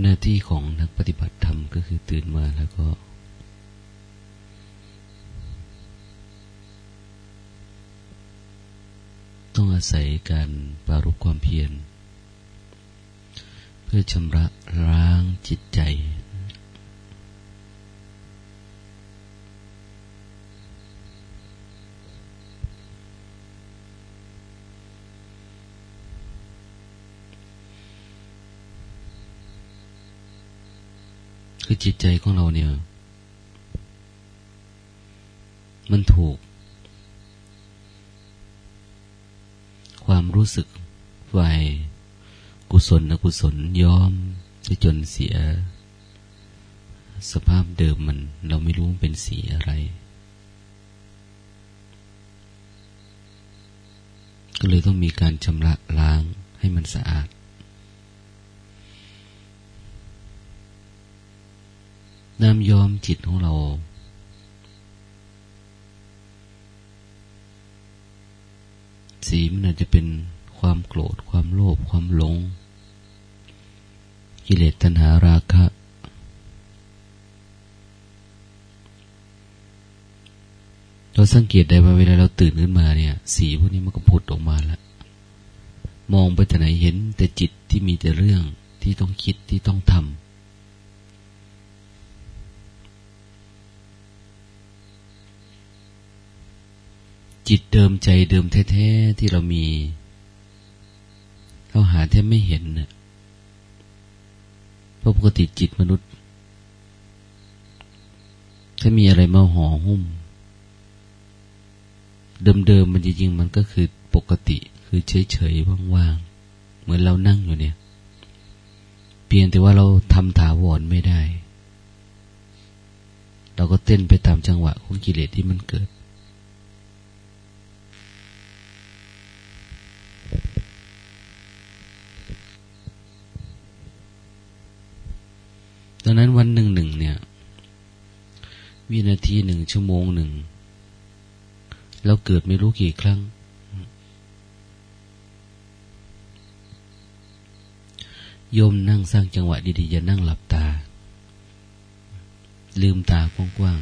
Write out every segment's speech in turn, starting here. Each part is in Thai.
หน้าที่ของนักปฏิบัติธรรมก็คือตื่นมาแล้วก็ ต้องอาศัยการปรารุปความเพียร เพื่อชำระล้างจิตใจ คือจิตใจของเราเนี่ย มันถูก ความรู้สึกฝ่ายกุศลอกุศลย้อมไปจนเสีย สภาพเดิมมัน เราไม่รู้เป็นสีอะไร ก็เลยต้องมีการชำระล้างให้มันสะอาด น้ำยอมจิตของเรา สีมันอาจจะเป็นความโกรธ ความโลภความหลง กิเลสตัณหาราคะ เราสังเกตได้ว่าเวลาเราตื่นขึ้นมาเนี่ย สีพวกนี้มันก็พุดออกมาแล้วมองไปแต่ไหนเห็นแต่จิตที่มีแต่เรื่องที่ต้องคิดที่ต้องทำ จิตเดิมใจเดิมแท้ๆที่เรามีเราหาแทบไม่เห็นนะเพราะปกติจิตมนุษย์ ถ้ามีอะไรมาห่อหุ้ม เดิมๆมันจริงๆมันก็คือปกติคือเฉยๆว่างๆ เหมือนเรานั่งอยู่เนี่ย เพียงแต่ว่าเราทำถาวรไม่ได้ เราก็เต้นไปตามจังหวะของกิเลสที่มันเกิดดั งนั้นวันหนึ่งหนึ่งเนี่ย วินาทีหนึ่งชั่วโมงหนึ่งเราเกิดไม่รู้กี่ครั้ง โยมนั่งสร้างจังหวะดีๆอย่านั่งหลับตา ลืมตากว้าง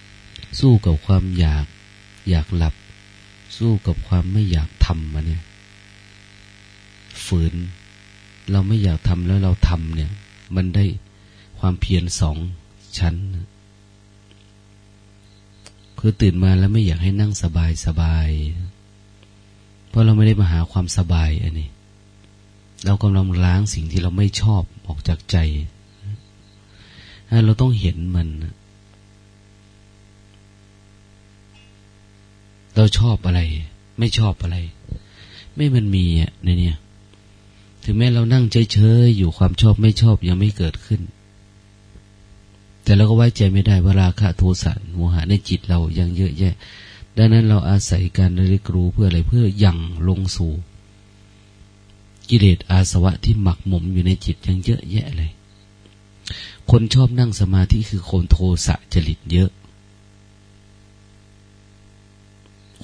ๆสู้กับความอยาก อยากหลับ สู้กับความไม่อยากทำมาเนี่ย ฝืน เราไม่อยากทำแล้วเราทำเนี่ย มันได้ ความเพียรสองชั้น คือตื่นมาแล้วไม่อยากให้นั่งสบายสบาย เพราะเราไม่ได้มาหาความสบายอันนี้ เรากำลังล้างสิ่งที่เราไม่ชอบออกจากใจ เราต้องเห็นมัน เราชอบอะไร ไม่ชอบอะไร ไม่มันมีอะในเนี่ย ถึงแม้เรานั่งเฉยๆอยู่ความชอบไม่ชอบยังไม่เกิดขึ้น แต่เราก็ไว้ใจไม่ได้ว่าราคะโทสะโมหะในจิตเรายังเยอะแยะ ดังนั้นเราอาศัยการเรียนรู้เพื่ออะไรเพื่อยังลงสู่ กิเลสอาสวะที่หมักหมมอยู่ในจิตยังเยอะแยะเลย คนชอบนั่งสมาธิคือคนโทสะจริตเยอะ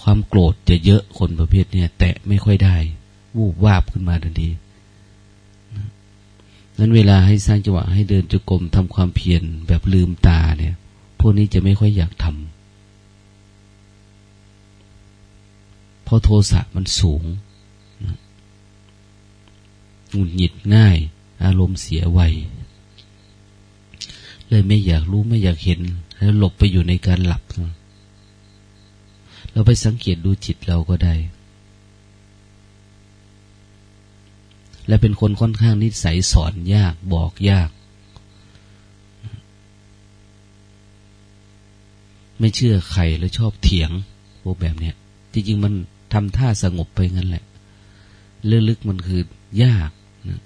ความโกรธจะเยอะคนประเภทเนี่ยแตะไม่ค่อยได้ วูบวาบขึ้นมาทันที นั้นเวลาให้สร้างจังหวะให้เดินจุกรมทำความเพียรแบบลืมตาเนี่ย พวกนี้จะไม่ค่อยอยากทำเพราะโทสะมันสูงหงุดหงิดง่าย อารมณ์เสียไวเลยไม่อยากรู้ไม่อยากเห็น แล้วหลบไปอยู่ในการหลับ เราไปสังเกตดูจิตเราก็ได้ และเป็นคนค่อนข้างนิสัยสอนยากบอกยาก ไม่เชื่อใครแล้วชอบเถียงพวกแบบเนี้ยจริงๆมันทำท่าสงบไปงั้นแหละลึกๆมันคือยากนะ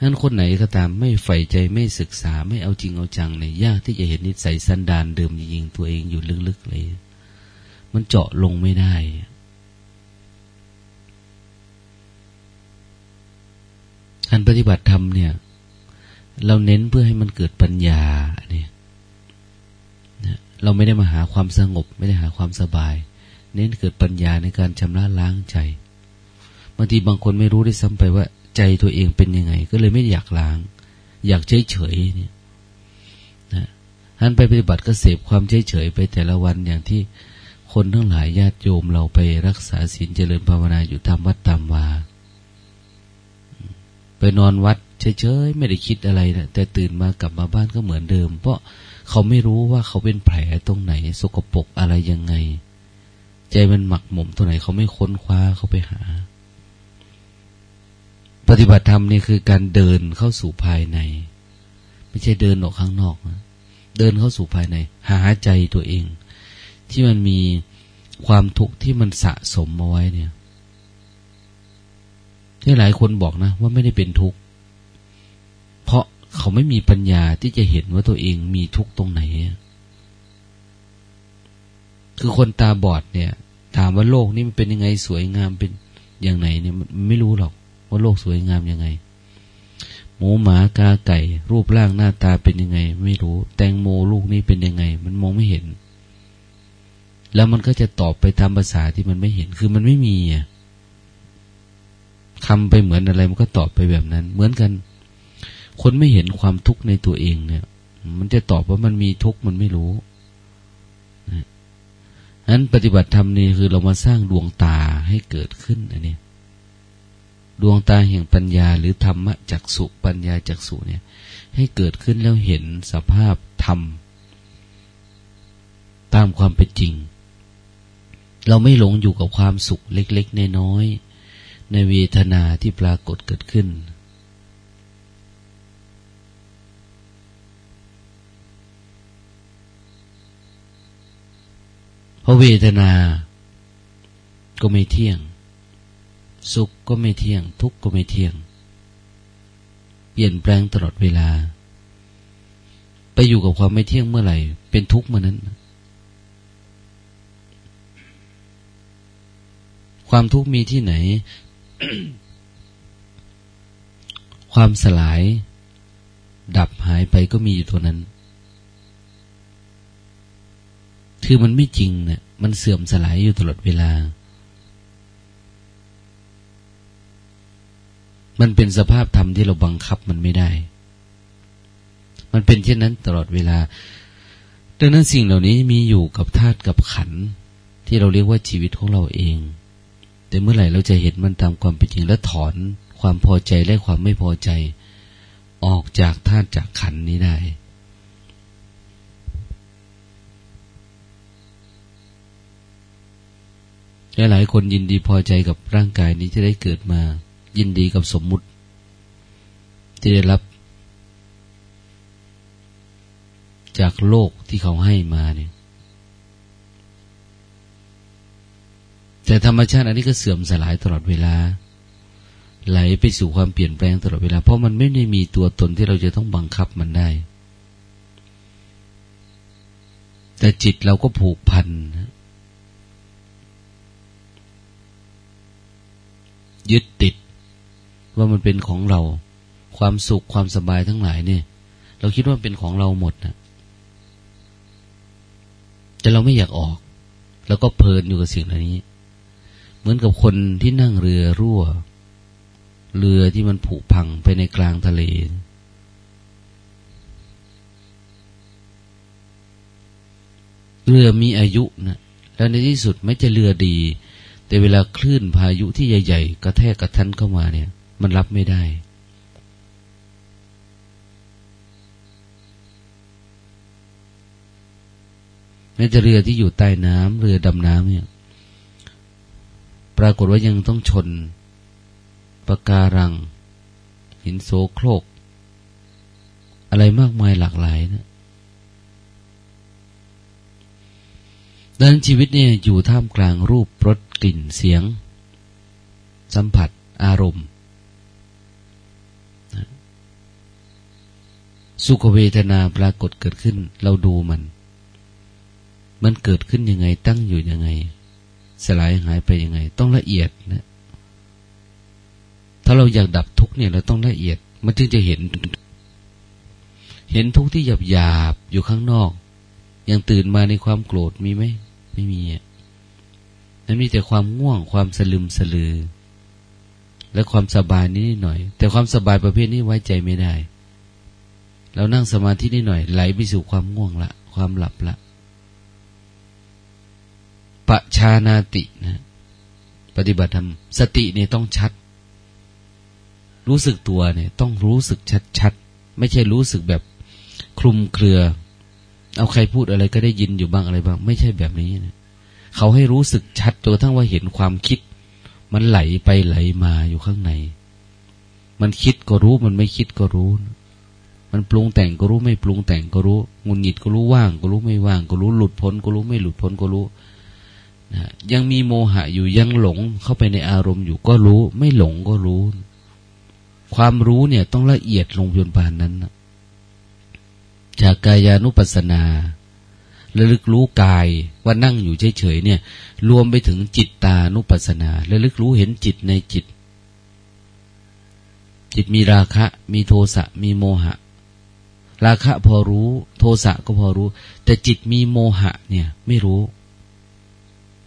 นั้นคนไหนก็ตามไม่ใฝ่ใจไม่ศึกษาไม่เอาจริงเอาจังเนี่ยยากที่จะเห็นนิสัยสันดานเดิมจริงๆตัวเองอยู่ลึกๆเลย มันเจาะลงไม่ได้ การปฏิบัติธรรมเนี่ย เราเน้นเพื่อให้มันเกิดปัญญาเนี่ยเราไม่ได้มาหาความสงบ ไม่ได้หาความสบาย เน้นเกิดปัญญาในการชำระล้างใจบางทีบางคนไม่รู้ได้ซ้ำไปว่า ใจตัวเองเป็นยังไง ก็เลยไม่อยากล้าง อยากเฉยเฉยเนี่ยนะท่านไปปฏิบัติก็เสพความเฉยเฉยไปแต่ละวันอย่างที่คนทั้งหลายญาติโยมเราไปรักษาศีลเจริญภาวนาอยู่ตามวัดตามวา ไปนอนวัดเฉยๆไม่ได้คิดอะไรนะแต่ตื่นมากลับมาบ้านก็เหมือนเดิม เพราะเขาไม่รู้ว่าเขาเป็นแผลตรงไหน สกปรกอะไรยังไง ใจมันหมักหมมตรงไหนเขาไม่ค้นคว้าเขาไปหา ปฏิบัติธรรมนี่คือการเดินเข้าสู่ภายใน ไม่ใช่เดินออกข้างนอกนะเดินเข้าสู่ภายใน หาใจตัวเอง ที่มันมีความทุกข์ที่มันสะสมมาไว้เนี่ย ที่หลายคนบอกนะ ว่าไม่ได้เป็นทุกข์เพราะเขาไม่มีปัญญาที่จะเห็นว่าตัวเองมีทุกข์ตรงไหน คือคนตาบอดเนี่ย ถามว่าโลกนี้มันเป็นยังไงสวยงามเป็นอย่างไหนเนี่ยมันไม่รู้หรอก ว่าโลกสวยงามยังไง หมูหมากาไก่ รูปร่างหน้าตาเป็นยังไง ไม่รู้ แตงโมลูกนี้เป็นยังไง มันมองไม่เห็น แล้วมันก็จะตอบไปตามภาษาที่มันไม่เห็น คือมันไม่มีอะ คำไปเหมือนอะไรมันก็ตอบไปแบบนั้น เหมือนกัน คนไม่เห็นความทุกข์ในตัวเองเนี่ย มันจะตอบว่ามันมีทุกข์มันไม่รู้นั้นปฏิบัติธรรมนี่คือเรามาสร้างดวงตาให้เกิดขึ้นอันนี้ดวงตาแห่งปัญญาหรือธรรมะจักสุปัญญาจักสุเนี่ย ให้เกิดขึ้นแล้วเห็นสภาพธรรม ตามความเป็นจริง เราไม่หลงอยู่กับความสุขเล็ก ๆ น้อยๆ ในเวทนาที่ปรากฏเกิดขึ้น เพราะเวทนาก็ไม่เที่ยง สุขก็ไม่เที่ยง ทุกข์ก็ไม่เที่ยง เปลี่ยนแปลงตลอดเวลา ไปอยู่กับความไม่เที่ยงเมื่อไหร่ เป็นทุกข์เมื่อนั้น ความทุกข์มีที่ไหน ความสลาย ดับหายไปก็มีอยู่ตัวนั้น คือมันไม่จริงเนะี่ยมันเสื่อมสลายอยู่ตลอดเวลา มันเป็นสภาพธรรมที่เราบังคับมันไม่ได้ มันเป็นเช่นนั้นตลอดเวลา ดังนั้นสิ่งเหล่านี้มีอยู่กับธาตุกับขันที่เราเรียกว่าชีวิตของเราเอง แต่เมื่อไหร่เราจะเห็นมันตามความเป็นจริงและถอนความพอใจและความไม่พอใจ ออกจากธาตุจากขันนี้ได้หลายคนยินดีพอใจกับร่างกายนี้จะได้เกิดมา ยินดีกับสมมุติ ที่ได้รับจากโลกที่เขาให้มาเนี่ย แต่ธรรมชาติอันนี้ก็เสื่อมสลายตลอดเวลา ไหลไปสู่ความเปลี่ยนแปลงตลอดเวลา เพราะมันไม่ได้มีตัวตนที่เราจะต้องบังคับมันได้ แต่จิตเราก็ผูกพันยึดติด ว่ามันเป็นของเรา ความสุขความสบายทั้งหลายเนี่ย เราคิดว่าเป็นของเราหมดนะแต่เราไม่อยากออก แล้วก็เพลินอยู่กับสิ่งเหล่านี้ เหมือนกับคนที่นั่งเรือรั่ว เรือที่มันผุพังไปในกลางทะเล เรือมีอายุนะแล้วในที่สุดไม่จะเรือดี แต่เวลาคลื่นพายุที่ใหญ่ๆ กระแทกกระทันเข้ามาเนี่ย มันรับไม่ได้แม้จะเรือที่อยู่ใต้น้ำเรือดำน้ำเนี่ย ปรากฏว่ายังต้องชนปะการัง หินโซโครก อะไรมากมายหลากหลายนะดังนั้นชีวิตเนี่ยอยู่ท่ามกลางรูปรสกลิ่นเสียง สัมผัสอารมณ์ สุขเวทนาปรากฏเกิดขึ้น เราดูมัน มันเกิดขึ้นยังไงตั้งอยู่ยังไง สลายหายไปยังไง ต้องละเอียดนะถ้าเราอยากดับทุกเนี่ยเราต้องละเอียด มันถึงจะเห็น เห็นทุกที่หยาบหยาบอยู่ข้างนอกยังตื่นมาในความโกรธมีไหมไม่มีอะนั้นมีแต่ความง่วงความสลึมสลือ และความสบายนิดหน่อย แต่ความสบายประเภทนี้ไว้ใจไม่ได้ เรานั่งสมาธินิดหน่อย ไหลไปสู่ความง่วงละ ความหลับละ ปชานาตินะปฏิบัติธรรมสติเนี่ยต้องชัด รู้สึกตัวเนี่ย ต้องรู้สึกชัดๆ ไม่ใช่รู้สึกแบบคลุมเครือ เอาใครพูดอะไรก็ได้ยินอยู่บ้างอะไรบ้าง ไม่ใช่แบบนี้นะเขาให้รู้สึกชัดจนทั้งว่าเห็นความคิด มันไหลไปไหลมาอยู่ข้างใน มันคิดก็รู้มันไม่คิดก็รู้ มันปรุงแต่งก็รู้ไม่ปรุงแต่งก็รู้งุนหงิดก็รู้ว่าง ก็รู้ไม่ว่าง ก็รู้หลุดพ้นก็รู้ไม่หลุดพ้นก็รู้ นะยังมีโมหะอยู่ยังหลงเข้าไปในอารมณ์อยู่ก็รู้ ไม่หลงก็รู้ ความรู้เนี่ยต้องละเอียดลงจนปานนั้นนะจากกายานุปัสสนาระลึกรู้กายว่านั่งอยู่เฉยๆเนี่ย รวมไปถึงจิตตานุปัสสนาระลึกรู้เห็นจิตในจิต จิตมีราคะ มีโทสะมีโมหะ ราคะพอรู้ โทสะก็พอรู้ แต่จิตมีโมหะเนี่ย ไม่รู้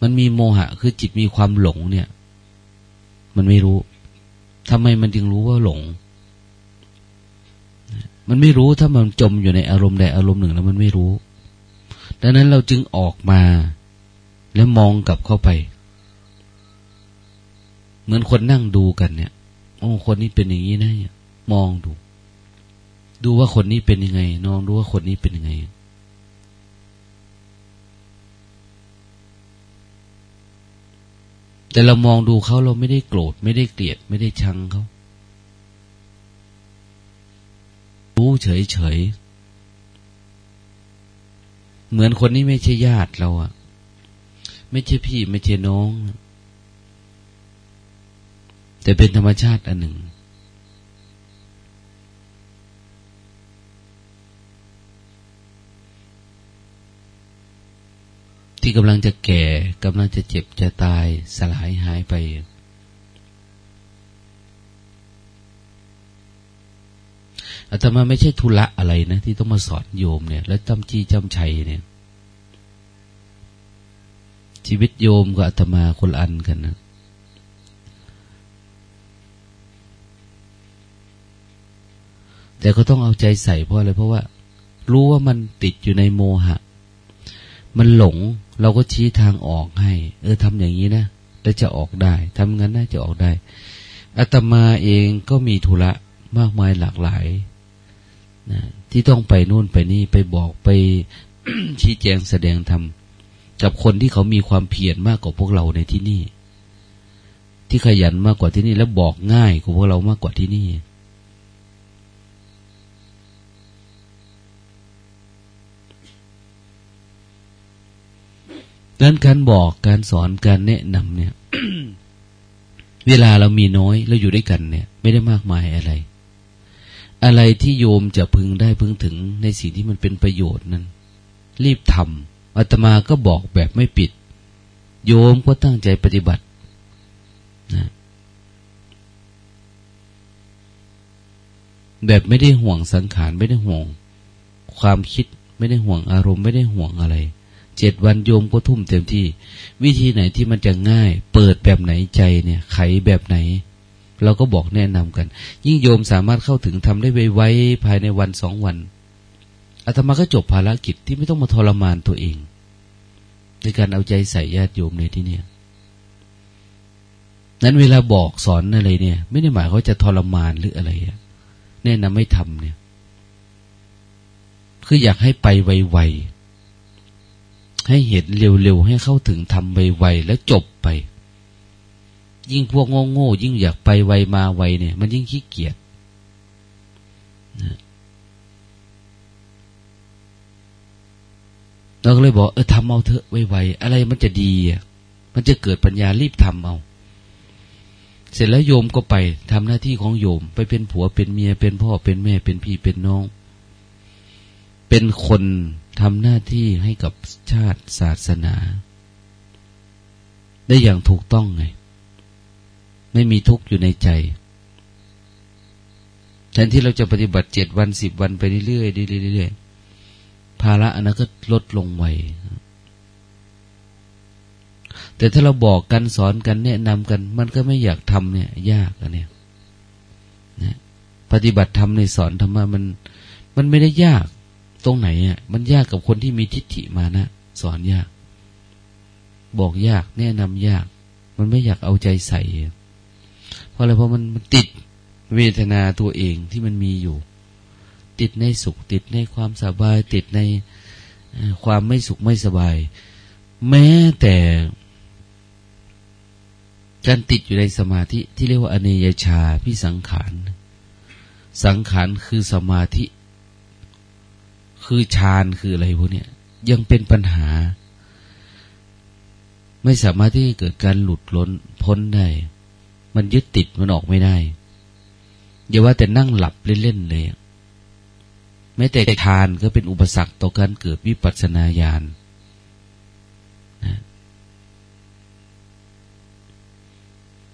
มันมีโมหะ คือจิตมีความหลงเนี่ย มันไม่รู้ทำไมมันจึงรู้ว่าหลง มันไม่รู้ถ้ามันจมอยู่ในอารมณ์ใดอารมณ์หนึ่งแล้วมันไม่รู้ ดังนั้นเราจึงออกมาแล้วมองกลับเข้าไป เหมือนคนนั่งดูกันเนี่ยโอ้คนนี้เป็นอย่างนี้นะมองดู ดูว่าคนนี้เป็นยังไงน้องดูว่าคนนี้เป็นยังไง แต่เรามองดูเขาเราไม่ได้โกรธ ไม่ได้เกลียด ไม่ได้ชังเขารู้เฉยเฉยเหมือนคนนี้ไม่ใช่ญาติเราอะไม่ใช่พี่ไม่ใช่น้อง แต่เป็นธรรมชาติอันหนึ่ง ที่กำลังจะแก่กำลังจะเจ็บจะตายสลายหายไป อาตมาไม่ใช่ธุระอะไรนะ ที่ต้องมาสอนโยมเนี่ย แล้วจำจี้จำชัยเนี่ย ชีวิตโยมกับอาตมาคนอันกันนะแต่ก็ต้องเอาใจใส่เพราะอะไรเพราะว่า รู้ว่ามันติดอยู่ในโมหะ มันหลง เราก็ชี้ทางออกให้ เออทำอย่างนี้นะแล้วจะออกได้ทำงั้นน่าจะออกได้อาตมาเองก็มีธุระมากมายหลากหลายนะที่ต้องไปนู่นไปนี่ไปบอกไปชี้แจงแสดงธรรมกับคนที่เขามีความเพียรมากกว่าพวกเราในที่นี่ ที่ขยันมากกว่าที่นี่ แล้วบอกง่ายกว่าพวกเรามากกว่าที่นี่ ดังนั้นการบอกการสอนการแนะนำเนี่ย เวลาเรามีน้อยเราอยู่ด้วยกันเนี่ย ไม่ได้มากมายอะไร อะไรที่โยมจะพึงได้พึงถึงในสิ่งที่มันเป็นประโยชน์นั้น รีบทำอาตมาก็บอกแบบไม่ปิด โยมก็ตั้งใจปฏิบัตินะแบบไม่ได้ห่วงสังขารไม่ได้ห่วง ความคิดไม่ได้ห่วงอารมณ์ไม่ได้ห่วงอะไร เจ็ดวันโยมก็ทุ่มเต็มที่ วิธีไหนที่มันจะง่าย เปิดแบบไหนใจเนี่ย ไขแบบไหน เราก็บอกแนะนำกัน ยิ่งโยมสามารถเข้าถึงทำได้ไวๆภายในวันสองวันอาตมาก็จบภารกิจที่ไม่ต้องมาทรมานตัวเองในการเอาใจใส่ญาติโยมในที่นี้นั้นเวลาบอกสอนอะไรเนี่ย ไม่ได้หมายเขาจะทรมานหรืออะไรแนะนำไม่ทำเนี่ย คืออยากให้ไปไวๆ ให้เห็นเร็วๆ ให้เข้าถึงทำไวๆแล้วจบไป ยิ่งพวกโง่ๆยิ่งอยากไปไวมาไวเนี่ย มันยิ่งขี้เกียจนะเราก็เลยบอกเออทำเอาเถอะไวๆอะไรมันจะดีอะมันจะเกิดปัญญารีบทำเอา เสร็จแล้วโยมก็ไปทำหน้าที่ของโยม ไปเป็นผัวเป็นเมียเป็นพ่อเป็นแม่เป็นพี่เป็นน้อง เป็นคน ทำหน้าที่ให้กับชาติศาสนา ได้อย่างถูกต้องไง ไม่มีทุกข์อยู่ในใจแทนที่เราจะปฏิบัติเจ็ดวันสิบวันไปเรื่อยๆเรื่อยๆภาระอันนั้นก็ลดลงไวแต่ถ้าเราบอกกันสอนกันแนะนำกัน มันก็ไม่อยากทำเนี่ย ยากอะเนี่ยนะปฏิบัติธรรมในสอนธรรมะมัน มันไม่ได้ยาก ตรงไหนอะ มันยากกับคนที่มีทิฏฐิมานะ สอนยาก บอกยากแนะนำยาก มันไม่อยากเอาใจใส่ เพราะอะไรเพราะมันมันติดเวทนาตัวเองที่มันมีอยู่ ติดในสุข ติดในความสบาย ติดในความไม่สุขไม่สบาย แม้แต่การติดอยู่ในสมาธิที่เรียกว่าอเนยชาพิสังขาร สังขารคือสมาธิ คือฌานคืออะไรพวกนี้ยังเป็นปัญหา ไม่สามารถที่เกิดการหลุดล้นพ้นได้ มันยึดติดมันออกไม่ได้อย่าว่าแต่นั่งหลับเล่นๆเลยแม้แต่ฌานก็เป็นอุปสรรคต่อการเกิดวิปัสสนาญาณนะ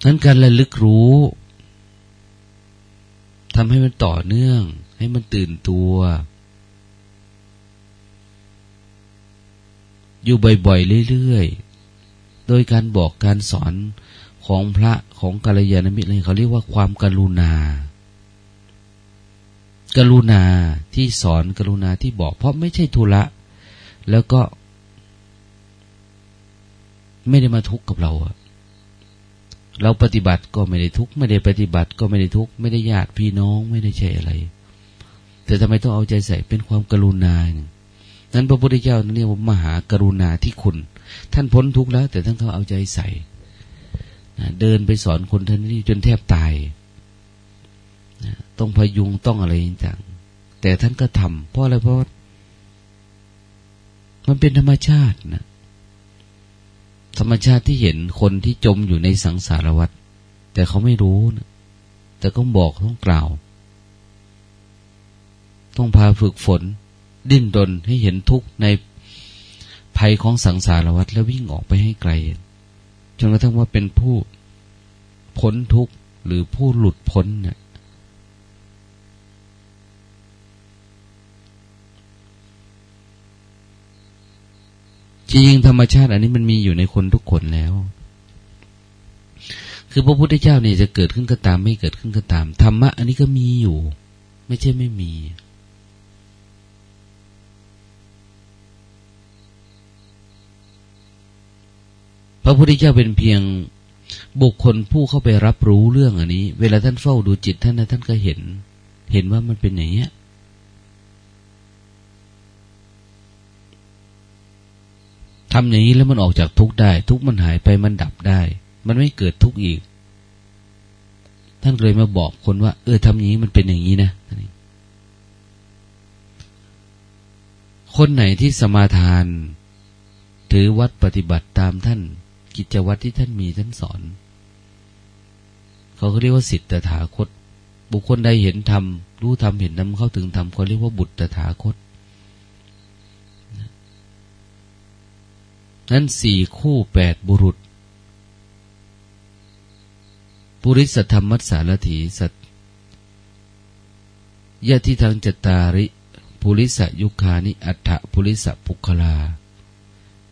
นั้นการระลึกรู้ทำให้มันต่อเนื่อง ให้มันตื่นตัว อยู่บ่อยๆเรื่อยๆ โดยการบอกการสอนของพระของกัลยาณมิตรเลยเขาเรียกว่าความกรุณา กรุณาที่สอนกรุณาที่บอก เพราะไม่ใช่ธุระ แล้วก็ ไม่ได้มาทุกข์กับเราอะเราปฏิบัติก็ไม่ได้ทุกข์ไม่ได้ปฏิบัติก็ไม่ได้ทุกข์ไม่ได้ญาติพี่น้องไม่ได้ใช่อะไร แต่ทำไมต้องเอาใจใส่เป็นความกรุณานั้ นั้นพระพุทธเจ้าเรียกว่ามหากรุณาที่คุณ ท่านพ้นทุกข์แล้ว แต่ท่านเขาเอาใจใส่เดินไปสอนคนท่านนี้จนแทบตายต้องพยุงต้องอะไรต่างแต่ท่านก็ทำเพราะอะไรเพราะมันเป็นธรรมชาตินะธรรมชาติที่เห็นคนที่จมอยู่ในสังสารวัฏแต่เขาไม่รู้นะแต่ก็บอกต้องกล่าว ต้องพาฝึกฝน ดิ้นรนให้เห็นทุกข์ในภัยของสังสารวัฏแล้ววิ่งออกไปให้ไกล จนกระทั่งว่าเป็นผู้พ้นทุกข์หรือผู้หลุดพ้นเนะี่ยจริงธรรมชาติอันนี้มันมีอยู่ในคนทุกคนแล้ว คือพระพุทธเจ้าเนี่ยจะเกิดขึ้นก็ตามไม่เกิดขึ้นก็ตาม ธรรมะอันนี้ก็มีอยู่ ไม่ใช่ไม่มี ระพุทธเจ้าเป็นเพียงบุคคลผู้เข้าไปรับรู้เรื่องอันนี้ เวลาท่านเฝ้าดูจิตท่านนะท่านก็เห็น เห็นว่ามันเป็นอย่างนี้ทำอย่างนี้แล้วมันออกจากทุกได้ ทุกมันหายไปมันดับได้ มันไม่เกิดทุกอีก ท่านเลยมาบอกคนว่า เออทำอย่างนี้มันเป็นอย่างนี้นะคนไหนที่สมาทาน ถือวัดปฏิบัติตามท่าน กิจวัตรที่ท่านมีท่านสอน เขาเรียกว่าสิทธถาคต บุคคลใดเห็นธรรมรู้ธรรมเห็นธรรมเข้าถึงธรรมเขาเรียกว่าบุตรตถาคตนั้นสี่คู่แปดบุรุษ ปุริสธรรมัสสารถีสัตยะที่ทางจตาริ ปุริสยุคานิอัฏฐปุริสปุคลา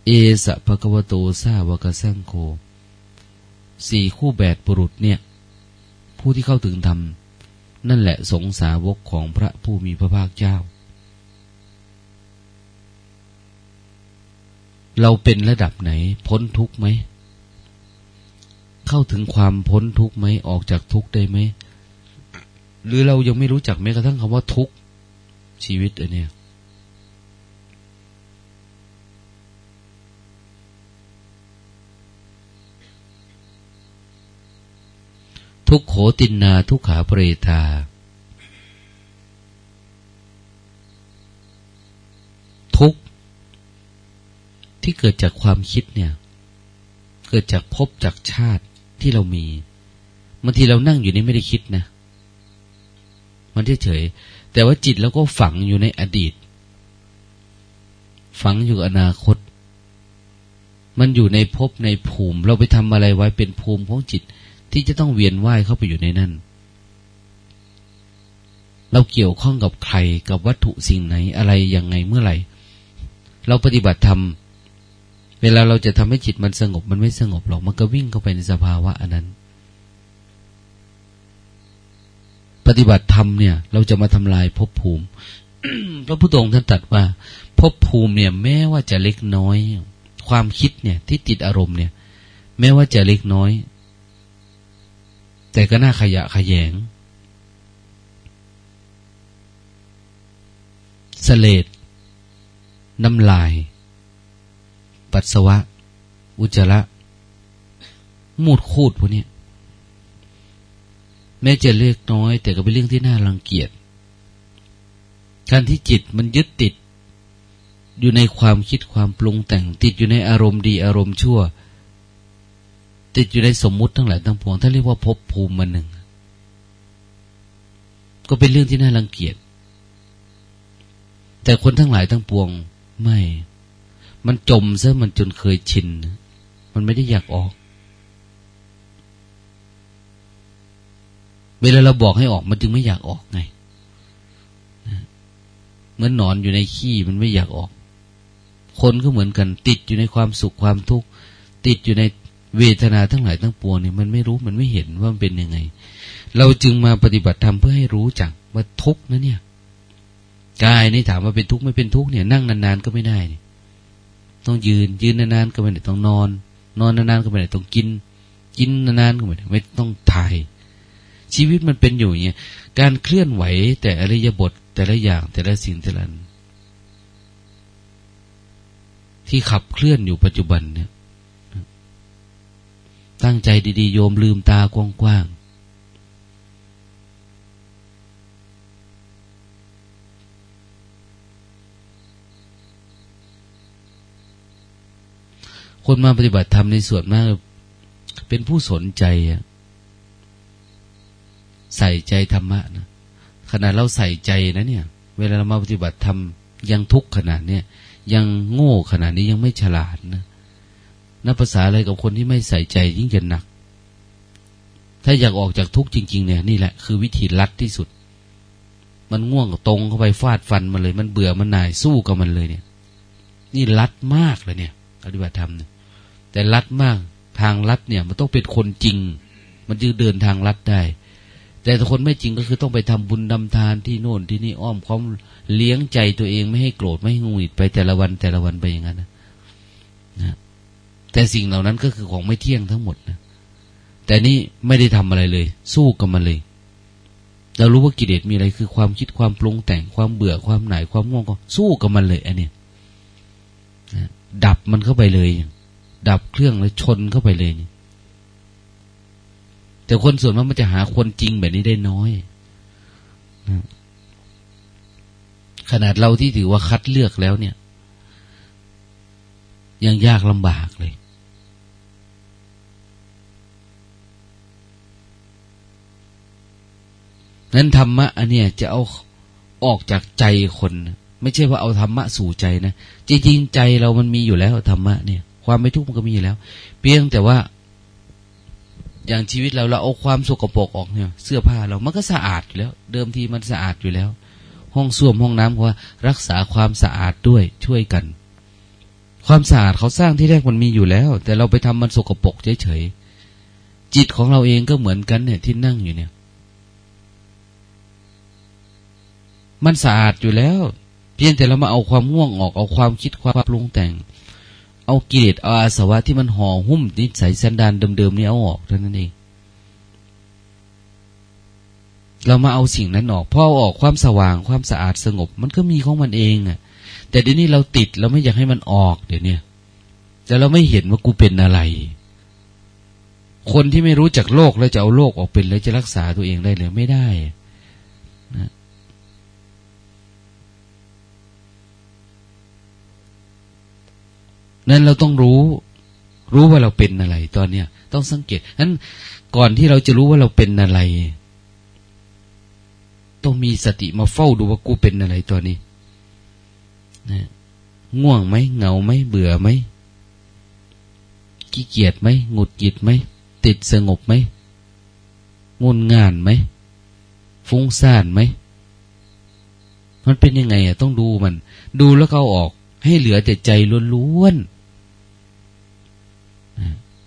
เอสะภะกวโตซาวกสังโคสี่คู่แปดบุรุษเนี่ย ผู้ที่เข้าถึงธรรม นั่นแหละสงสาวกของพระผู้มีพระภาคเจ้า เราเป็นระดับไหน พ้นทุกไหม เข้าถึงความพ้นทุกไหมออกจากทุกได้ไหม หรือเรายังไม่รู้จักแม้กระทั่งคำว่าทุกชีวิตอันเนี้ย ทุกโขตินนาทุกขาเปรตา ทุกที่เกิดจากความคิดเนี่ย เกิดจากภพจากชาติที่เรามีบางทีเรานั่งอยู่นี่ไม่ได้คิดนะ มันเฉยแต่ว่าจิตเราก็ฝังอยู่ในอดีต ฝังอยู่อนาคต มันอยู่ในภพในภูมิ เราไปทำอะไรไว้เป็นภูมิของจิต ที่จะต้องเวียนว่ายเข้าไปอยู่ในนั้น เราเกี่ยวข้องกับใครกับวัตถุสิ่งไหนอะไรยังไงเมื่อไหร่ เราปฏิบัติธรรมเวลาเราจะทำให้จิตมันสงบมันไม่สงบหรอกมันก็วิ่งเข้าไปในสภาวะอันนั้น ปฏิบัติธรรมเนี่ย เราจะมาทำลายภพภูมิพระพุทธองค์ท่านตรัสว่าภพภูมิเนี่ย แม้ว่าจะเล็กน้อย ความคิดเนี่ย ที่ติดอารมณ์เนี่ย แม้ว่าจะเล็กน้อย แต่ก็น่าขยะขยงสเลดน้ำลาย ปัสสาวะ อุจจาระ มูดคูดพวกนี้แม้จะเล็กน้อย แต่ก็เป็นเรื่องที่น่ารังเกียจการที่จิตมันยึดติด อยู่ในความคิดความปรุงแต่งติดอยู่ในอารมณ์ดีอารมณ์ชั่ว ติดอยู่ในสมมุติทั้งหลายทั้งปวงถ้าเรียกว่าภพภูมิมันหนึ่ง ก็เป็นเรื่องที่น่ารังเกียจ แต่คนทั้งหลายทั้งปวงไม่ มันจมซะมันจนเคยชิน มันไม่ได้อยากออก เวลาเราบอกให้ออกมันจึงไม่อยากออกไงเหมือนนอนอยู่ในขี้มันไม่อยากออก คนก็เหมือนกัน ติดอยู่ในความสุขความทุกข์ติดอยู่ใน เวทนาทั้งหลายทั้งปวงเนี่ยมันไม่รู้มันไม่เห็นว่ามันเป็นยังไง เราจึงมาปฏิบัติธรรมเพื่อให้รู้จักว่าทุกข์นะเนี่ยกายนี่ถามว่าเป็นทุกข์ไม่เป็นทุกข์เนี่ยนั่งนานๆก็ไม่ได้เนี่ยต้องยืนยืนนานๆก็ไม่ได้ต้องนอน นอนนานๆก็ไม่ได้ต้องกิน กินนานๆก็ไม่ได้ไม่ต้องถ่าย ชีวิตมันเป็นอยู่อย่างเงี้ยการเคลื่อนไหวแต่อริยบทแต่ละอย่างแต่ละสิ่งแต่ละที่ขับเคลื่อนอยู่ปัจจุบันเนี่ย ตั้งใจดีๆ โยมลืมตากว้างๆ คนมาปฏิบัติธรรมในส่วนมาก เป็นผู้สนใจใส่ใจธรรมะนะขณะเราใส่ใจนะเนี่ย เวลาเรามาปฏิบัติธรรมยังทุกข์ขนาดเนี้ยยังโง่ขนาดนี้ยังไม่ฉลาดนะ นับภาษาอะไรกับคนที่ไม่ใส่ใจยิ่งจะหนัก ถ้าอยากออกจากทุกข์จริง ๆ เนี่ยนี่แหละคือวิธีลัดที่สุด มันง่วงตรงเข้าไปฟาดฟันมันเลย มันเบื่อมันหน่ายสู้กับมันเลยเนี่ย นี่ลัดมากเลยเนี่ยปฏิบัติธรรมเนี่ยแต่ลัดมากทางลัดเนี่ย มันต้องเป็นคนจริง มันจึงเดินทางลัดได้ แต่ถ้าคนไม่จริงก็คือต้องไปทำบุญดำทานที่โน่นที่นี่อ้อมค้อมเลี้ยงใจตัวเองไม่ให้โกรธไม่ให้งุนงิดไปแต่ละวันแต่ละวันไปอย่างนั้นนะ แต่สิ่งเหล่านั้นก็คือของไม่เที่ยงทั้งหมดนะแต่นี่ไม่ได้ทำอะไรเลย สู้กับมันเลย เรารู้ว่ากิเลสมีอะไรคือความคิดความปรุงแต่งความเบื่อความหน่ายความง่วงก็สู้กับมันเลยอันนี้ดับมันเข้าไปเลย ดับเครื่องแล้วชนเข้าไปเลยนี่แต่คนส่วนมากมันจะหาคนจริงแบบนี้ได้น้อยขนาดเราที่ถือว่าคัดเลือกแล้วเนี่ย ยังยากลำบากเลย นั้นธรรมะอันเนี้ยจะเอาออกจากใจคน ไม่ใช่ว่าเอาธรรมะสู่ใจนะจริงๆใจเรามันมีอยู่แล้วธรรมะเนี่ย ความไม่ทุกข์มันก็มีอยู่แล้ว เพียงแต่ว่า อย่างชีวิตเราเราเอาความสกปรกออกเนี่ยเสื้อผ้าเรามันก็สะอาดอยู่แล้ว เดิมทีมันสะอาดอยู่แล้ว ห้องส้วมห้องน้ำเพราะว่า รักษาความสะอาดด้วยช่วยกัน ความสะอาดเขาสร้างที่แรกมันมีอยู่แล้ว แต่เราไปทำมันสกปรกเฉยๆจิตของเราเองก็เหมือนกันเนี่ยที่นั่งอยู่เนี่ย มันสะอาดอยู่แล้ว เพียงแต่เรามาเอาความง่วงออกเอาความคิดความปรุงแต่ง เอากิเลสเอาอาสวะที่มันห่อหุ้มนิสัยสันดานเดิมๆนี่เอาออกเท่านั้นเองเรามาเอาสิ่งนั้นออกพอออกความสว่างความสะอาดสงบ มันก็มีของมันเองอะ แต่เดี๋ยวนี้เราติดเราไม่อยากให้มันออกเดี๋ยวนี้แต่เราไม่เห็นว่ากูเป็นอะไร คนที่ไม่รู้จักโลกแล้วจะเอาโลกออกเป็นแล้วจะรักษาตัวเองได้เลยไม่ได้นะ นั้นเราต้องรู้ รู้ว่าเราเป็นอะไร ตอนเนี้ยต้องสังเกตนั้นก่อนที่เราจะรู้ว่าเราเป็นอะไร ต้องมีสติมาเฝ้าดูว่ากูเป็นอะไรตอนนี้นะง่วงไหมเหงาไหมเบื่อไหมขี้เกียจไหมหงุดหงิดไหมติดสงบไหมงุนงานไหมฟุ้งซ่านไหมมันเป็นยังไงอะต้องดูมัน ดูแล้วเขาออก ให้เหลือแต่ใจล้วนๆ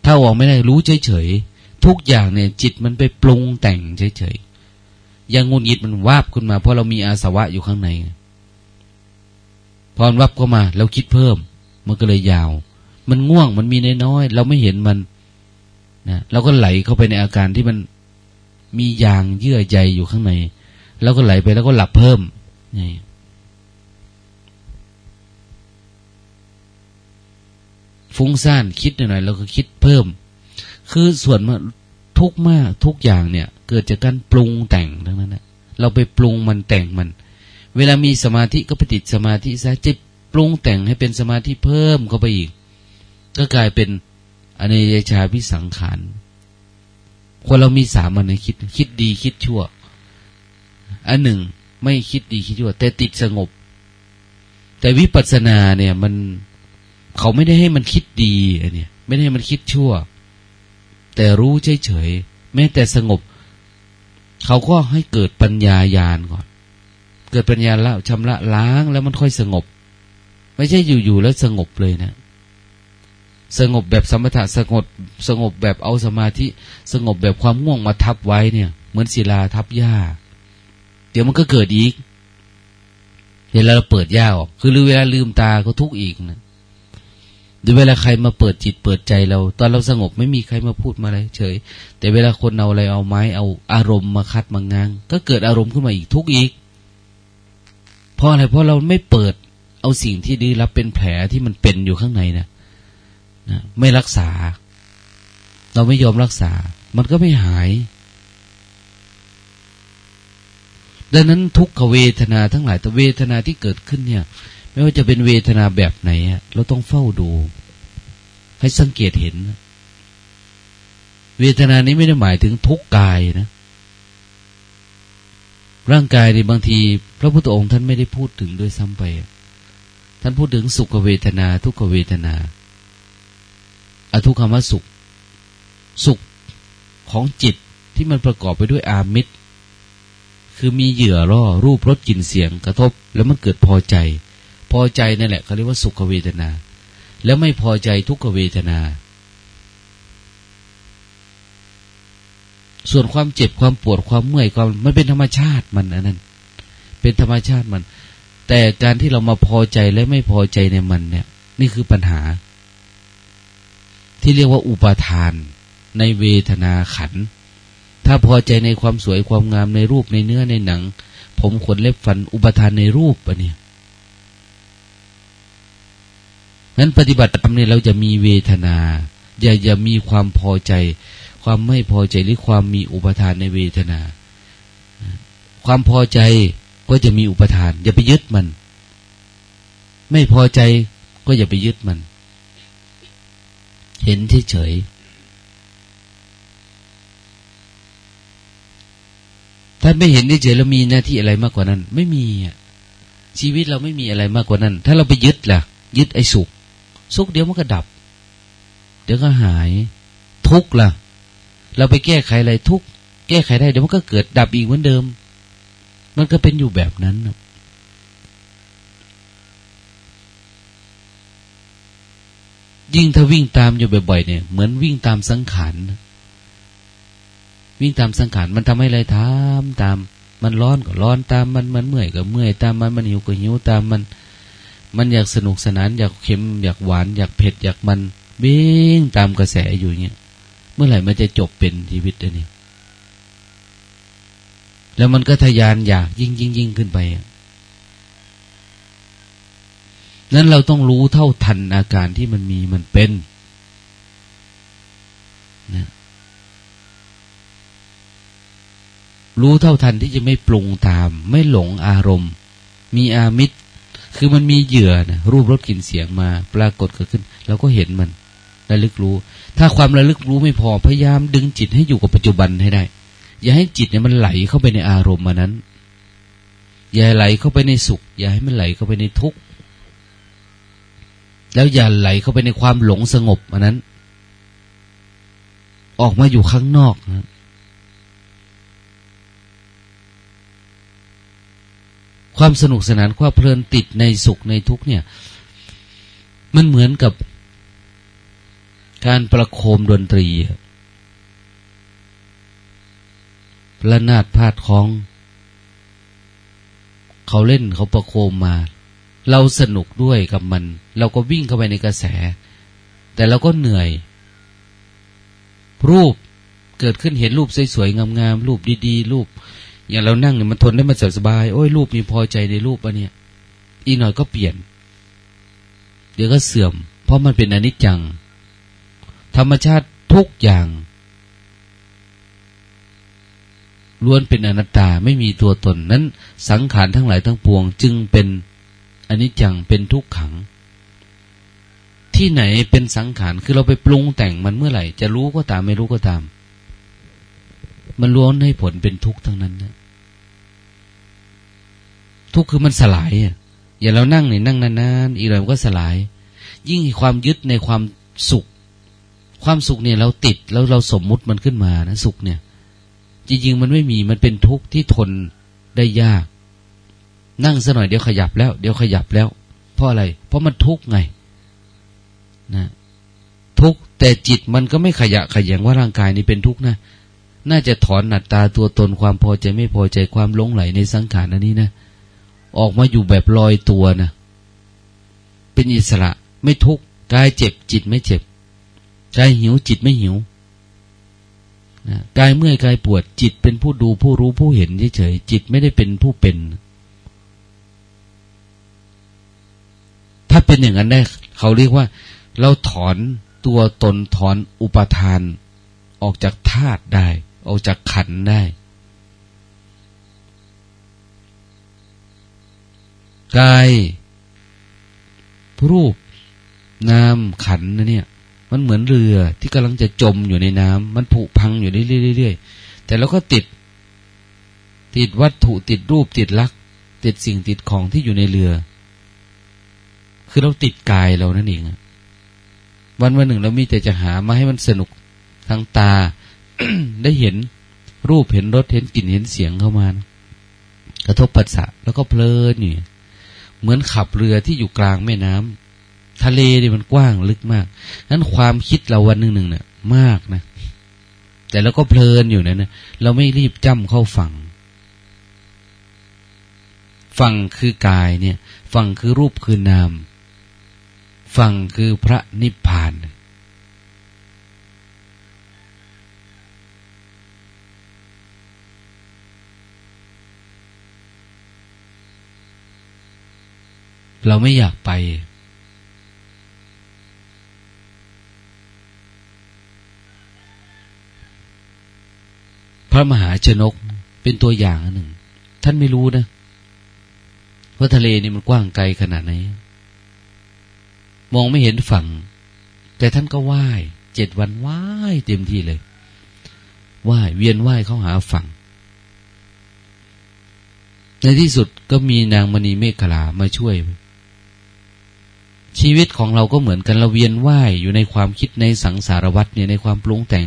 ถ้าออกไม่ได้รู้เฉยๆทุกอย่างเนี่ย จิตมันไปปรุงแต่งเฉยๆอย่างงุนงิดมันวาบขึ้นมา เพราะเรามีอาสวะอยู่ข้างในพอวับเข้ามาเราคิดเพิ่ม มันก็เลยยาว มันง่วงมันมีน้อยๆเราไม่เห็นมันนะเราก็ไหลเข้าไปในอาการที่มันมียางเยื่อใยอยู่ข้างใน แล้วก็ไหลไปแล้วก็หลับเพิ่มนี่ ฟุ้งซ่านคิดหน่อยๆเราก็คิดเพิ่ม คือส่วนทุกมากทุกอย่างเนี่ย เกิดจากการปรุงแต่งทั้งนั้นนะเราไปปรุงมันแต่งมัน เวลามีสมาธิก็ไปติดสมาธิซะจะปรุงแต่งให้เป็นสมาธิเพิ่มเข้าไปอีก ก็กลายเป็นอเนยชาพิสังขารคนเรามีสามอันในคิด คิดดีคิดชั่ว อันหนึ่ง ไม่คิดดีคิดชั่ว แต่ติดสงบ แต่วิปัสสนาเนี่ยมัน เขาไม่ได้ให้มันคิดดีอันนี้ไม่ได้ให้มันคิดชั่ว แต่รู้เฉยๆแม้แต่สงบ เขาก็ให้เกิดปัญญาญาณก่อน เกิดปัญญาละชำระล้างแล้วมันค่อยสงบ ไม่ใช่อยู่ๆแล้วสงบเลยนะสงบแบบสมถะสงบสงบแบบเอาสมาธิ สงบแบบความง่วงมาทับไว้เนี่ย เหมือนศิลาทับหญ้า เดี๋ยวมันก็เกิดอีก เวลาเราเปิดหญ้าออกคือเวลาลืมตาก็ทุกข์อีกนะ หรือเวลาใครมาเปิดจิตเปิดใจเรา ตอนเราสงบไม่มีใครมาพูดมาอะไรเฉย แต่เวลาคนเอาอะไรเอาไม้เอาอารมณ์มาคัดมางาง ก็เกิดอารมณ์ขึ้นมาอีกทุกอีก เพราะอะไรเพราะเราไม่เปิดเอาสิ่งที่ดีรับเป็นแผลที่มันเป็นอยู่ข้างในนะนะไม่รักษา เราไม่ยอมรักษา มันก็ไม่หาย ดังนั้นทุกขเวทนาทั้งหลายแต่เวทนาที่เกิดขึ้นเนี่ย ไม่ว่าจะเป็นเวทนาแบบไหนเราต้องเฝ้าดู ให้สังเกตเห็น เวทนานี้ไม่ได้หมายถึงทุกกายนะ ร่างกายในบางที พระพุทธองค์ท่านไม่ได้พูดถึงด้วยซ้ำไป ท่านพูดถึงสุขเวทนา ทุกขเวทนา อทุกขมสุข สุขของจิตที่มันประกอบไปด้วยอามิตร คือมีเหยื่อร่อรูปรสกลิ่นเสียงกระทบ แล้วมันเกิดพอใจ พอใจนั่นแหละเขาเรียกว่าสุขเวทนา แล้วไม่พอใจทุกขเวทนา ส่วนความเจ็บความปวดความเมื่อยความมันเป็นธรรมชาติมันอันนั้น เป็นธรรมชาติมัน แต่การที่เรามาพอใจและไม่พอใจในมันเนี่ย นี่คือปัญหา ที่เรียกว่าอุปาทานในเวทนาขัน ถ้าพอใจในความสวยความงามในรูปในเนื้อในหนัง ผมขนเล็บฟันอุปทานในรูปอะเนี่ย นั้นปฏิบัติธรรมเนี่ยเราจะมีเวทนา อย่าอย่ามีความพอใจ ความไม่พอใจหรือความมีอุปทานในเวทนา ความพอใจก็จะมีอุปทาน อย่าไปยึดมัน ไม่พอใจก็อย่าไปยึดมัน เห็นเฉยท่าไม่เห็นเฉยแล้วมีหน้าที่อะไรมากกว่านั้น ไม่มีอะชีวิตเราไม่มีอะไรมากกว่านั้น ถ้าเราไปยึดล่ะ ยึดไอ้สุข สุขเดี๋ยวมันก็ดับ เดี๋ยวก็หาย ทุกข์ล่ะ เราไปแก้ไขอะไรทุกข์แก้ไขได้เดี๋ยวมันก็เกิดดับอีกเหมือนเดิม มันก็เป็นอยู่แบบนั้นยิ่งถ้าวิ่งตามอยู่บ่อยๆเนี่ย เหมือนวิ่งตามสังขารวิ่งตามสังขารมันทำให้อะไรทำตาม มันร้อนก็ร้อนตามมันมันเมื่อยก็เมื่อยตามมันมันหิวก็หิวตามมัน มันอยากสนุกสนาน อยากเค็ม อยากหวาน อยากเผ็ด อยากมันวิ่งตามกระแสอยู่เงี้ย เมื่อไหร่มันจะจบเป็นชีวิตอันนี้ แล้วมันก็ทยานอยากยิ่งยิ่งยิ่งขึ้นไปอะนั้นเราต้องรู้เท่าทันอาการที่มันมีมันเป็นนะรู้เท่าทันที่จะไม่ปรุงตาม ไม่หลงอารมณ์ มีอามิตร คือมันมีเหยื่อนะรูปรสกลิ่นเสียงมา ปรากฏเกิดขึ้นเราก็เห็นมันระลึกรู้ ถ้าความระลึกรู้ไม่พอพยายามดึงจิตให้อยู่กับปัจจุบันให้ได้ อย่าให้จิตเนี่ยมันไหลเข้าไปในอารมณ์มานั้น อย่าไหลเข้าไปในสุข อย่าให้มันไหลเข้าไปในทุกข์แล้วอย่าไหลเข้าไปในความหลงสงบอันนั้น ออกมาอยู่ข้างนอกนะ ความสนุกสนานความเพลินติดในสุขในทุกเนี่ย มันเหมือนกับการประโคมดนตรีระนาดพาดคล้อง เขาเล่นเขาประโคมมา เราสนุกด้วยกับมัน เราก็วิ่งเข้าไปในกระแส แต่เราก็เหนื่อย รูปเกิดขึ้นเห็นรูปสวยๆงามๆรูปดีๆ รูป อย่างเรานั่งเนี่ยมันทนได้มันสบายโอ้ยรูปมีพอใจในรูปอันเนี้ยอีกหน่อยก็เปลี่ยน เดี๋ยวก็เสื่อม เพราะมันเป็นอนิจจัง ธรรมชาติทุกอย่างล้วนเป็นอนัตตาไม่มีตัวตนนั้น สังขารทั้งหลายทั้งปวง จึงเป็นอนิจจังเป็นทุกขัง ที่ไหนเป็นสังขารคือเราไปปรุงแต่งมันเมื่อไหร่ จะรู้ก็ตามไม่รู้ก็ตาม มันล้วนให้ผลเป็นทุกข์ทั้งนั้นนะ ทุกข์คือมันสลายอะอย่าเรานั่งเนี่ยนั่งนานๆอีกหน่อยมันก็สลาย ยิ่งความยึดในความสุข ความสุขเนี่ยเราติดแล้วเราสมมุติมันขึ้นมานะสุขเนี่ย จริงๆมันไม่มีมันเป็นทุกข์ที่ทนได้ยาก นั่งซะหน่อยเดี๋ยวขยับแล้ว เดี๋ยวขยับแล้ว เพราะอะไร เพราะมันทุกข์ไงนะทุกข์แต่จิตมันก็ไม่ขยะขยงว่าร่างกายนี้เป็นทุกข์นะน่าจะถอนหนัดตาตัวตนความพอใจไม่พอใจความหลงไหลในสังขารอันนี้นะ ออกมาอยู่แบบลอยตัวนะเป็นอิสระไม่ทุกข์กายเจ็บจิตไม่เจ็บกายหิวจิตไม่หิวนะกายเมื่อยกายปวดจิตเป็นผู้ดูผู้รู้ผู้เห็นเฉยๆจิตไม่ได้เป็นผู้เป็น ถ้าเป็นอย่างนั้นได้เขาเรียกว่า เราถอนตัวตนถอนอุปทาน ออกจากธาตุได้ ออกจากขันได้ กายรูปนามขันนะเนี่ย มันเหมือนเรือที่กำลังจะจมอยู่ในน้ำมันผุพังอยู่เรื่อยๆแต่เราก็ติด ติดวัตถุติดรูปติดลัก ติดสิ่งติดของที่อยู่ในเรือ คือเราติดกายเรานั่นเองวันวันหนึ่งเรามีแต่จะหามาให้มันสนุกทางตา ได้เห็นรูปเห็นรสเห็นกลิ่นเห็นเสียงเข้ามา กระทบปัสสะแล้วก็เพลินนี่ เหมือนขับเรือที่อยู่กลางแม่น้ำทะเลเนี่ยมันกว้างลึกมากนั้นความคิดเราวันหนึ่งหนึ่งเนี่ยมากนะ แต่เราก็เพลินอยู่นะนะเราไม่รีบจ้ำเข้าฝั่งฝั่งคือกายเนี่ย ฝั่งคือรูปคือนาม ฝั่งคือพระนิพพาน เราไม่อยากไป พระมหาชนกเป็นตัวอย่างหนึ่ง ท่านไม่รู้นะว่าทะเลนี่มันกว้างไกลขนาดไหน มองไม่เห็นฝั่ง แต่ท่านก็ว่ายเจ็ดวันว่ายเต็มที่เลยว่ายเวียนว่ายเข้าหาฝั่ง ในที่สุดก็มีนางมณีเมฆลามาช่วย ชีวิตของเราก็เหมือนกันเราเวียนว่ายอยู่ในความคิดในสังสารวัฏเนี่ยในความปรุงแต่ง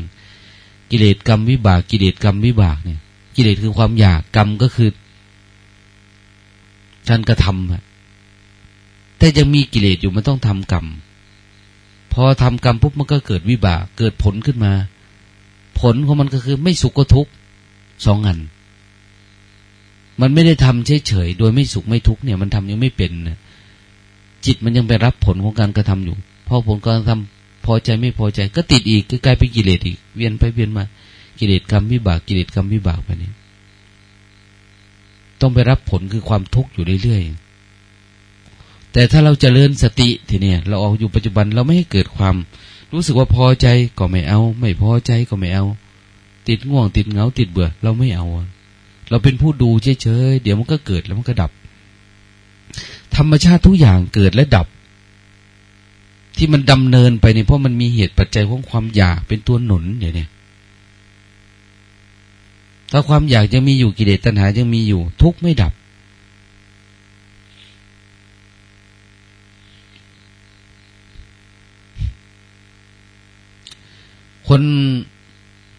กิเลสกรรมวิบาก กิเลสกรรมวิบากเนี่ย กิเลสคือความอยากกรรมก็คือการกระทำอะแต่ยังมีกิเลสอยู่มันต้องทำกรรม พอทำกรรมปุ๊บมันก็เกิดวิบากเกิดผลขึ้นมา ผลของมันก็คือไม่สุขก็ทุกข์สองอัน มันไม่ได้ทำเฉยๆโดยไม่สุขไม่ทุกข์เนี่ย มันทำยังไม่เป็นนะ จิตมันยังไปรับผลของการกระทำอยู่พอผลการทำพอใจไม่พอใจ ก็ติดอีกก็กลายเป็นกิเลสอีก เวียนไปเวียนมา กิเลสกรรมวิบากกิเลสกรรมวิบากไปนี้ต้องไปรับผลคือความทุกข์อยู่เรื่อยๆแต่ถ้าเราจเจริญสติทีเนี้ยเราออกอยู่ปัจจุบันเราไม่ให้เกิดความ รู้สึกว่าพอใจก็ไม่เอา ไม่พอใจก็ไม่เอา ติดง่วงติดเหงาติดเบื่อ เราไม่เอา เราเป็นผู้ดูเฉยๆเดี๋ยวมันก็เกิดแล้วมันก็ดับ ธรรมชาติทุกอย่างเกิดและดับ ที่มันดำเนินไปเนี่ยเพราะมันมีเหตุปัจจัยของความอยากเป็นตัวหนุนอย่างนี้ถ้าความอยากยังมีอยู่กิเลสตัณหายังมีอยู่ ทุกไม่ดับ คน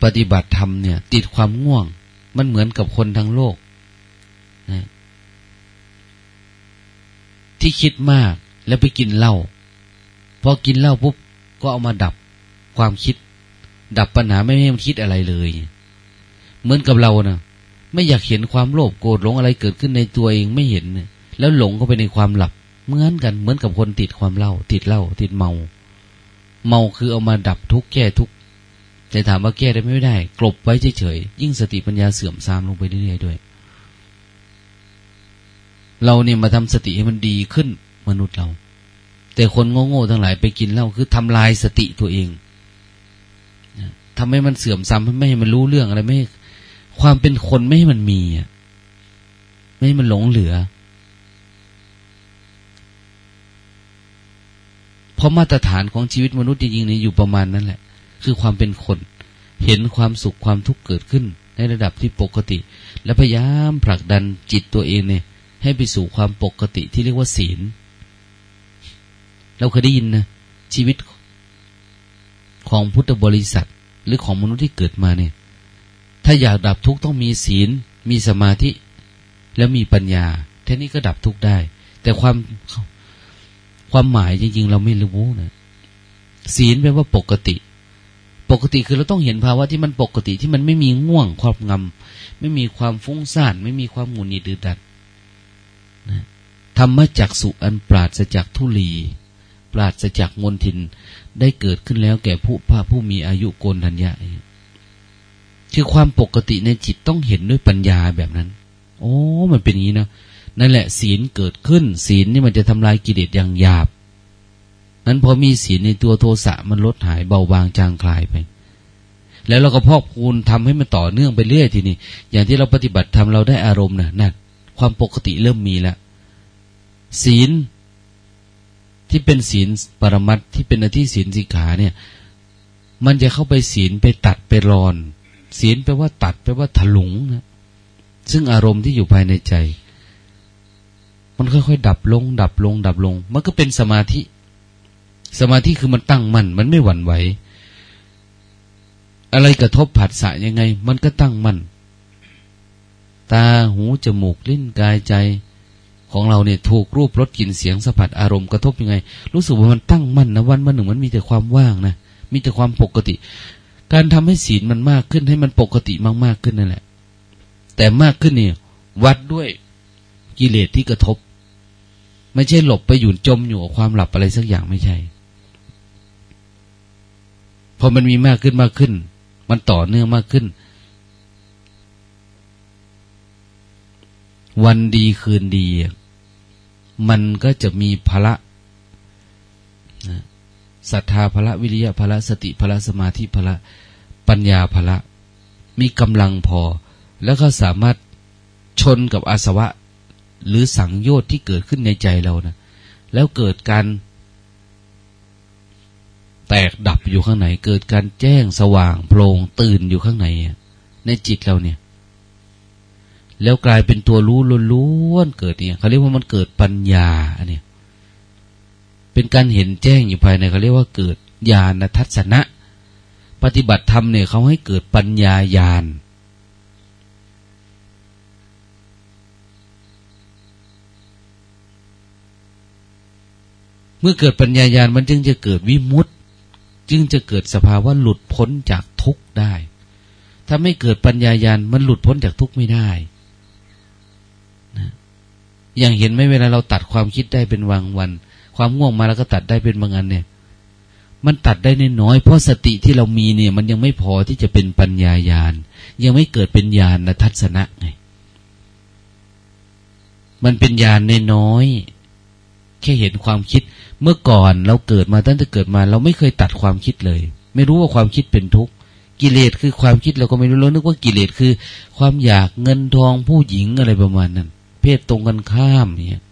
ปฏิบัติธรรมเนี่ย ติดความง่วง มันเหมือนกับคนทั้งโลกนะ ที่คิดมากแล้วไปกินเหล้าพอกินเหล้าปุ๊บก็เอามาดับความคิด ดับปัญหาไม่ให้มันคิดอะไรเลย เหมือนกับเรานะไม่อยากเห็นความโลภโกรธหลงอะไรเกิดขึ้นในตัวเองไม่เห็น แล้วหลงเข้าไปในความหลับเหมือนกันเหมือนกับคนติดความเล่าติดเหล้าติดเมา เมาคือเอามาดับทุกแก้ทุกแต่ถามว่าแก้ได้ไม่ได้ กลบไว้เฉยๆยิ่งสติปัญญาเสื่อมซามลงไปเรื่อยๆด้วย เราเนี่ยมาทำสติให้มันดีขึ้นมนุษย์เรา แต่คนโง่ๆทั้งหลายไปกินเหล้าคือทำลายสติตัวเองทำให้มันเสื่อมซ้ำไม่ให้มันรู้เรื่องอะไรไม่ความเป็นคนไม่ให้มันมีอะไม่ให้มันหลงเหลือเพราะมาตรฐานของชีวิตมนุษย์จริงๆเนี่ยอยู่ประมาณนั้นแหละ คือความเป็นคน เห็นความสุขความทุกข์เกิดขึ้น ในระดับที่ปกติ และพยายามผลักดันจิตตัวเองเนี่ย ให้ไปสู่ความปกติที่เรียกว่าศีล เราเคยได้ยินนะ ชีวิตของพุทธบริษัท หรือของมนุษย์ที่เกิดมาเนี่ย ถ้าอยากดับทุกข์ต้องมีศีล มีสมาธิ แล้วมีปัญญาแค่นี้ก็ดับทุกข์ได้ แต่ความความหมายจริง ๆ เราไม่รู้นะศีลแปลว่าปกติ ปกติคือเราต้องเห็นภาวะที่มันปกติที่มันไม่มีง่วงครอบงำไม่มีความฟุ้งซ่าน ไม่มีความหงุดหงิดดืดดัด ธรรมจักสุอันปราศจากทุลี ปราศจากมนทินได้เกิดขึ้นแล้วแก่ผู้พระผู้มีอายุโกนทัญญาคือความปกติในจิตต้องเห็นด้วยปัญญาแบบนั้น โอ้ มันเป็นอย่างนี้นะนั่นแหละศีลเกิดขึ้น ศีลนี่มันจะทำลายกิเลสอย่างหยาบ นั้นพอมีศีลในตัวโทสะมันลดหายเบาบางจางคลายไป แล้วเราก็พอกพูนทำให้มันต่อเนื่องไปเรื่อยทีนี้อย่างที่เราปฏิบัติทำเราได้อารมณ์นะนั่น ความปกติเริ่มมีแล้วศีลที่เป็นศีลปรมัตที่เป็นอธิศีลสิกขาเนี่ย มันจะเข้าไปศีลไปตัดไปรอน ศีลแปลว่าตัดแปลว่าถลุงนะซึ่งอารมณ์ที่อยู่ภายในใจ มันค่อยๆดับลง ดับลง ดับลง มันก็เป็นสมาธิ สมาธิคือมันตั้งมัน่นมันไม่หวั่นไหว อะไรกระทบผัสสะยังไง มันก็ตั้งมัน่น ตาหูจมูกลิ้นกายใจของเราเนี่ยถูกรูปรสกลิ่นเสียงสัมผัสอารมณ์กระทบยังไง รู้สึกว่ามันตั้งมั่นนะวันวันหนึ่งมันมีแต่ความว่างนะมีแต่ความปกติ การทำให้ศีลมันมากขึ้นให้มันปกติมากๆขึ้นนั่นแหละ แต่มากขึ้นเนี่ยวัดด้วยกิเลสที่กระทบ ไม่ใช่หลบไปอยู่จมอยู่กับความหลับอะไรสักอย่างไม่ใช่พอมันมีมากขึ้นมากขึ้น มันต่อเนื่องมากขึ้น วันดีคืนดี มันก็จะมีพละศรัทธาพละวิริยะพละสติพละสมาธิพละปัญญาพละ มีกำลังพอ แล้วก็สามารถชนกับอาสวะ หรือสังโยชน์ที่เกิดขึ้นในใจเรานะแล้วเกิดการแตกดับอยู่ข้างในเกิดการแจ้งสว่างโปร่งตื่นอยู่ข้างในในจิตเราเนี่ย แล้วกลายเป็นตัวรู้ล้วนๆเกิดเนี่ยเขาเรียกว่ามันเกิดปัญญาอันนี้เป็นการเห็นแจ้งอยู่ภายในเขาเรียกว่าเกิดญาณทัศนะ ปฏิบัติธรรมเนี่ยเขาให้เกิดปัญญาญาณเมื่อเกิดปัญญาญาณมันจึงจะเกิดวิมุตต์จึงจะเกิดสภาวะหลุดพ้นจากทุกข์ได้ ถ้าไม่เกิดปัญญาญาณมันหลุดพ้นจากทุกข์ไม่ได้ ย่างเห็นไหมเวลาเราตัดความคิดได้เป็นวังวัน ความง่วงมาแล้วก็ตัดได้เป็นบางอันเนี่ย มันตัดได้นน้อยเพราะสติที่เรามีเนี่ย มันยังไม่พอที่จะเป็นปัญญาญาณยังไม่เกิดเป็นญาณทัศนะไงมันเป็นญาณน้อยแค่เห็นความคิด เมื่อก่อนเราเกิดมาตั้งแต่เกิดมา เราไม่เคยตัดความคิดเลย ไม่รู้ว่าความคิดเป็นทุกข์กิเลสคือความคิดเราก็ไม่รู้เรานึกว่ากิเลสคือ ความอยากเงินทองผู้หญิงอะไรประมาณนั้น เพศตรงกันข้ามเนี่ย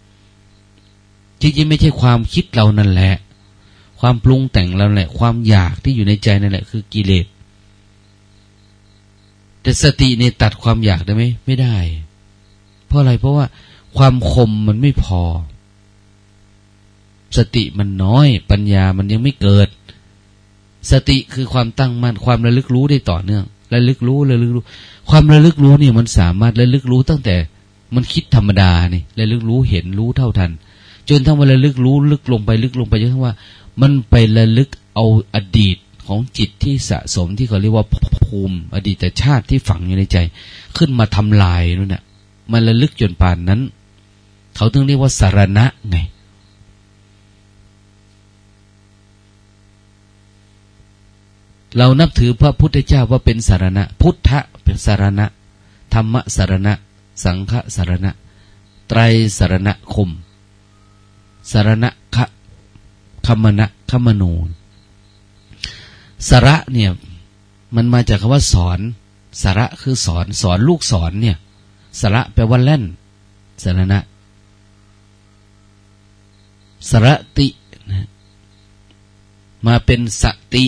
จริงๆไม่ใช่ความคิดเรานั่นแหละ ความปรุงแต่งเราแหละ ความอยากที่อยู่ในใจนั่นแหละ คือกิเลสแต่สติเนี่ยตัดความอยากได้ไหมไม่ได้ เพราะอะไรเพราะว่าความคมมันไม่พอ สติมันน้อย ปัญญามันยังไม่เกิด สติคือความตั้งมั่นความระลึกรู้ได้ต่อเนื่องระลึกรู้ระลึกรู้ ความระลึกรู้เนี่ยมันสามารถระลึกรู้ตั้งแต่ มันคิดธรรมดานี่ระลึกรู้เห็นรู้เท่าทัน จนทั้งวันระลึกรู้ลึกลงไปลึกลงไปจนทั้งว่า มันไประลึกเอาอดีตของจิตที่สะสมที่เขาเรียกว่าภูมิ อดีตชาติที่ฝังอยู่ในใจ ขึ้นมาทำลายนู่นน่ะ มันระลึกจนป่านนั้น เขาต้องเรียกว่าสารณะไงเรานับถือพระพุทธเจ้าว่าเป็นสารณะ พุทธะเป็นสารณะ ธรรมะสารณะ สังฆสารณะ ไตรสารณคม สารณะคะคมณะคมนูนสาระเนี่ย มันมาจากคำว่าสอน สาระคือสอนสอนลูกสอนเนี่ย สาระแปลว่าเล่น สารณะสระตินะมาเป็นสติ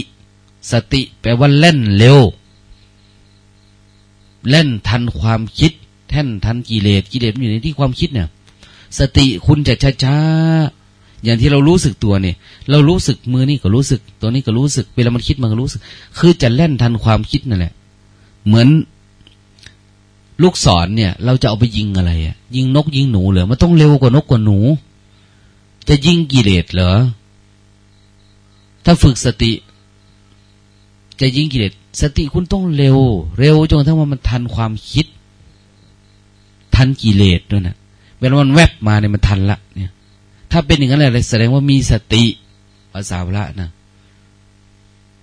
สติแปลว่าเล่นเร็ว เล่นทันความคิด แท่นทันกิเลสกิเลสมันอยู่ในที่ความคิดเนี่ย สติคุณจะช้าๆอย่างที่เรารู้สึกตัวเนี่ย เรารู้สึกมือนี่ก็รู้สึก ตัวนี้ก็รู้สึก เวลามันคิดมันก็รู้สึก คือจะเล่นทันความคิดนั่นแหละ เหมือนลูกศรเนี่ย เราจะเอาไปยิงอะไรอะยิงนกยิงหนูเหรอมันต้องเร็วกว่านกกว่าหนู จะยิงกิเลสเหรอถ้าฝึกสติ จะยิงกิเลสสติคุณต้องเร็ว เร็วจนกระทั่งว่ามันทันความคิด ทันกิเลสด้วยนะเวลามันแวบมาเนี่ยมันทันละเนี่ย ถ้าเป็นอย่างนั้นอะไรแสดงว่ามีสติภาษาพระนะ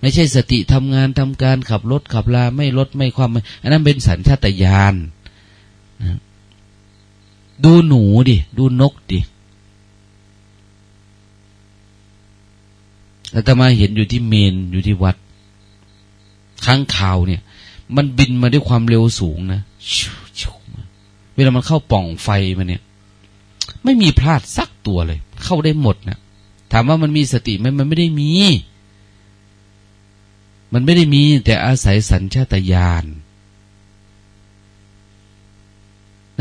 ไม่ใช่สติทำงานทำการขับรถขับลาไม่ลดไม่ความอันนั้นเป็นสัญชาตญาณนะดูหนูดิ ดูนกดิอาตมาเห็นอยู่ที่เมนอยู่ที่วัดค้างข่าวเนี่ย มันบินมาด้วยความเร็วสูงนะเว ลามันเข้าป่องไฟมาเนี่ย ไม่มีพลาดสักตัวเลย เข้าได้หมดนะถามว่ามันมีสติไหมมันไม่ได้มี มันไม่ได้มี แต่อาศัยสัญชาตญาณ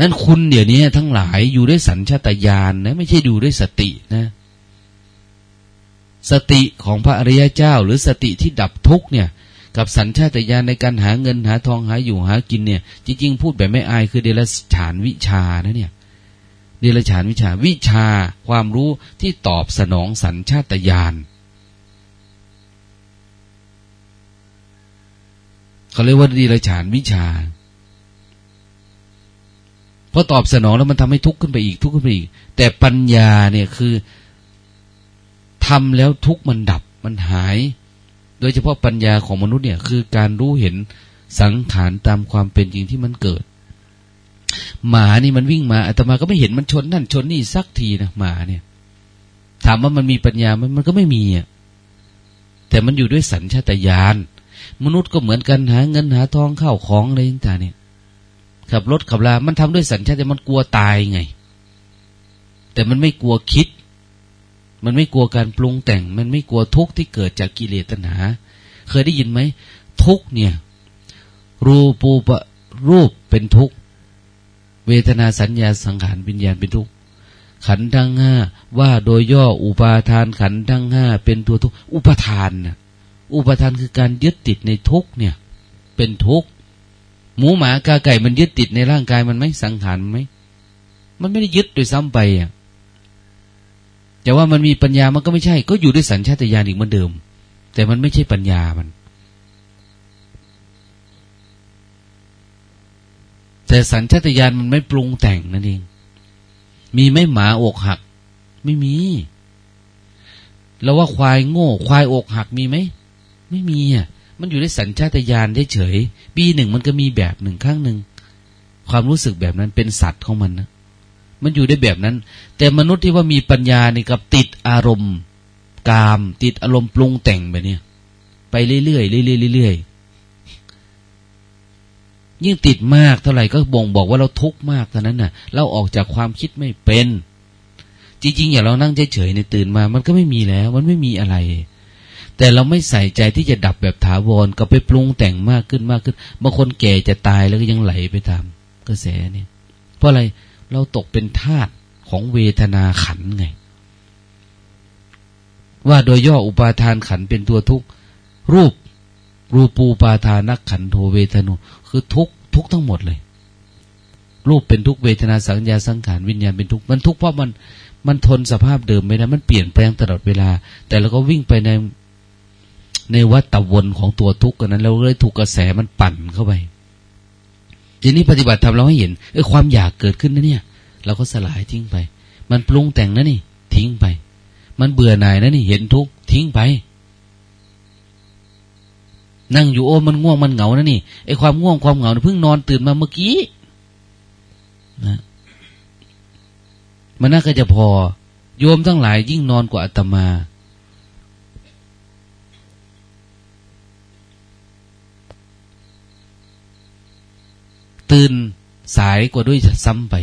นั้นคุณเดี๋ยวนี้ทั้งหลายอยู่ด้วยสัญชาตญาณนะไม่ใช่ดูด้วยสตินะ สติของพระอริยเจ้า หรือสติที่ดับทุกเนี่ย กับสัญชาตญาณในการหาเงินหาทองหาอยู่หากินเนี่ย จริง ๆ พูดแบบไม่อายคือเดรัจฉานวิชานะเนี่ย เดรัจฉานวิชาวิชาความรู้ที่ตอบสนองสัญชาตญาณเขาเรียกว่าดีรัจฉานวิชาพอตอบสนองแล้วมันทำให้ทุกข์ขึ้นไปอีกทุกข์ขึ้นไปอีก แต่ปัญญาเนี่ยคือทำแล้วทุกข์มันดับมันหาย โดยเฉพาะปัญญาของมนุษย์เนี่ยคือการรู้เห็นสังขารตามความเป็นจริงที่มันเกิด หมานี่มันวิ่งมาอาตมาก็ไม่เห็นมันชนนั่นชนนี่สักทีนะหมาเนี่ย ถามว่ามันมีปัญญามันมันก็ไม่มีอะแต่มันอยู่ด้วยสัญชาตญาณมนุษย์ก็เหมือนกันหาเงินหาทองเข้าของอะไรต่างเนี่ยขับรถขับลา มันทำด้วยสัญชาติมันกลัวตายไง แต่มันไม่กลัวคิด มันไม่กลัวการปรุงแต่ง มันไม่กลัวทุกข์ที่เกิดจากกิเลสตัณหา เคยได้ยินไหม ทุกเนี่ย รูปูปะรูปเป็นทุกข์ เวทนาสัญญาสังขารวิญญาณเป็นทุกข์ ขันทั้งห้าว่าโดยย่ออุปาทานขันทั้งห้าเป็นตัวทุกข์ อุปทานนะอุปทานคือการยึดติดในทุกเนี่ย เป็นทุกข์ หมูหมากาไก่มันยึดติดในร่างกายมันไหมสังขารไหม มันไม่ได้ยึดโดยซ้ำไปอะ แต่ว่ามันมีปัญญามันก็ไม่ใช่ ก็อยู่ด้วยสัญชาตญาณอีกเหมือนเดิม แต่มันไม่ใช่ปัญญามัน แต่สัญชาตญาณมันไม่ปรุงแต่งนั่นเอง มีไม่หมาอกหัก ไม่มี แล้วว่าควายโง่ ควายอกหักมีไหม ไม่มีอะ มันอยู่ในสัญชาตญาณได้เฉยปีหนึ่งมันก็มีแบบหนึ่งข้างหนึ่งความรู้สึกแบบนั้นเป็นสัตว์ของมันนะ มันอยู่ได้แบบนั้น แต่มนุษย์ที่ว่ามีปัญญานี่กับติดอารมณ์กาม ติดอารมณ์ปรุงแต่งแบบนี้ไปเรื่อยๆเรื่อยๆเรื่อยๆยิ่งติดมากเท่าไหร่ก็บ่งบอกว่าเราทุกข์มากเท่านั้นน่ะ เราออกจากความคิดไม่เป็น จริงๆ อย่าเรานั่งเฉยๆในตื่นมา มันก็ไม่มีแล้ว มันไม่มีอะไร แต่เราไม่ใส่ใจที่จะดับแบบถาวรก็ไปปรุงแต่งมากขึ้นมากขึ้นบางคนแก่จะตายแล้วก็ยังไหลไปตามกระแสเนี่ย เพราะอะไร เราตกเป็นทาสของเวทนาขันไง ว่าโดยย่ออุปาทานขันเป็นตัวทุกรูปรูปูปาทานักขันโทเวทนุคือทุกทุกทั้งหมดเลย รูปเป็นทุกเวทนาสัญญาสังขารวิญญาณเป็นทุกมันทุกเพราะมันมันทนสภาพเดิมไม่ได้มันเปลี่ยนแปลงตลอดเวลา แต่เราก็วิ่งไปในในวัฏวนของตัวทุกข์กันนั้นเราเลยถูกกระแสมันปั่นเข้าไป ทีนี้ปฏิบัติทำเราให้เห็นเออความอยากเกิดขึ้นนะเนี่ย เราก็สลายทิ้งไป มันปรุงแต่งนะนี่ ทิ้งไป มันเบื่อหน่ายนะนี่ เห็นทุกทิ้งไป นั่งอยู่โอ้มันง่วงมันเหงานะนี่ไอความง่วงความเหงาเพิ่งนอนตื่นมาเมื่อกี้นะมันน่าก็จะพอ โยมทั้งหลายยิ่งนอนกว่าอาตมา ตื่นสายกว่าด้วยซ้ำไป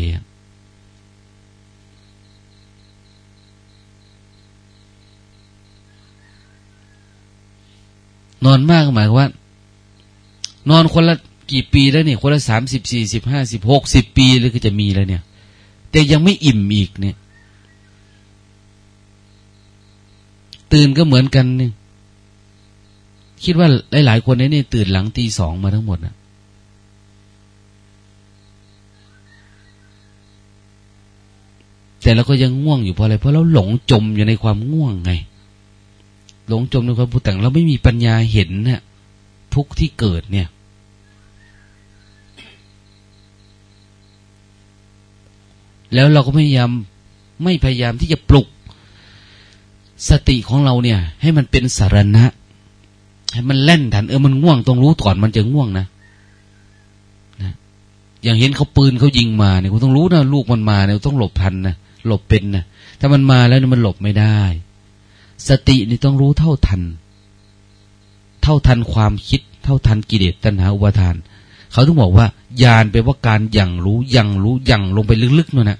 นอนมากหมายว่า นอนคนละกี่ปีแล้วเนี่ย คนละสามสิบสี่สิบห้าสิบหกสิบปีเลยก็จะมีแล้วเนี่ย แต่ยังไม่อิ่มอีกเนี่ย ตื่นก็เหมือนกันเนี่ยคิดว่าหลาย ๆ คนนี่ตื่นหลังตีสองมาทั้งหมดนะ แต่เราก็ยังง่วงอยู่เพราะอะไร เพราะเราหลงจมอยู่ในความง่วงไง หลงจมในความผูดแต่งเราไม่มีปัญญาเห็นเนี่ยทุกที่เกิดเนี่ย แล้วเราก็พยายามไม่พยายามที่จะปลุก สติของเราเนี่ย ให้มันเป็นสารณะ ให้มันเล่นทันเออมันง่วงต้องรู้ก่อนมันจะง่วงนะนะอย่างเห็นเขาปืนเขายิงมาเนี่ยคุณต้องรู้นะลูกมันมาเนี่ยต้องหลบทันนะ หลบเป็นนะถ้ามันมาแล้วมันหลบไม่ได้ สตินี่ต้องรู้เท่าทัน เท่าทันความคิด เท่าทันกิเลสตัณหาอุปาทาน เขาต้องบอกว่า ญาณแปลว่าการยังรู้ยังรู้ยังลงไปลึกๆนั่นนะ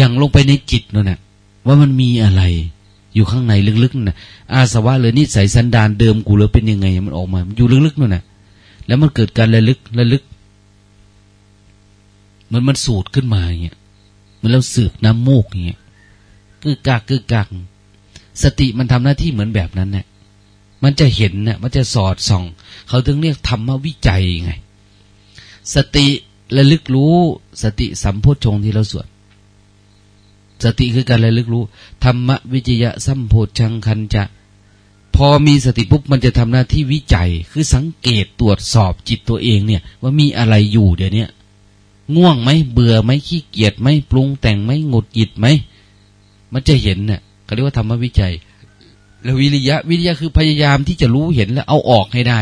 ยังลงไปในจิตนั่นนะว่ามันมีอะไร อยู่ข้างในลึกๆนั่นะอาสวะเลยนิสัยสันดานเดิมกูเลยเป็นยังไง มันออกมาอยู่ลึกๆนั่นนะแล้วมันเกิดการระลึกระลึกเหมือนมันสูดขึ้นมาอย่างเงี้ย มือนเราสืบน้ำมูกอย่างเงี้ยกึกกักกึกกักสติมันทำหน้าที่เหมือนแบบนั้นเนี่ยมันจะเห็นเนี่ยมันจะสอดส่อง เขาถึงเรียกธรรมวิจัยไง สติระลึกรู้ สติสัมโพชฌงที่เราสวดสติคือการระลึกรู้ ธรรมวิจยะสัมโพชังคันจะ พอมีสติปุ๊บมันจะทำหน้าที่วิจัย คือสังเกตตรวจสอบจิตตัวเองเนี่ย ว่ามีอะไรอยู่เดี๋ยวนี้ ง่วงไหมเบื่อไหมขี้เกียจไหมปรุงแต่งไหมงดหยิดไหมมันจะเห็นเนี่ยเขาเรียกว่าธรรมวิจัย แล้ววิริยะวิริยะคือพยายามที่จะรู้เห็นแล้วเอาออกให้ได้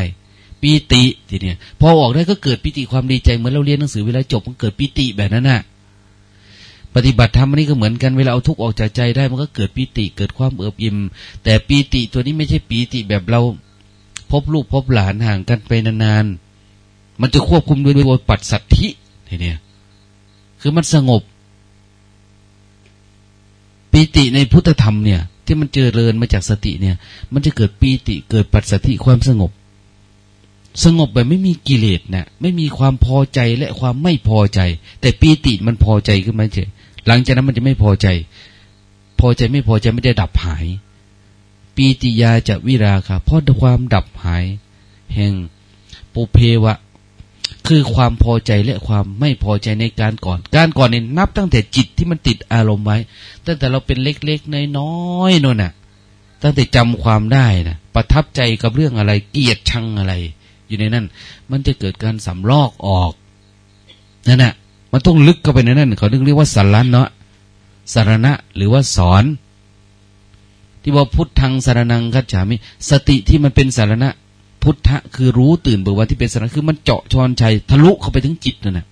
ปีติทีเนี้ยพอออกได้ก็เกิดปิติความดีใจเหมือนเราเรียนหนังสือเวลาจบมันเกิดปิติแบบนั้นน่ะ ปฏิบัติธรรมนี่ก็เหมือนกันเวลาเอาทุกออกจากใจได้มันก็เกิดปิติเกิดความเอิบอิ่มแต่ปีติตัวนี้ไม่ใช่ปีติแบบเรา พบลูกพบหลานห่างกันไปนานๆมันจะควบคุมด้วยตัวปัจสัทธิ ทีเนี้ยคือมันสงบ ปีติในพุทธธรรมเนี่ย ที่มันเจริญมาจากสติเนี่ย มันจะเกิดปีติเกิดปัสสติความสงบ สงบแบบไม่มีกิเลสนะไม่มีความพอใจและความไม่พอใจ แต่ปีติมันพอใจขึ้นมาเฉยหลังจากนั้นมันจะไม่พอใจ พอใจไม่พอใจไม่ได้ดับหาย ปีติยาจะวิราค่ะเพราะความดับหาย แห่งปุเพวะ คือความพอใจและความไม่พอใจในการก่อน การก่อนเนี่ยนับตั้งแต่จิตที่มันติดอารมณ์ไว้ ตั้งแต่เราเป็นเล็กๆน้อยๆนั่นน่ะ ตั้งแต่จำความได้นะประทับใจกับเรื่องอะไร เกลียดชังอะไร อยู่ในนั้น มันจะเกิดการสำลอกออกนั่นน่ะมันต้องลึกเข้าไปในนั้นเขาเรียกว่าสารเนาะสารณะหรือว่าสอน ที่ว่าพุทธังสารนังคัจฉามิ สติที่มันเป็นสารณะ พุทธะคือรู้ตื่นเบิกบานที่เป็นสาระคือมันเจาะชอนชัยทะลุเข้าไปถึงจิตนั่นแหะ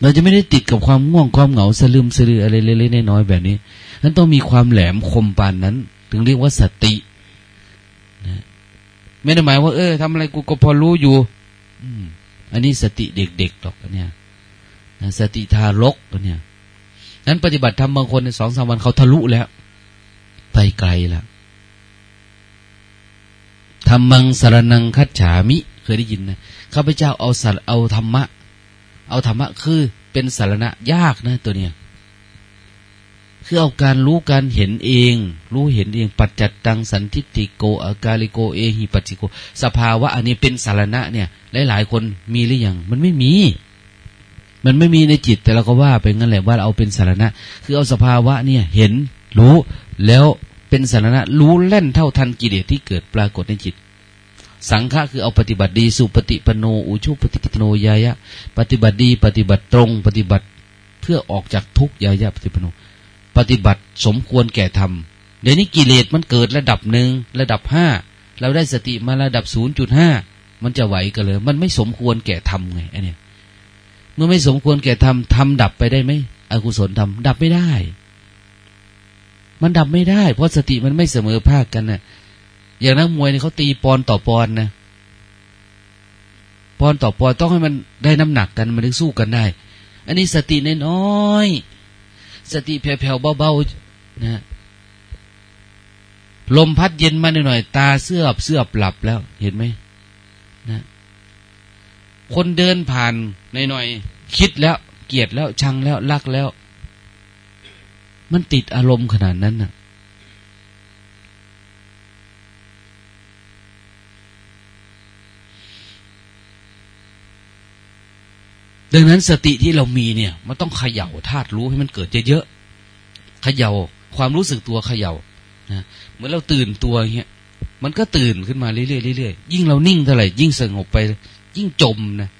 เราจะไม่ได้ติดกับความง่วงความเหงาสลืมสลืออะไรเล็กๆน้อยๆแบบนี้นั้นต้องมีความแหลมคมปานนั้น ถึงเรียกว่าสตินะไม่ได้หมายว่าเออทำอะไรกูก็พอรู้อยู่อือันนี้สติเด็กๆหรอกเนี่ยสติทารกเนี่ยนั้นปฏิบัติทำบางคนในสองสามวันเขาทะลุแล้ว ไปไกลแล้ว ธรรมังสารนังคัจฉามิ เคยได้ยินนะข้าพเจ้าเอาสารเอาธรรมะ เอาธรรมะคือเป็นสารณะยากนะตัวเนี้ยคือเอาการรู้การเห็นเอง รู้เห็นเอง ปัจจัดตังสันทิติโกอากาลิโกเอหิปัจจิโก สภาวะอันนี้เป็นสารณะเนี่ย หลายๆ คนมีหรือยังมันไม่มี มันไม่มีในจิต แต่เราก็ว่าไปงั้นแหละว่าเอาเป็นสารณะ คือเอาสภาวะเนี่ยเห็นรู้แล้ว เป็นสาระรู้เล่นเท่าทันกิเลสที่เกิดปรากฏในจิต สังฆะคือเอาปฏิบัติดีสุปฏิปโนอุชุปฏิปโนยายะ ปฏิบัติดี ปฏิบัติตรง ปฏิบัติเพื่อออกจากทุกยายะปฏิปโน ปฏิบัติสมควรแก่ธรรมเดี๋ยวนี้กิเลสมันเกิดระดับหนึ่งระดับห้าเราได้สติมาระดับศูนย์จุดห้ามันจะไหวกันเลย มันไม่สมควรแก่ทำไงไอเนี่ยเมื่อไม่สมควรแก่ทำทำดับไปได้ไหมอกุศลทำดับไม่ได้ มันดับไม่ได้ เพราะสติมันไม่เสมอภาคกันนะอย่างนักมวยเนี่ยเขาตีปอนต่อปอนนะปอนต่อปอนต้องให้มันได้น้ำหนักกันมันถึงสู้กันได้ อันนี้สตินน้อยสติแผ่วๆเบาๆนะลมพัดเย็นมาหน่อยตาเสื้อบเสื้อบหลับแล้ว เห็นไหมนะคนเดินผ่านหน่อยๆคิดแล้ว เกลียดแล้วชังแล้วรักแล้ว มันติดอารมณ์ขนาดนั้นน่ะ ดังนั้นสติที่เรามีเนี่ย มันต้องเขย่าธาตุรู้ให้มันเกิดเยอะๆเขย่าความรู้สึกตัวเขย่านะเหมือนเราตื่นตัวเงี้ยมันก็ตื่นขึ้นมาเรื่อยๆเรื่อยๆยิ่งเรานิ่งเท่าไหร่ยิ่งสงบไป ยิ่งจมนะ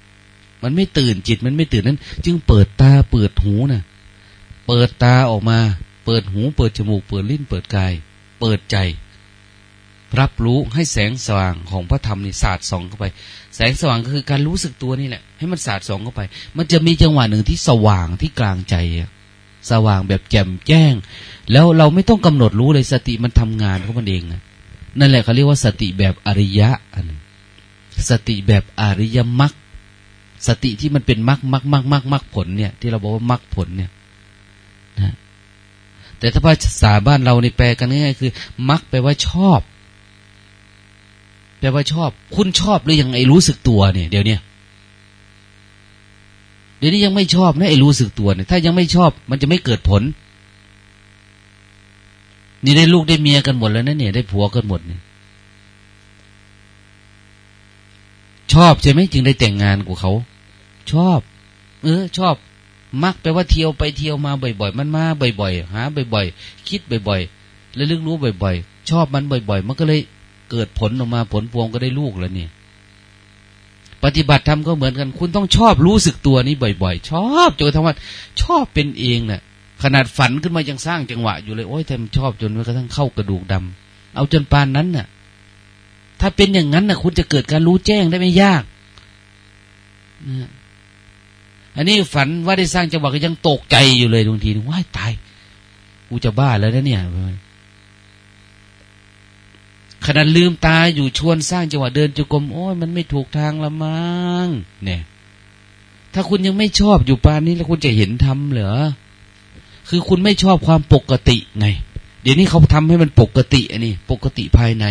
มันไม่ตื่นจิตมันไม่ตื่นนั้น จึงเปิดตาเปิดหูนะ เปิดตาออกมา เปิดหู เปิดจมูก เปิดลิ้น เปิดกาย เปิดใจ รับรู้ให้แสงสว่างของพระธรรมนี่สาดส่องเข้าไป แสงสว่างก็คือการรู้สึกตัวนี่แหละ ให้มันสาดส่องเข้าไป มันจะมีจังหวะหนึ่งที่สว่างที่กลางใจสว่างแบบแจ่มแจ้ง แล้วเราไม่ต้องกำหนดรู้เลยสติมันทำงานของมันเองนะนั่นแหละเขาเรียกว่าสติแบบอริยะอันสติแบบอริยมรรคสติที่มันเป็นมรรคมรรคมรรคมรรคผลเนี่ย ที่เราบอกว่ามรรคผลเนี่ย นะแต่ถ้าภาษาบ้านเราในแปลกันง่ายๆคือมรรคแปลว่าชอบ แปลว่าชอบ คุณชอบหรือยังไอ้รู้สึกตัวเนี่ย เดี๋ยวนี้เดี๋ยวนี้ยังไม่ชอบนะไอ้รู้สึกตัวเนี่ย ถ้ายังไม่ชอบ มันจะไม่เกิดผล นี่ได้ลูกได้เมียกันหมดแล้วนะเนี่ย ได้ผัวกันหมดเนี่ยชอบใช่ไหมจึงได้แต่งงานกับเขา ชอบ เออ ชอบ มักแปลว่าเที่ยวไปเที่ยวมาบ่อยๆ มันมาบ่อยๆ หาบ่อยๆ คิดบ่อยๆแล้วลึกรู้บ่อยๆ ชอบมันบ่อยๆ มันก็เลยเกิดผลออกมาผลพวงก็ได้ลูกแล้วนี่ ปฏิบัติธรรมก็เหมือนกัน คุณต้องชอบรู้สึกตัวนี้บ่อยๆ ชอบจนทำว่าชอบเป็นเองเนะ่ะ ขนาดฝันขึ้นมายังสร้างจังหวะอยู่เลย โอ้ยแต่ชอบจนแม้กระทั่งเข้ากระดูกดำเอาจนปานนั้นน่ะ ถ้าเป็นอย่างนั้นน่ะ คุณจะเกิดการรู้แจ้งได้ไม่ยาก อันนี้ฝันว่าได้สร้างจังหวะก็ยังตกใจอยู่เลยบางทีว้ายตายกูจะบ้าแล้วนะเนี่ยขนาดลืมตาอยู่ชวนสร้างจังหวะเดินจุกรมโอ้ยมันไม่ถูกทางละมั้งเนี่ย ถ้าคุณยังไม่ชอบอยู่ปานนี้แล้วคุณจะเห็นทำเหรอคือคุณไม่ชอบความปกติไง เดี๋ยวนี้เขาทำให้มันปกติอันนี้ปกติภายใน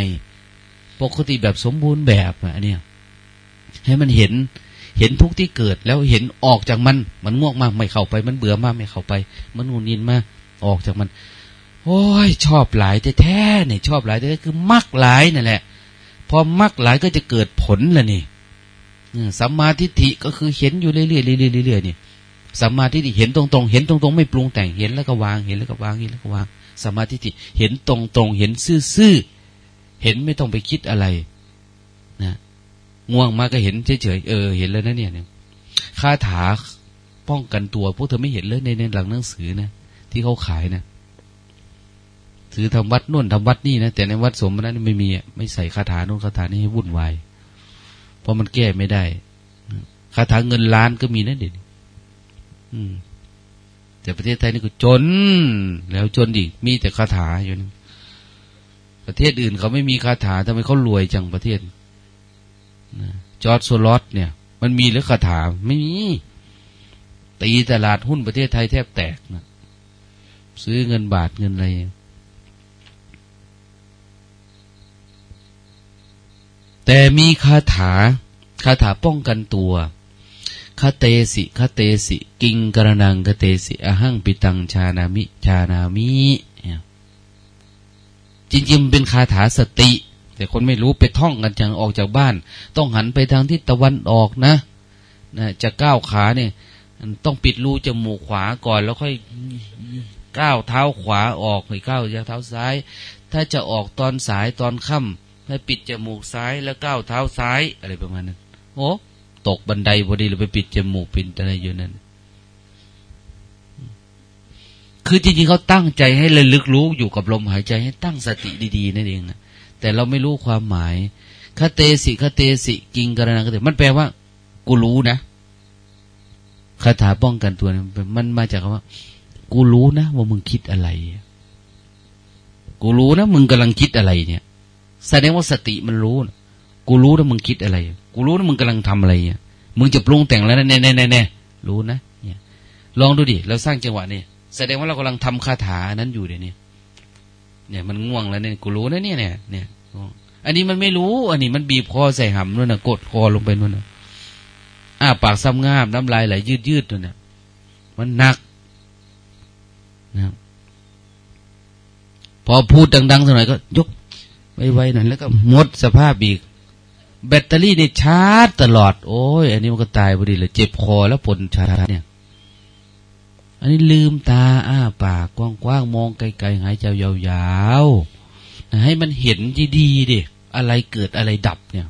ปกติแบบสมบูรณ์แบบอันนี้ให้มันเห็น เห็นทุกที่เกิดแล้วเห็นออกจากมัน มันง่วงมากไม่เข้าไป มันเบื่อมากไม่เข้าไป มันงูนินมากออกจากมัน โอ้ย ชอบหลายแท้เนี่ยชอบหลายแท้คือมักหลายนั่นแหละ พอมักหลายก็จะเกิดผลละนี่สัมมาทิฏฐิก็คือเห็นอยู่เรื่อยๆเรื่อยๆเนี่สัมมาทิฏฐิเห็นตรงๆ เห็นตรงๆ ไม่ปรุงแต่งเห็นแล้วก็วางเห็นแล้วก็วางเห็นแล้วก็วางสัมมาทิฏฐิเห็นตรงๆ เห็นซื่อๆเห็นไม่ต้องไปคิดอะไร ง่วงมาก็เห็นเฉยๆเออเห็นแล้วนะเนี่ยคาถาป้องกันตัวพวกเธอไม่เห็นเลยในในหลังหนังสือนะที่เขาขายนะถือทำวัดนู่นทำวัดนี่นะแต่ในวัดสมนั้นไม่มีไม่ใส่คาถาโน่นคาถานี่ให้วุ่นวายเพราะมันแก้ไม่ได้คาถาเงินล้านก็มีนะเด็กแต่ประเทศไทยนี่ก็จน แล้วจนอีกมีแต่คาถาอยู่นะประเทศอื่นเขาไม่มีคาถาทำไมเขารวยจังประเทศ จอร์ดโซลอตเนี่ย มันมีหรือคาถาไม่มี ตีตลาดหุ้นประเทศไทยแทบแตกนะซื้อเงินบาทเงินอะไรแต่มีคาถาคาถาป้องกันตัวคาเตสิคาเตสิ กิงกระนังคาเตสิอหังปิตังชานามิ ชานามิจริงๆเป็นคาถาสติ แต่คนไม่รู้ไปท่องกันจังออกจากบ้าน ต้องหันไปทางทิศตะวันออกนะนะจะก้าวขาเนี่ยต้องปิดรูจมูกขวาก่อน แล้วค่อยก้าวเท้าขวาออกหรือก้าวเท้าซ้าย ถ้าจะออกตอนสายตอนค่ำให้ปิดจมูกซ้ายแล้วก้าวเท้าซ้าย อะไรประมาณนั้นโอ้ตกบันไดพอดีเราไปปิดจมูกปิดอะไรอยู่นั่นคือจริงๆเขาตั้งใจให้ระลึกรู้อยู่กับลมหายใจให้ตั้งสติดีๆนั่นเองนะ แต่เราไม่รู้ความหมายคเตสิคเตสิกิงกรณาคเตมันแปลว่า กูรู้นะคาถาป้องกันตัวมันมาจากคำว่า กูรู้นะว่ามึงคิดอะไร กูรู้นะมึงกำลังคิดอะไร เนี่ยแสดงว่าสติมันรู้นะกูรู้นะมึงคิดอะไร กูรู้นะมึงกำลังทำอะไรเนี่ยมึงจะปรุงแต่งแล้วนะแน่แน่แน่รู้นะเนี่ย ลองดูดิเราสร้างจังหวะนี่แสดงว่าเรากำลังทำคาถานั้นอยู่เดี๋ยวนี้ เนี่ยมันง่วงแล้วเนี่ยกูรู้นะเนี่ยเนี่ยเนี่ยอันนี้มันไม่รู้ อันนี้มันบีบคอใส่หำนู่นน่ะกดคอลงไปนู่นน่ะอ้าปากซ้ำงาบน้ำลายไหลยืดยืดนู่นน่ะมันหนักนะพอพูดดังๆสักหน่อยก็ ยกไวๆหน่อยแล้วก็หมดสภาพอีก แบตเตอรี่เนี่ยชาร์จตลอด โอ้ย อันนี้มันก็ตายพอดีเลยเจ็บคอแล้วปนชาร์จเนี่ย อันนี้ลืมตาอ้าปากกว้างๆมองไกลๆหายใจยาวๆให้มันเห็นดีๆดิอะไรเกิดอะไรดับเนี่ย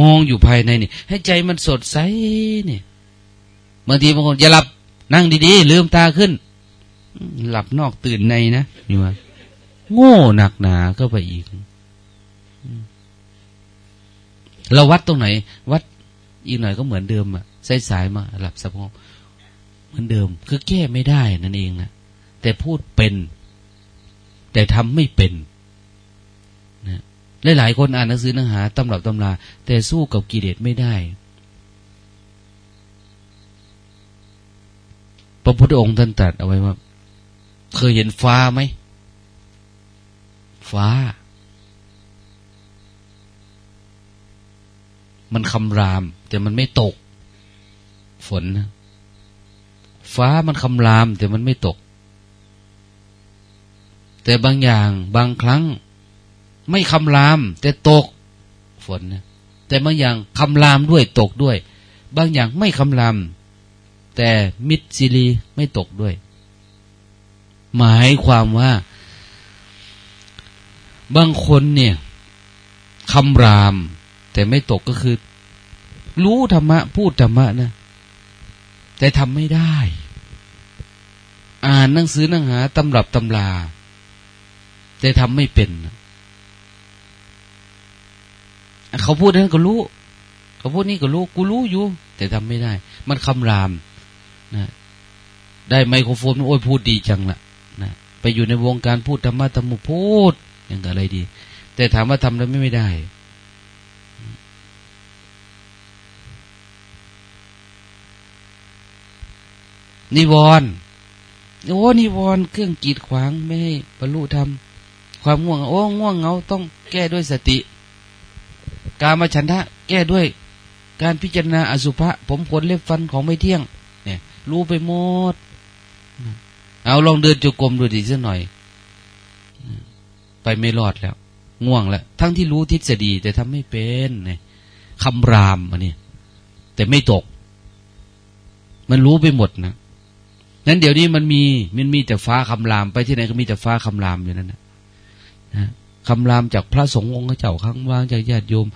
มองอยู่ภายในนี่ให้ใจมันสดใสเนี่ยบางทีบางคนอย่าหลับนั่งดีๆลืมตาขึ้น หลับนอกตื่นในนะอยู่ว่าโง่หนักหนาก็ไปอีกเราวัดตรงไหน วัดอีกหน่อยก็เหมือนเดิมอะสายสายมาหลับสะโพก เหมือนเดิม คือแก้ไม่ได้นั่นเองนะแต่พูดเป็น แต่ทำไม่เป็นนะหลายๆคนอ่านหนังสือหนังหาตำรับตำรา แต่สู้กับกิเลสไม่ได้ พระพุทธองค์ท่านตรัสเอาไว้ว่า เคยเห็นฟ้าไหมฟ้า มันคำราม แต่มันไม่ตก ฝนนะ ฟ้ามันคำราม แต่มันไม่ตก แต่บางอย่างบางครั้ง ไม่คำราม แต่ตก ฝนนะแต่บางอย่างคำรามด้วยตกด้วย บางอย่างไม่คำราม แต่มิดซิลีไม่ตกด้วย หมายความว่า บางคนเนี่ยคำราม แต่ไม่ตกก็คือ รู้ธรรมะ พูดธรรมะนะ แต่ทำไม่ได้ อ่านหนังสือหนังหาตำรับตำลา แต่ทำไม่เป็น เขาพูดนั้นก็รู้ เขาพูดนี่ก็รู้ กูรู้อยู่ แต่ทำไม่ได้ มันคำรามนะได้ไมโครโฟนโอ้ยพูดดีจังละนะไปอยู่ในวงการพูดธรรมะธรรมพูดอย่างอะไรดี แต่ถามว่าทำแล้วไม่ไม่ได้นิวรณ์ โอ้นิวรณ์เครื่องกีดขวางไม่ให้บรรลุธรรมความง่วงโอ้ง่วงเงาต้องแก้ด้วยสติ การมาฉันทะแก้ด้วย การพิจารณาอสุภะผมขนเล็บฟันของไม่เที่ยง เนี่ย รู้ไปหมด เอาลองเดินจุกรมดูดีสักหน่อย ไปไม่รอดแล้ว ง่วงแล้วทั้งที่รู้ทฤษฎีแต่ทำไม่เป็นเนี่ยคำรามอันนี้แต่ไม่ตก มันรู้ไปหมดนะ นั้นเดี๋ยวนี้มันมีมันมีแต่ฟ้าคำราม ไปที่ไหนก็มีแต่ฟ้าคำรามอยู่นั่นนะนะคำรามจากพระสงฆ์องค์เจ้าข้างว่างจากญาติโยม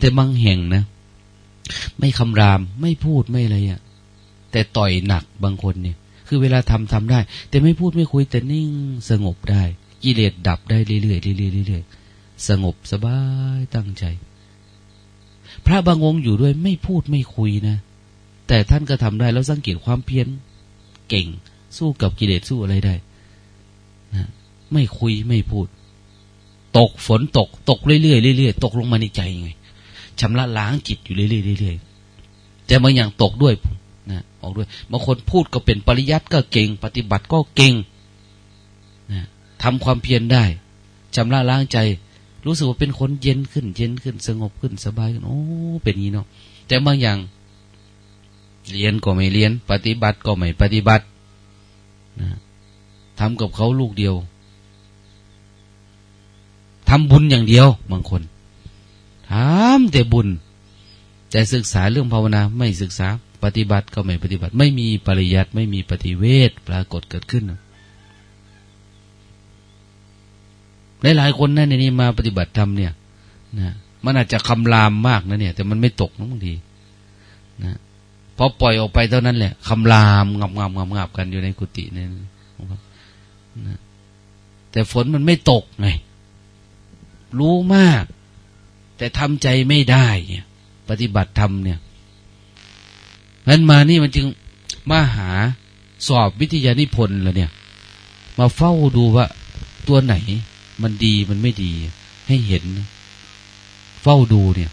แต่บางแห่งนะ ไม่คำรามไม่พูดไม่อะไรอะ่ะ แต่ต่อยหนักบางคนเนี่ย คือเวลาทำทำได้ แต่ไม่พูดไม่คุยแต่นิ่งสงบได้กิเลสดับได้เรื่อยๆเรื่อยๆเรื่อยๆสงบสบายตั้งใจ พระบางองค์อยู่ด้วยไม่พูดไม่คุยนะแต่ท่านก็ทำได้แล้วสังเกตความเพียร เก่ง สู้กับกิเลสสู้อะไรได้นะไม่คุยไม่พูด ตกฝนตก ตกเรื่อยๆเรื่อยๆตกลงมาในใจไงชำระล้างจิตอยู่เรื่อยๆเรื่อยๆแต่บางอย่างตกด้วยนะออกด้วยบางคนพูดก็เป็นปริยัติก็เก่ง ปฏิบัติก็เก่งนะทำความเพียรได้ชำระล้างใจ รู้สึกว่าเป็นคนเย็นขึ้น เย็นขึ้นสงบขึ้นสบายขึ้นโอ้เป็นงี้เนาะแต่บางอย่าง เรียนก็ไม่เรียน ปฏิบัติก็ไม่ปฏิบัตินะทำกับเขาลูกเดียวทำบุญอย่างเดียว บางคนทำแต่บุญ แต่ศึกษาเรื่องภาวนาไม่ศึกษา ปฏิบัติก็ไม่ปฏิบัติ ไม่มีปริยัติไม่มีปฏิเวทปรากฏเกิดขึ้นหลายๆคนนั่นในนี้มาปฏิบัติธรรมเนี่ยนะมันอาจจะคำรามมากนะเนี่ย แต่มันไม่ตกนะบางทีนะ พอปล่อยออกไปเท่านั้นแหละคำรามงับงับงับงับกันอยู่ในกุฏินี่นะแต่ฝนมันไม่ตกไงรู้มาก แต่ทำใจไม่ได้เนี่ย ปฏิบัติธรรมเนี่ยนั้นมานี่มันจึงมาหาสอบวิทยานิพนธ์แล้วเนี่ย มาเฝ้าดูว่าตัวไหน มันดีมันไม่ดี ให้เห็น เฝ้าดูเนี่ย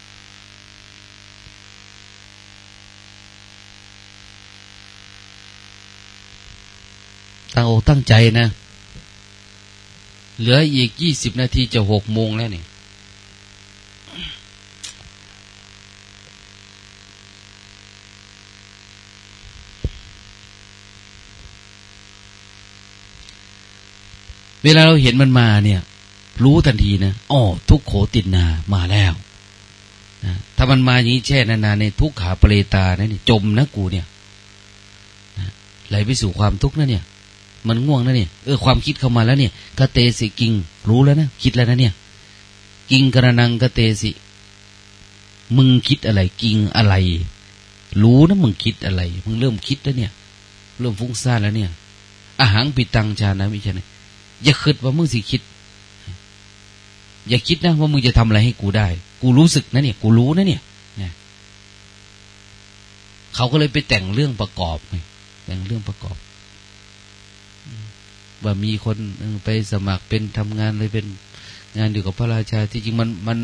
ตั้งอกตั้งใจนะ เหลืออีกยี่สิบนาทีจะหกโมงแล้วนี่เวลาเราเห็นมันมาเนี่ย รู้ทันทีนะอ๋อทุกโขตินนามาแล้วนะถ้ามันมาอย่างนี้แช่นานๆในทุกขาเปรตานะนี่จมนะกูเนี่ยนะไหลไปสู่ความทุกข์นะเนี่ย มันง่วงนะเนี่ยเออความคิดเข้ามาแล้วเนี่ยกเตสิกิง รู้แล้วนะคิดแล้วนะเนี่ย กิงกระนังกเตสิ มึงคิดอะไร กิงอะไร รู้นะมึงคิดอะไรมึงเริ่มคิดแล้วเนี่ย เริ่มฟุ้งซ่านแล้วเนี่ย อาหารปิตังชานะวิชนะอย่าคิดว่ามึงสิคิด อย่าคิดนะว่ามึงจะทำอะไรให้กูได้ กูรู้สึกนะเนี่ยกูรู้นะเนี่ยนะเขาก็เลยไปแต่งเรื่องประกอบไงแต่งเรื่องประกอบ ว่ามีคนไปสมัครเป็นทำงานเลยเป็นงานอยู่กับพระราชาที่จริงมันมัน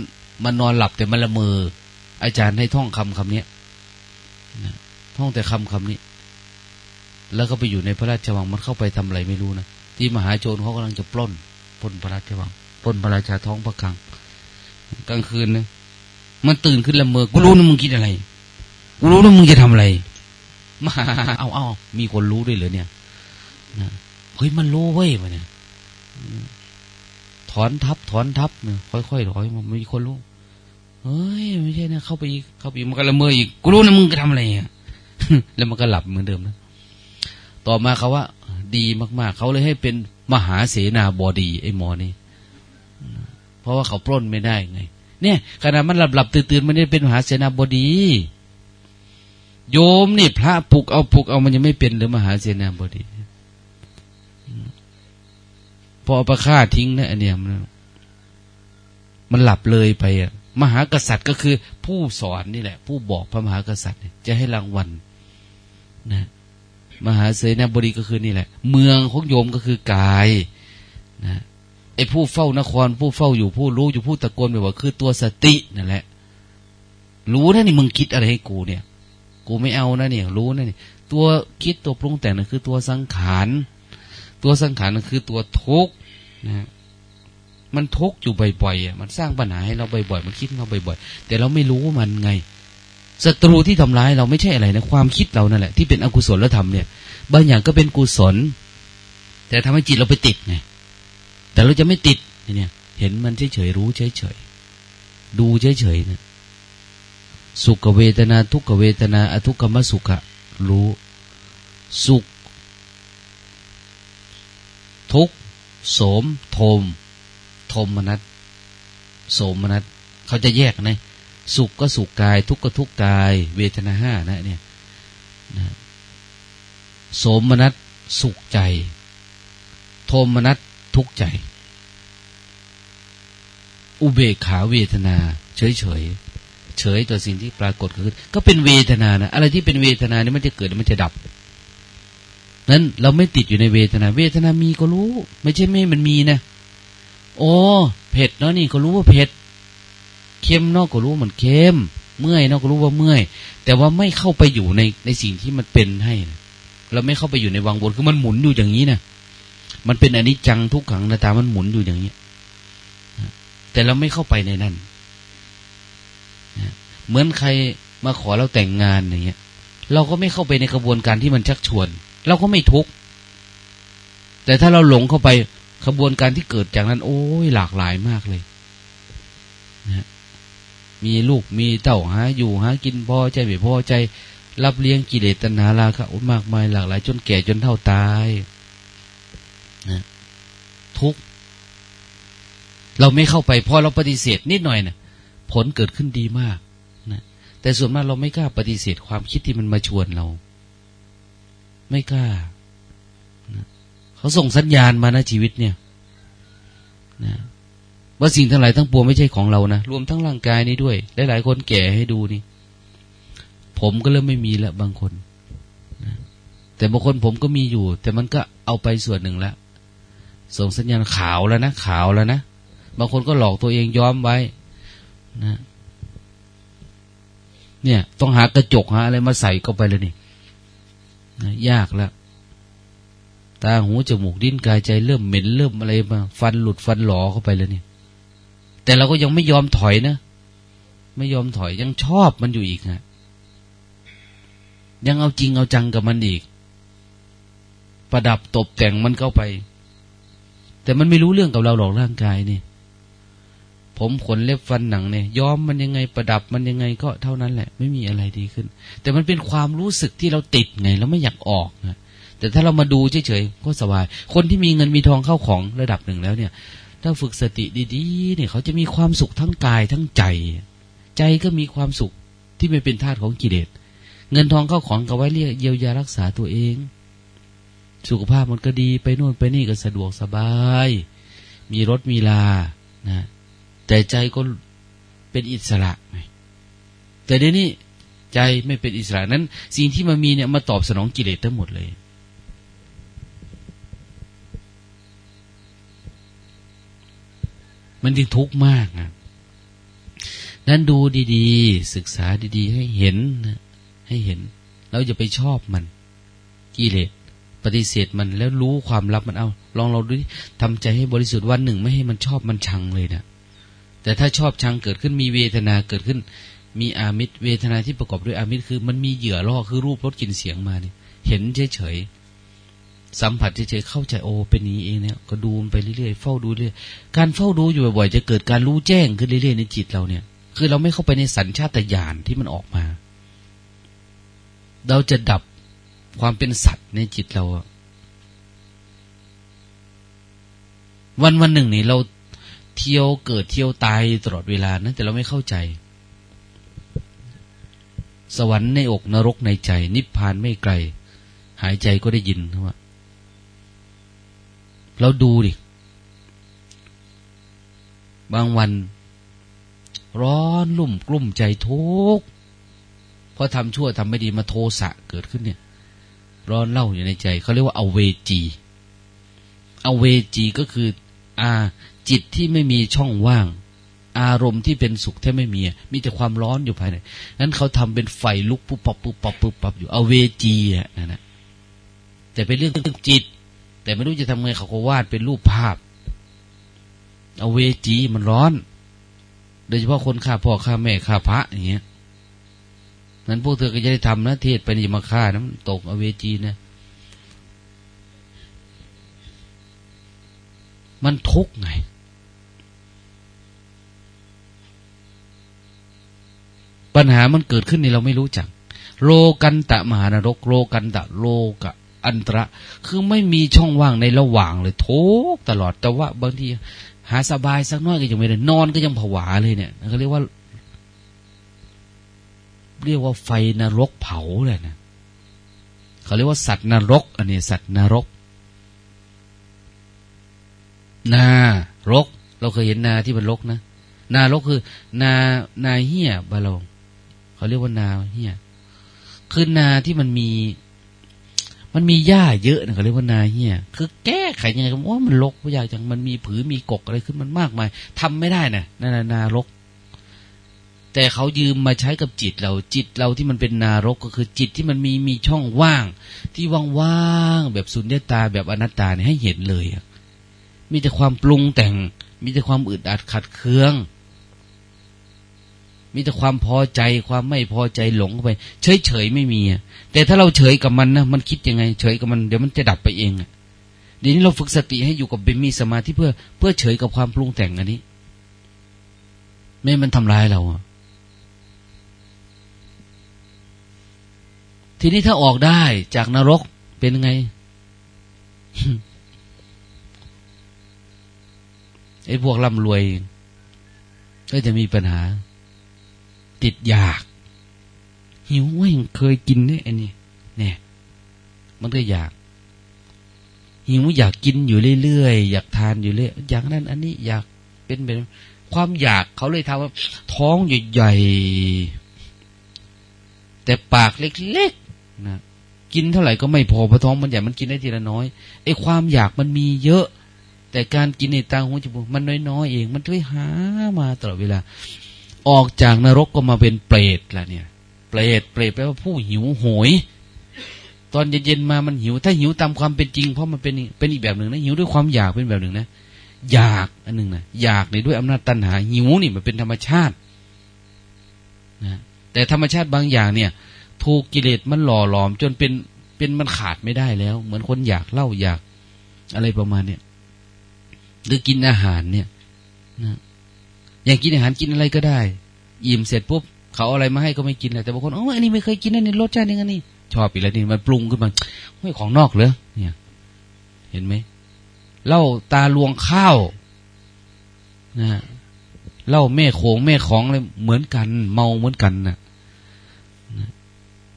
มันนอนหลับแต่มันละเมออาจารย์ให้ท่องคำคำนี้นะท่องแต่คำคำนี้ แล้วก็ไปอยู่ในพระราชวังมันเข้าไปทำอะไรไม่รู้นะที่มหาโจรเขากำลังจะปล้นปล้นพระราชวังปล้นพระราชาท้องพระคลังกลางคืนนะมันตื่นขึ้นละเมอกูรู้นะมึงคิดอะไรกูรู้นะมึงจะทำอะไรมาเอาเอามีคนรู้ด้วยเหรอเนี่ยนะ เฮ้ยมันรู้เว้ยมาเนี่ยถอนทับ ถอนทับเนี่ยค่อยๆถอยมันมีคนรู้เฮ้ยไม่ใช่นะเข้าไปอีกเข้าไปอีกมันก็ละเมออีกกูรู้นะมึงจะทำอะไรอะแล้วมันก็หลับเหมือนเดิมนะต่อมาเขาว่า ดีมากๆเขาเลยให้เป็นมหาเสนาบดีไอ้หมอนี่เพราะว่าเขาปล้นไม่ได้ไง เนี่ยขณะมันหลับหลับตื่นตื่นมันได้เป็นมหาเสนาบดี โยมนี่พระปลุกเอาปลุกเอามันยังไม่เป็นหรือมหาเสนาบดี พอประค่าทิ้งนะอันเนี้ยมันมันหลับเลยไปอะ มหากษัตริย์ก็คือผู้สอนนี่แหละ ผู้บอกพระมหากษัตริย์จะให้รางวัลนะ มหาเสนาบดีก็คือนี่แหละ เมืองของโยมก็คือกายนะไอ้ผู้เฝ้านคร ผู้เฝ้าอยู่ผู้รู้อยู่ผู้ตะโกนแบบว่า คือตัวสตินั่นแหละ รู้นะนี่มึงคิดอะไรให้กูเนี่ย กูไม่เอานะเนี่ย รู้นะนี่ตัวคิดตัวปรุงแต่งนั่นคือตัวสังขาร ตัวสังขารคือตัวทุกข์นะมันทุกข์อยู่บ่อยๆอะมันสร้างปัญหาให้เราบ่อยๆมันคิดเราบ่อยๆแต่เราไม่รู้มันไงศัตรูที่ทำร้ายเราไม่ใช่อะไรนะความคิดเรานั่นแหละที่เป็นอกุศลแล้วทำเนี่ย บางอย่างก็เป็นกุศล แต่ทำให้จิตเราไปติดไงแต่เราจะไม่ติดเนี่ย เห็นมันเฉยๆรู้เฉยๆดูเฉยๆนะสุขเวทนา ทุกขเวทนา อทุกขมสุขะรู้ สุข ทุกโสมโทม โทมมนัสโสมนัสเขาจะแยกนะสุขก็สุขกาย ทุกข์ก็ทุกข์กาย เวทนาห้านะเนี่ยนะโสมนัสสุขใจ โทมนัสทุกข์ใจ อุเบกขาเวทนา เฉยเฉยเฉยต่อสิ่งที่ปรากฏขึ้นก็เป็นเวทนานะอะไรที่เป็นเวทนานี่มันจะเกิดมันจะดับ นั้นเราไม่ติดอยู่ในเวทนา เวทนามีก็รู้ ไม่ใช่ไม่มันมีนะ โอ้เผ็ดเนาะนี่ก็รู้ว่าเผ็ดเค็มนอกก็รู้มันเค็มเมื่อยนอกก็รู้ว่าเมื่อย แต่ว่าไม่เข้าไปอยู่ในในสิ่งที่มันเป็นให้นะเราไม่เข้าไปอยู่ในวังวนคือมันหมุนอยู่อย่างนี้นะมันเป็นอนิจจังทุกขังนะตามันหมุนอยู่อย่างนี้แต่เราไม่เข้าไปในนั้นเหมือนใครมาขอเราแต่งงานอย่างเงี้ย เราก็ไม่เข้าไปในกระบวนการที่มันชักชวน เราก็ไม่ทุกข์แต่ถ้าเราหลงเข้าไปกระบวนการที่เกิดจากนั้น โอ้ยหลากหลายมากเลยนะมีลูกมีเต้าหาอยู่หากินพอใจไม่พอใจ รับเลี้ยงกิเลสตัณหาราคะมากมายหลากหลาย จนแก่จนเท่าตายนะทุกเราไม่เข้าไปพอเราปฏิเสธนิดหน่อยนะผลเกิดขึ้นดีมากนะแต่ส่วนมากเราไม่กล้าปฏิเสธความคิดที่มันมาชวนเรา ไม่กล้าเขาส่งสัญญาณมานะชีวิตเนี่ยนะว่าสิ่งทั้งหลายทั้งปวงไม่ใช่ของเรานะรวมทั้งร่างกายนี้ด้วย หลายๆคนแก่ให้ดูนี่ ผมก็เริ่มไม่มีแล้วบางคนนะแต่บางคนผมก็มีอยู่ แต่มันก็เอาไปส่วนหนึ่งแล้วส่งสัญญาณขาวแล้วนะขาวแล้วนะบางคนก็หลอกตัวเองย้อมไว้นะเนี่ย ต้องหากระจกหาอะไรมาใส่เข้าไปเลยนี่ ยากแล้วตาหูจมูกดิ้นกายใจเริ่มเหม็นเริ่มอะไรมาฟันหลุดฟันหลอเข้าไปแล้วเนี่ย แต่เราก็ยังไม่ยอมถอยนะไม่ยอมถอยยังชอบมันอยู่อีกฮะยังเอาจริงเอาจังกับมันอีก ประดับตบแต่งมันเข้าไป แต่มันไม่รู้เรื่องกับเราหรอกร่างกายนี่ ผมขนเล็บฟันหนังเนี่ยย้อมมันยังไงประดับมันยังไงก็เท่านั้นแหละ ไม่มีอะไรดีขึ้น แต่มันเป็นความรู้สึกที่เราติดไงเราไม่อยากออกนะแต่ถ้าเรามาดูเฉยๆก็สบาย คนที่มีเงินมีทองเข้าของระดับหนึ่งแล้วเนี่ย ถ้าฝึกสติดีๆเนี่ยเขาจะมีความสุขทั้งกายทั้งใจ ใจก็มีความสุขที่ไม่เป็นทาสของกิเลสเงินทองเข้าของก็ไว้เรียกเยียวยารักษาตัวเอง สุขภาพมันก็ดีไปโน่นไปนี่ก็สะดวกสบาย มีรถมีลานะ แต่ใจก็เป็นอิสระไงแต่เดี๋ยวนี้ใจไม่เป็นอิสระนั้น สิ่งที่มามีเนี่ยมาตอบสนองกิเลสทั้งหมดเลย มันจึงทุกข์มากนะนั้นดูดีๆ ศึกษาดีๆ ให้เห็นนะให้เห็นแล้วอย่าไปชอบมัน กิเลสปฏิเสธมันแล้วรู้ความลับมันเอา ลองเราดูทำใจให้บริสุทธิ์วันหนึ่งไม่ให้มันชอบมันชังเลยนะ แต่ถ้าชอบชังเกิดขึ้นมีเวทนาเกิดขึ้น มีอามิตรเวทนาที่ประกอบด้วยอามิตรคือ มันมีเหยื่อล่อคือรูปรสกลิ่นเสียงมาเนี่ยเห็นเฉยๆสัมผัสเฉยๆเข้าใจโอเป็นนี้เองเนี่ยก็ดูไปเรื่อยๆเฝ้าดูเรื่อยการเฝ้าดูอยู่บ่อยๆจะเกิดการรู้แจ้งขึ้นเรื่อยๆในจิตเราเนี่ย คือเราไม่เข้าไปในสัญชาตญาณที่มันออกมา เราจะดับความเป็นสัตว์ในจิตเราวันวันหนึ่งนี่เรา เที่ยวเกิดเที่ยวตายตลอดเวลานะแต่เราไม่เข้าใจ สวรรค์ในอกนรกในใจ นิพพานไม่ไกล หายใจก็ได้ยินนะว่าเราดูดิ บางวัน ร้อนลุ่มกลุ่มใจทุกเพราะทำชั่วทำไม่ดีมาโทสะเกิดขึ้นเนี่ย ร้อนเล่าอยู่ในใจ เขาเรียกว่าเอาเวจี เอาเวจีก็คือ อา จิตที่ไม่มีช่องว่าง อารมณ์ที่เป็นสุขแท้ไม่มี มีแต่ความร้อนอยู่ภายในนั้นเขาทำเป็นไฟลุกปุ๊บปับปุ๊บปับปุ๊บปับอยู่เอาเวจีอะนะนะแต่เป็นเรื่องจิต แต่ไม่รู้จะทำไงเขาก็วาดเป็นรูปภาพ เอาเวจีมันร้อน โดยเฉพาะคนฆ่าพ่อฆ่าแม่ฆ่าพระอย่างเงี้ยนั้นพวกเธอก็จะได้ทำนะเทศไปนี่มาฆ่านะมันตกเอาเวจีนะมันทุกข์ไง ปัญหามันเกิดขึ้นในเราไม่รู้จัก โลกันตะมหานรก โลกันตะโลกะอันตระคือไม่มีช่องว่างในระหว่างเลยทุกตลอดแต่ว่าบางทีหาสบายสักน้อยก็ยังไม่ได้นอนก็ยังผวาเลยเนี่ยเขาเรียกว่า เรียกว่าไฟนรกเผาเลยนะเขาเรียกว่าสัตว์นรก อันนี้สัตว์นรกนารก เราเคยเห็นนาที่มันรกนะนารกคือ นานาเฮียบาลง เขาเรียกว่านาเฮียคือนาที่มันมี มันมีหญ้าเยอะนะเขาเรียกว่านาเฮียคือแก้ไขยังไงก็ว่ามันรกไม่อยากจังมันมีผือมีกกอะไรขึ้นมันมากมายทำไม่ได้นะนั่นนารก แต่เขายืมมาใช้กับจิตเราจิตเราที่มันเป็นนารกก็คือจิตที่มันมีมีช่องว่าง ที่ว่างๆแบบสุญญตาแบบอนัตตาเนี่ยให้เห็นเลยมีแต่ความปรุงแต่ง มีแต่ความอึดอัดขัดเคือง มีแต่ความพอใจความไม่พอใจหลงเข้าไป เฉยเฉยไม่มีแต่ถ้าเราเฉยกับมันนะมันคิดยังไง เฉยกับมันเดี๋ยวมันจะดับไปเองเดี๋ยวนี้เราฝึกสติให้อยู่กับเบมีสมาธิเพื่อเพื่อเฉยกับความปรุงแต่งอันนี้ ไม่มันทำร้ายเราทีนี้ถ้าออกได้จากนรกเป็นไงไอ้พวกร่ำรวย ก็จะมีปัญหา ติดอยาก หิวว่าเคยกินเนี่ยอันนี้เนี่ย มันก็อยากหิวอยากกินอยู่เรื่อยๆอยากทานอยู่เรื่อยอยากนั้นอันนี้อยากเป็นเป็นความอยากเขาเลยทำว่าท้องใหญ่ๆแต่ปากเล็กๆนะกินเท่าไหร่ก็ไม่พอเพราะท้องมันใหญ่มันกินได้ทีละน้อยไอ้ความอยากมันมีเยอะ แต่การกินในตาหูจมูกมันน้อยๆเอง มันด้วยหามาตลอดเวลา ออกจากนรกก็มาเป็นเปรตละเนี่ย เปรตเปรตแปลว่าผู้หิวโหย ตอนเย็นๆมามันหิว ถ้าหิวตามความเป็นจริง เพราะมันเป็นเป็นอีกแบบหนึ่งนะหิวด้วยความอยากเป็นแบบหนึ่งนะอยากอันหนึ่งนะอยากในด้วยอำนาจตัณหาหิวนี่มันเป็นธรรมชาตินะแต่ธรรมชาติบางอย่างเนี่ย ถูกกิเลสมันหล่อหลอม จนเป็นเป็นมันขาดไม่ได้แล้ว เหมือนคนอยากเล่าอยากอะไรประมาณเนี่ยหรือกินอาหารเนี่ยนะ อย่างกินอาหารกินอะไรก็ได้อิ่มเสร็จปุ๊บเขาอะไรมาให้ก็ไม่กินแหละแต่บางคนอ๋ออันนี้ไม่เคยกินนนี้รสชาติยังไงนี่ชอบอีกแล้วนี่มันปรุงขึ้นมาไม่ของนอกเลยเนี่ย เห็นไหมเล่าตาลวงข้าวนะเล่าแม่โขงแม่ของเลยเหมือนกัน เมาเหมือนกันนะ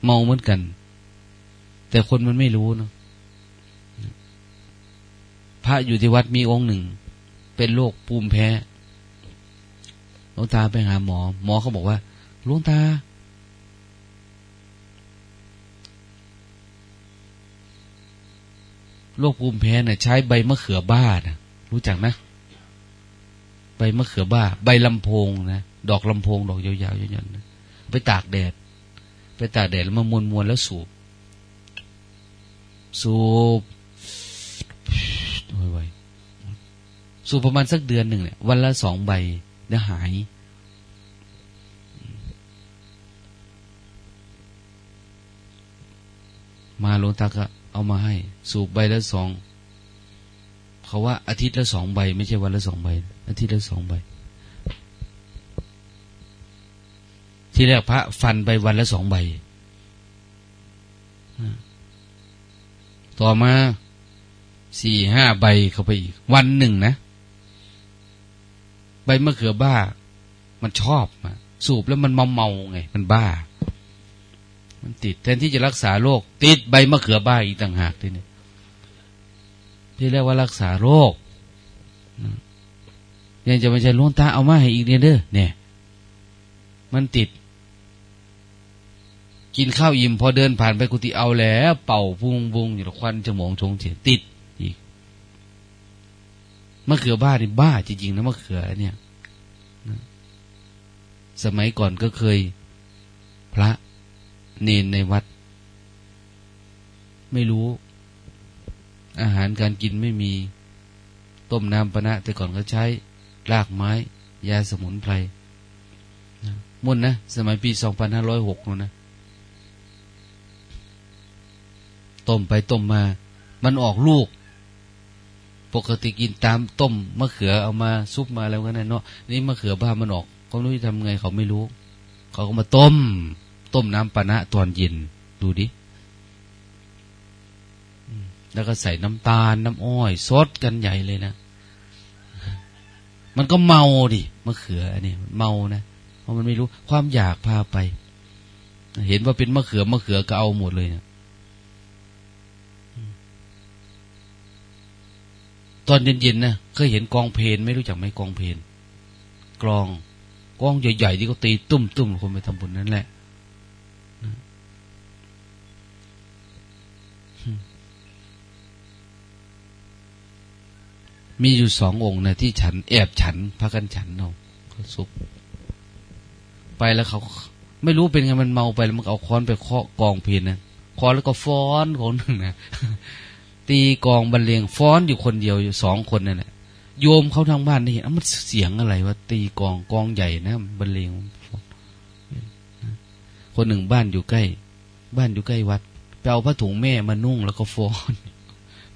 เมาเหมือนกัน แต่คนมันไม่รู้เนาะพระอยู่ที่วัดมีองค์หนึ่ง เป็นโรคภูมิแพ้ หลวงตาไปหาหมอ หมอเขาบอกว่าหลวงตา โรคภูมิแพ้เนี่ยใช้ใบมะเขือบ้านะรู้จักนะใบมะเขือบ้า ใบลำโพงนะดอกลำโพง ดอกยาวๆยันๆไปตากแดด ไปตากแดดแล้วมามวนมวนแล้วสูบ สูบไวๆสูบประมาณสักเดือนหนึ่งเนี่ยวันละสองใบ เดี๋ยวหาย มาหลวงตาก็เอามาให้ สูบใบละสองเขาว่าอาทิตย์ละสองใบ ไม่ใช่วันละสองใบ อาทิตย์ละสองใบ ที่แรกพระฟันไปวันละสองใบ ต่อมาสี่ห้าใบเข้าไปอีก วันหนึ่งนะ ใบมะเขือบ้า มันชอบสูบแล้วมันเมาเมาไง มันบ้า มันติด แทนที่จะรักษาโรคติดใบมะเขือบ้าอีกต่างหากทีนี้ที่เรียกว่ารักษาโรคยังจะไม่ใช่ล้นตาเอามาให้อีกเนี่ยเด้อเนี่ย มันติด กินข้าวอิ่มพอเดินผ่านไปกุฏิเอาแล้ว เป่าพุงพุงอยู่ควันจมูกชงเฉียติด มะเขือบ้านี่บ้าจริงๆนะมะเขือเนี่ยสมัยก่อนก็เคยพระเนนในวัด ไม่รู้ อาหารการกินไม่มีต้มน้ำปนะ แต่ก่อนก็ใช้รากไม้ ยาสมุนไพรมุ่นนะ สมัยปีสองพันห้าร้อยหกนะต้มไปต้มมา มันออกลูก ปกติกินตามต้มมะเขือเอามาซุปมาแล้วกันนะเนาะนี่มะเขือบ้ามันออกเขาไม่รู้ทำไงเขาไม่รู้ เขาก็มาต้ม ต้มน้ำปานะตอนเย็นดูดิแล้วก็ใส่น้ำตาล น้ำอ้อยซดกันใหญ่เลยนะ มันก็เมาดิมะเขืออันนี้เมานะเพราะมันไม่รู้ความอยากพาไป เห็นว่าเป็นมะเขือมะเขือก็เอาหมดเลยนะ ตอนเย็นๆนะเคยเห็นกองเพลนไม่รู้จักไหมกองเพลนกลองกองใหญ่ๆที่เขาตีตุ้มๆคนไปทำบุญนั่นแหละมีอยู่สององค์นะที่ฉันแอบฉันพากันฉันเอาเขาสุกไปแล้วเขา ไม่รู้เป็นไงมันเมาไปแล้วมันเอาค้อนไปเคาะกองเพลนนะค้อนแล้วก็ฟ้อนคนหนึ่งนะ ตีกองบรรเลงฟ้อนอยู่คนเดียวอยู่สองคนนั่นแหละโยมเขาทางบ้านได้เห็นมันเสียงอะไรวะตีกองกองใหญ่นะบรรเลงคนหนึ่งบ้านอยู่ใกล้ บ้านอยู่ใกล้วัดไปเอาผ้าถุงแม่มานุ่งแล้วก็ฟ้อน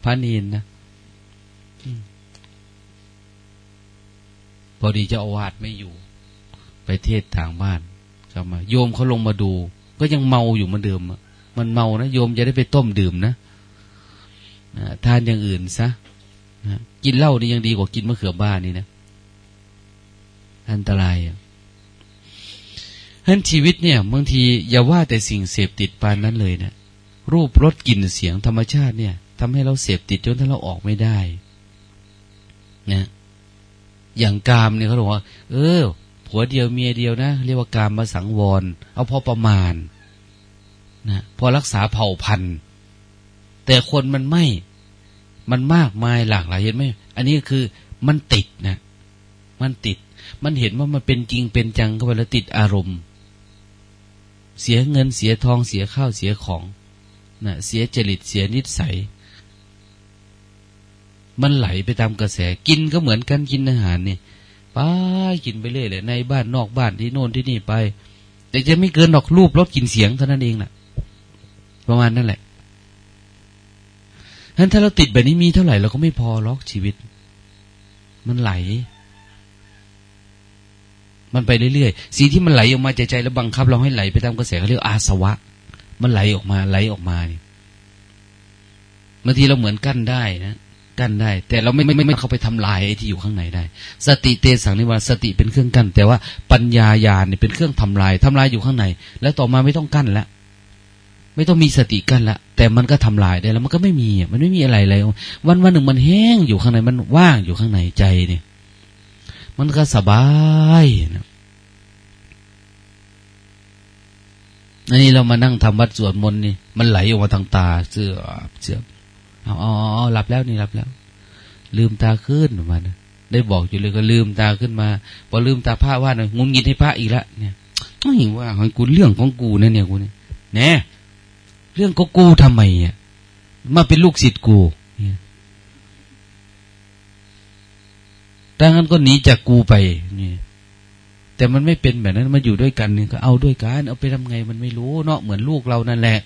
พระนีนนะพอดีเจ้าอาวาสไม่อยู่ ไปเทศทางบ้านกลับมา โยมเขาลงมาดู ก็ยังเมาอยู่เหมือนเดิมมันเมานะโยมจะได้ไปต้มดื่มนะ ทานอย่างอื่นซะกินเหล้านี่ยังดีกว่ากินมะเขือบ้านนี่นะ อันตรายอะฉนั้นชีวิตเนี่ยบางทีอย่าว่าแต่สิ่งเสพติดปานนั้นเลยเนะรูปรสกลิ่นเสียงธรรมชาติเนี่ยทำให้เราเสพติดจนถ้าเราออกไม่ได้นะอย่างกามเนี่ยเขาบอกว่า เออ ผัวเดียวเมียเดียวนะ เรียกว่ากามมาสังวร เอาพอประมาณนะพอรักษาเผ่าพันธุ์ แต่คนมันไม่ มันมากมายหลากหลายเห็นไหมอันนี้คือมันติดนะ มันติด มันเห็นว่ามันเป็นจริงเป็นจังก็ไปแล้วติดอารมณ์ เสียเงินเสียทองเสียข้าวเสียของนะเสียจริตเสียนิสัย มันไหลไปตามกระแสกินก็เหมือนกันกินอาหารเนี่ยไปกินไปเรื่อยเลยในบ้านนอกบ้านที่โน่นที่นี่ไป แต่จะไม่เกินดอกรูปรสกลิ่นเสียงเท่านั้นเองแหละประมาณนั่นแหละ ฉะนั้นถ้าเราติดแบบนี้มีเท่าไหร่เราก็ไม่พอล็อกชีวิต มันไหล มันไปเรื่อยๆสีที่มันไหลออกมาใจใจแล้วบังคับ เราให้ไหลไปตามกระแสเขาเรียกอาสวะ มันไหลออกมาไหลออกมาเนี่ยบางทีเราเหมือนกั้นได้นะกั้นได้ แต่เราไม่ไม่ไม่เข้าไปทำลายไอ้ที่อยู่ข้างในได้ สติเตสังนิวาสติเป็นเครื่องกั้น แต่ว่าปัญญาญาณเนี่ยเป็นเครื่องทำลายทำลายอยู่ข้างใน แล้วต่อมาไม่ต้องกั้นแล้ว ไม่ต้องมีสติกันละแต่มันก็ทำลายได้แล้ว มันก็ไม่มีมันไม่มีอะไรเลยวันวันหนึ่งมันแห้งอยู่ข้างในมันว่างอยู่ข้างในใจเนี่ย มันก็สบายนะอันนี้เรามานั่งทำวัดสวดมนต์นี่มันไหลออกมาทางตาเสื้อเสื้ออ๋อหลับแล้วนี่หลับแล้ว ลืมตาขึ้นมานะได้บอกอยู่เลยก็ลืมตาขึ้นมา พอลืมตาพระว่าหน่อยงุนงิดให้พระอีกแล้วเนี่ยไม่ว่าของกูเรื่องของกูนะเนี่ยกูเนี่ยแน่ เรื่องก็กูทำไมอะมาเป็นลูกศิษย์กูดังนั้นก็หนีจากกูไปนี่แต่มันไม่เป็นแบบนั้นมาอยู่ด้วยกันนี่ก็เอาด้วยกันเอาไปทำไงมันไม่รู้เนาะเหมือนลูกเรานั่นแหละ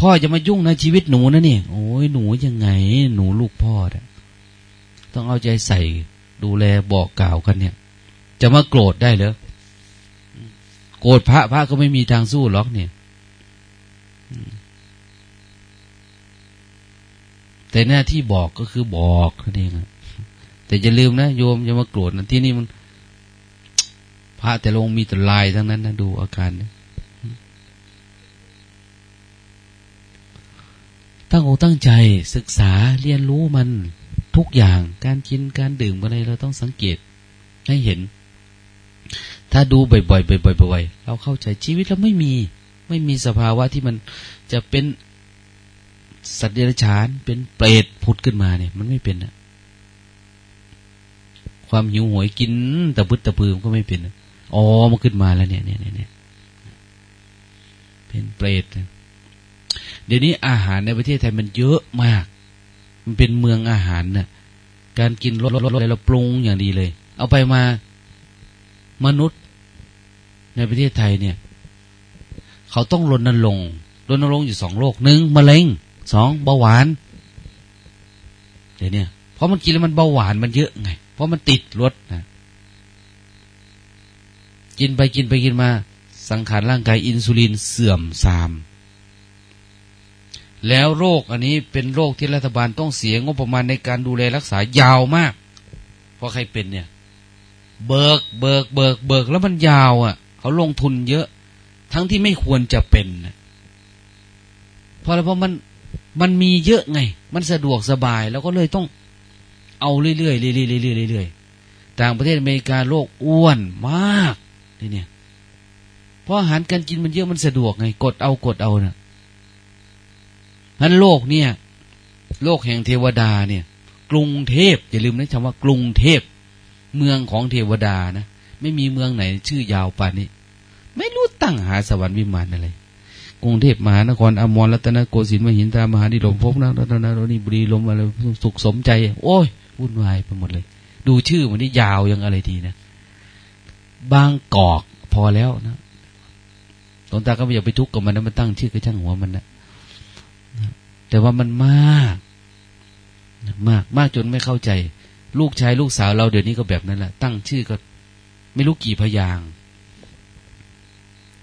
พ่อจะมายุ่งในชีวิตหนูนะเนี่ยโอ้ยหนูยังไง หนูลูกพ่อนะต้องเอาใจใส่ดูแลบอกกล่าวกันเนี่ย จะมาโกรธได้เหรอโกรธพระพระก็ไม่มีทางสู้หรอกเนี่ย แต่หน้าที่บอกก็คือบอกนั่นเองแต่อย่าลืมนะโยมอย่ามาโกรธนะที่นี่มันพระแต่ลงมีแต่ลายทั้งนั้นนะดูอาการนะตั้งอกตั้งใจศึกษาเรียนรู้มันทุกอย่างการกินการดื่มอะไรเราต้องสังเกตให้เห็น ถ้าดูบ่อยๆบ่อยๆบ่อยๆเราเข้าใจชีวิตเราไม่มี ไม่มีสภาวะที่มันจะเป็น สัตว์เดรัจฉาน เป็นเปรตผุดขึ้นมาเนี่ย มันไม่เป็นนะความหิวโหยกินตะบึดตะพืมก็ไม่เป็นอ๋อมาขึ้นมาแล้วเนี่ยเนี่ยเนี่ยเป็นเปรตเดี๋ยวนี้อาหารในประเทศไทยมันเยอะมาก มันเป็นเมืองอาหารนะ่ะ การกินรสรสอะไรเราปรุงอย่างดีเลย เอาไปมามนุษย์ในประเทศไทยเนี่ย เขาต้องรณรงค์รณรงค์อยู่สองโรคหนึ่งมะเร็ง สองเบาหวานเดี๋ยวนี้เพราะมันกินแล้วมันเบาหวานมันเยอะไง เพราะมันติดรสนะกินไปกินไปกินมา สังขารร่างกายอินซูลินเสื่อมทราม แล้วโรคอันนี้เป็นโรคที่รัฐบาลต้องเสียงบประมาณในการดูแลรักษายาวมาก เพราะใครเป็นเนี่ย เบิกเบิกเบิกเบิกแล้วมันยาวอะ่ะ เขาลงทุนเยอะ ทั้งที่ไม่ควรจะเป็นเพราะอะไรเพราะมัน มันมีเยอะไง มันสะดวกสบายแล้วก็เลยต้องเอาเรื่อยๆเรื่อยๆเรื่อยๆต่างประเทศอเมริกาโลกอ้วนมากนี่เนี่ยเพราะอาหารการกินมันเยอะมันสะดวกไง กดเอากดเอาเนะ่ะนั้นโลกเนี่ย โลกแห่งเทวดาเนี่ย กรุงเทพอย่าลืมนะคำว่ากรุงเทพเมืองของเทวดานะไม่มีเมืองไหนชื่อยาวป่านนี้ ไม่รู้ตั้งหาสวรรค์วิมานอะไร กรุงเทพมหานครอมรรัตนโกสินทร์มหินทามหาดิลมพบนะรัตนโรนีบุรีลมอะไรสุขสมใจ โอ้ยวุ่นวายไปหมดเลย ดูชื่อมันนี่ยาวยังอะไรดีนะบางกอกพอแล้วนะหลวงตาก็ไม่อยากไปทุกข์กับมันนะมันตั้งชื่อกระช่างหัวมันนะแต่ว่ามันมากมากมากจนไม่เข้าใจ ลูกชายลูกสาวเราเดี๋ยวนี้ก็แบบนั้นแหละตั้งชื่อก็ไม่รู้กี่พยาง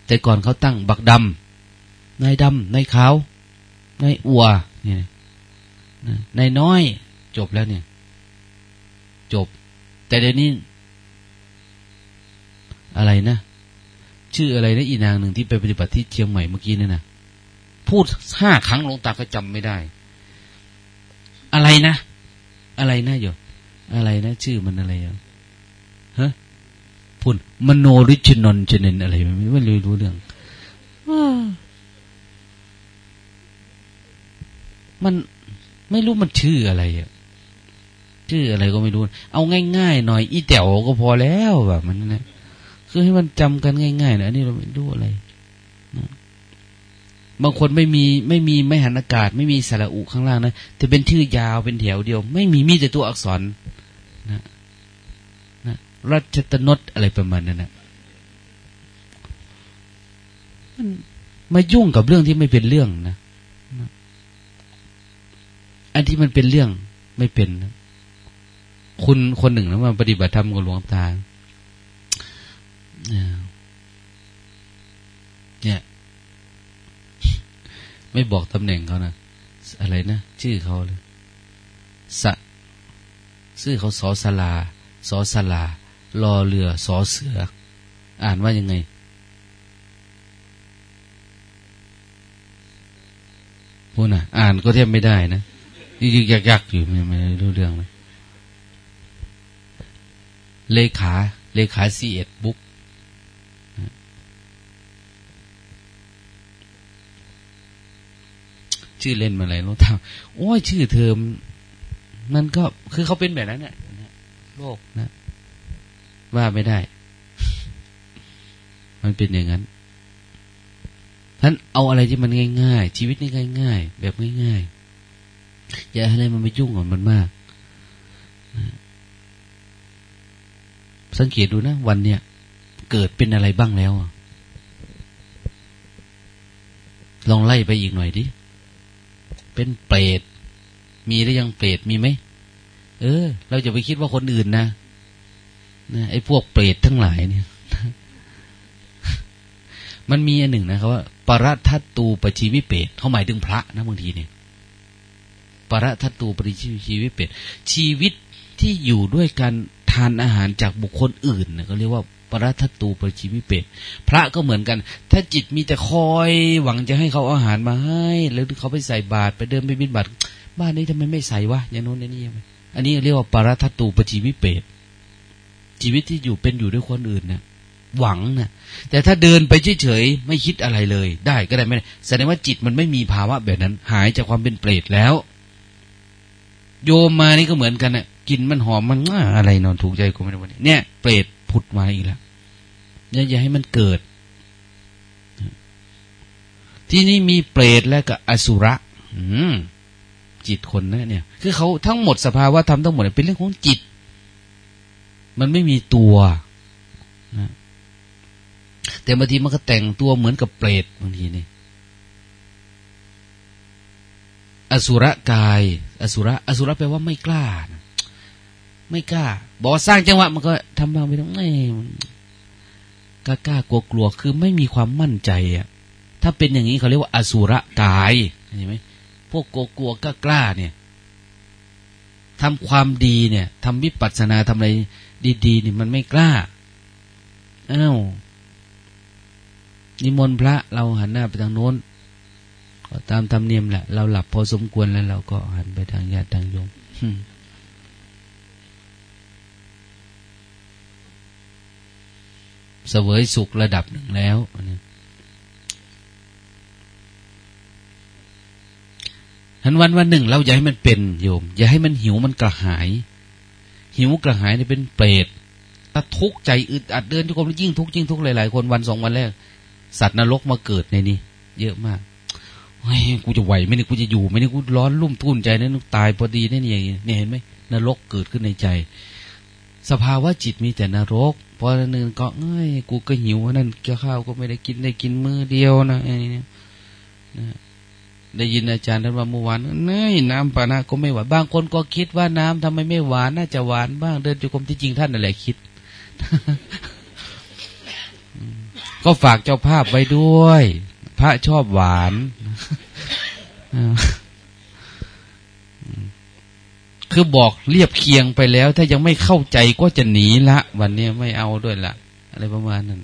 แต่ก่อนเขาตั้งบักดำ นายดำนายขาวนายอัวเนี่ยนายน้อย จบแล้วเนี่ย จบ แต่เดี๋ยวนี้ อะไรนะ ชื่ออะไรนะอีนางหนึ่งที่ไปปฏิบัติที่เชียงใหม่เมื่อกี้นี่นะพูดห้าครั้งลงตาก็จำไม่ได้ อะไรนะ อะไรนะโยอะไรนะ ชื่อมันอะไรอะฮะพุ่นมโนริชนนชนินอะไรไม่รู้รู้เรื่อง มันไม่รู้มันชื่ออะไรอะชื่ออะไรก็ไม่รู้ เอาง่ายๆหน่อย อีแต๋วก็พอแล้วแบบมันนะคือให้มันจำกันง่ายๆนะอันนี้เราไม่รู้อะไรนะบางคนไม่มีไม่มีไม่หันอากาศ ไม่มีสระอุข้างล่างนะแต่เป็นชื่อยาวเป็นแถวเดียว ไม่มีมีแต่ตัวอักษรนะนะรัชตนดอะไรประมาณนั้นนะมันมายุ่งกับเรื่องที่ไม่เป็นเรื่องนะ อันที่มันเป็นเรื่องไม่เป็นนะคุณคนหนึ่งนะมาปฏิบัติธรรมกับหลวงตาเนี่ย ไม่บอกตำแหน่งเขานะอะไรนะชื่อเขาเลยสะชื่อเขาสอสลาสอสลารอเรือสอเสือ อ่านว่ายังไง พูดนะอ่านก็เทียบไม่ได้นะ ยึกยักๆอยู่ไม่รู้เรื่องเลยเลขาเลขาซีเอ็ดบุ๊กชื่อเล่นมาอะไรรู้ทำโอ้ยชื่อเทอมมันก็คือเขาเป็นแบบนั้นเนี่ยโลกนะ ว่าไม่ได้ มันเป็นอย่างนั้นท่านเอาอะไรที่มันง่าย ๆ ชีวิตนี่ง่าย ๆ แบบง่าย ๆ อย่าให้อะไรมันไปยุ่งกับมันมาก สังเกตดูนะ วันเนี้ยเกิดเป็นอะไรบ้างแล้ว ลองไล่ไปอีกหน่อยดิ เป็นเปรต มีหรือยังเปรตมีไหม เออ เราจะไปคิดว่าคนอื่นนะนะไอ้พวกเปรตทั้งหลายเนี่ย มันมีอันหนึ่งนะครับว่าปรัทัตตูปชีวิเปรตเขาหมายถึงพระนะบางทีเนี่ย ปรัทัตตูปชีวิเปรตชีวิตที่อยู่ด้วยกันทานอาหารจากบุคคลอื่นเขาเรียกว่าปรัตตูปชีวิเปตพระก็เหมือนกัน ถ้าจิตมีแต่คอยหวังจะให้เขาอาหารมาให้ แล้วเขาไปใส่บาตรไปเดินไปบิณฑบาตบ้านนี้ทำไมไม่ใส่วะอย่างโน้นอย่างนี้อันนี้เรียกว่าปรัตตูปชีวิเปตชีวิตที่อยู่เป็นอยู่ด้วยคนอื่นนะหวังนะแต่ถ้าเดินไปเฉยๆไม่คิดอะไรเลย ได้ก็ได้ไม่ได้แสดงว่าจิตมันไม่มีภาวะแบบนั้น หายจากความเป็นเปรตแล้ว โยมมานี่ก็เหมือนกันนะ่ะกินมันหอมมันอะไรนอนถูกใจกูไม่ได้วันนี้เนี่ยเปรตผุดมาอีกแล้วเนี่ยอย่าให้มันเกิด ที่นี่มีเปรตและกับอสุระจิตคนนะเนี่ย คือเขาทั้งหมดสภาวะธรรมทั้งหมดเป็นเรื่องของจิต มันไม่มีตัวนะแต่บางทีมันก็แต่งตัวเหมือนกับเปรตบางทีนี่ อสุรกาย อสุระอสุระแปลว่าไม่กล้า ไม่กล้า บอกสร้างจังหวะมันก็ทำบางไปตรงไหนกล้ากล้ากลัวกลัวคือไม่มีความมั่นใจอะ ถ้าเป็นอย่างนี้เขาเรียกว่าอสุรกายเห็นไหมพวกกลัวกลัวกล้ากล้าเนี่ยทำความดีเนี่ยทำวิปัสสนาทำอะไรดีๆนี่มันไม่กล้าอ้าวนิมนต์พระเราหันหน้าไปทางโน้น ตามธรรมเนียมแหละ เราหลับพอสมควรแล้วเราก็หันไปทางญาติทางโยมเสวยสุขระดับหนึ่งแล้วทันวันวันหนึ่ง เราอย่าให้มันเป็นโยม อย่าให้มันหิวมันกระหาย หิวกระหายนี่เป็นเปรตถ้าทุกข์ใจอึดอัดเดินทุกคนยิ่งทุกข์ยิ่งทุกข์หลายๆคนวันสองวันแรก สัตว์นรกมาเกิดในนี้ เยอะมาก เฮ้ยกูจะไหวไหมเนี่ยกูจะอยู่ไหมเนี่ยกูร้อนรุ่มทุ่นใจนะนตายพอดีนี่นี่เนี่ยเห็นไหมนรกเกิดขึ้นในใจ สภาวะจิตมีแต่นรกพอหนึ่งก็เอ้ยกูก็หิวนั่นเกี่ยวข้าวก็ไม่ได้กินได้กินมื้อเดียวนะไอ้นี่นะได้ยินอาจารย์ท่านว่าเมื่อวานเนยน้ำปานะก็ไม่หวานบางคนก็คิดว่าน้ำทำไมไม่หวานน่าจะหวานบ้าง เดินจุกรมที่จริงท่านนั่นแหละคิด ก็ฝากเจ้าภาพไว้ด้วย พระชอบหวานคือบอกเรียบเคียงไปแล้ว ถ้ายังไม่เข้าใจก็จะหนีละ วันนี้ไม่เอาด้วยละอะไรประมาณนั้น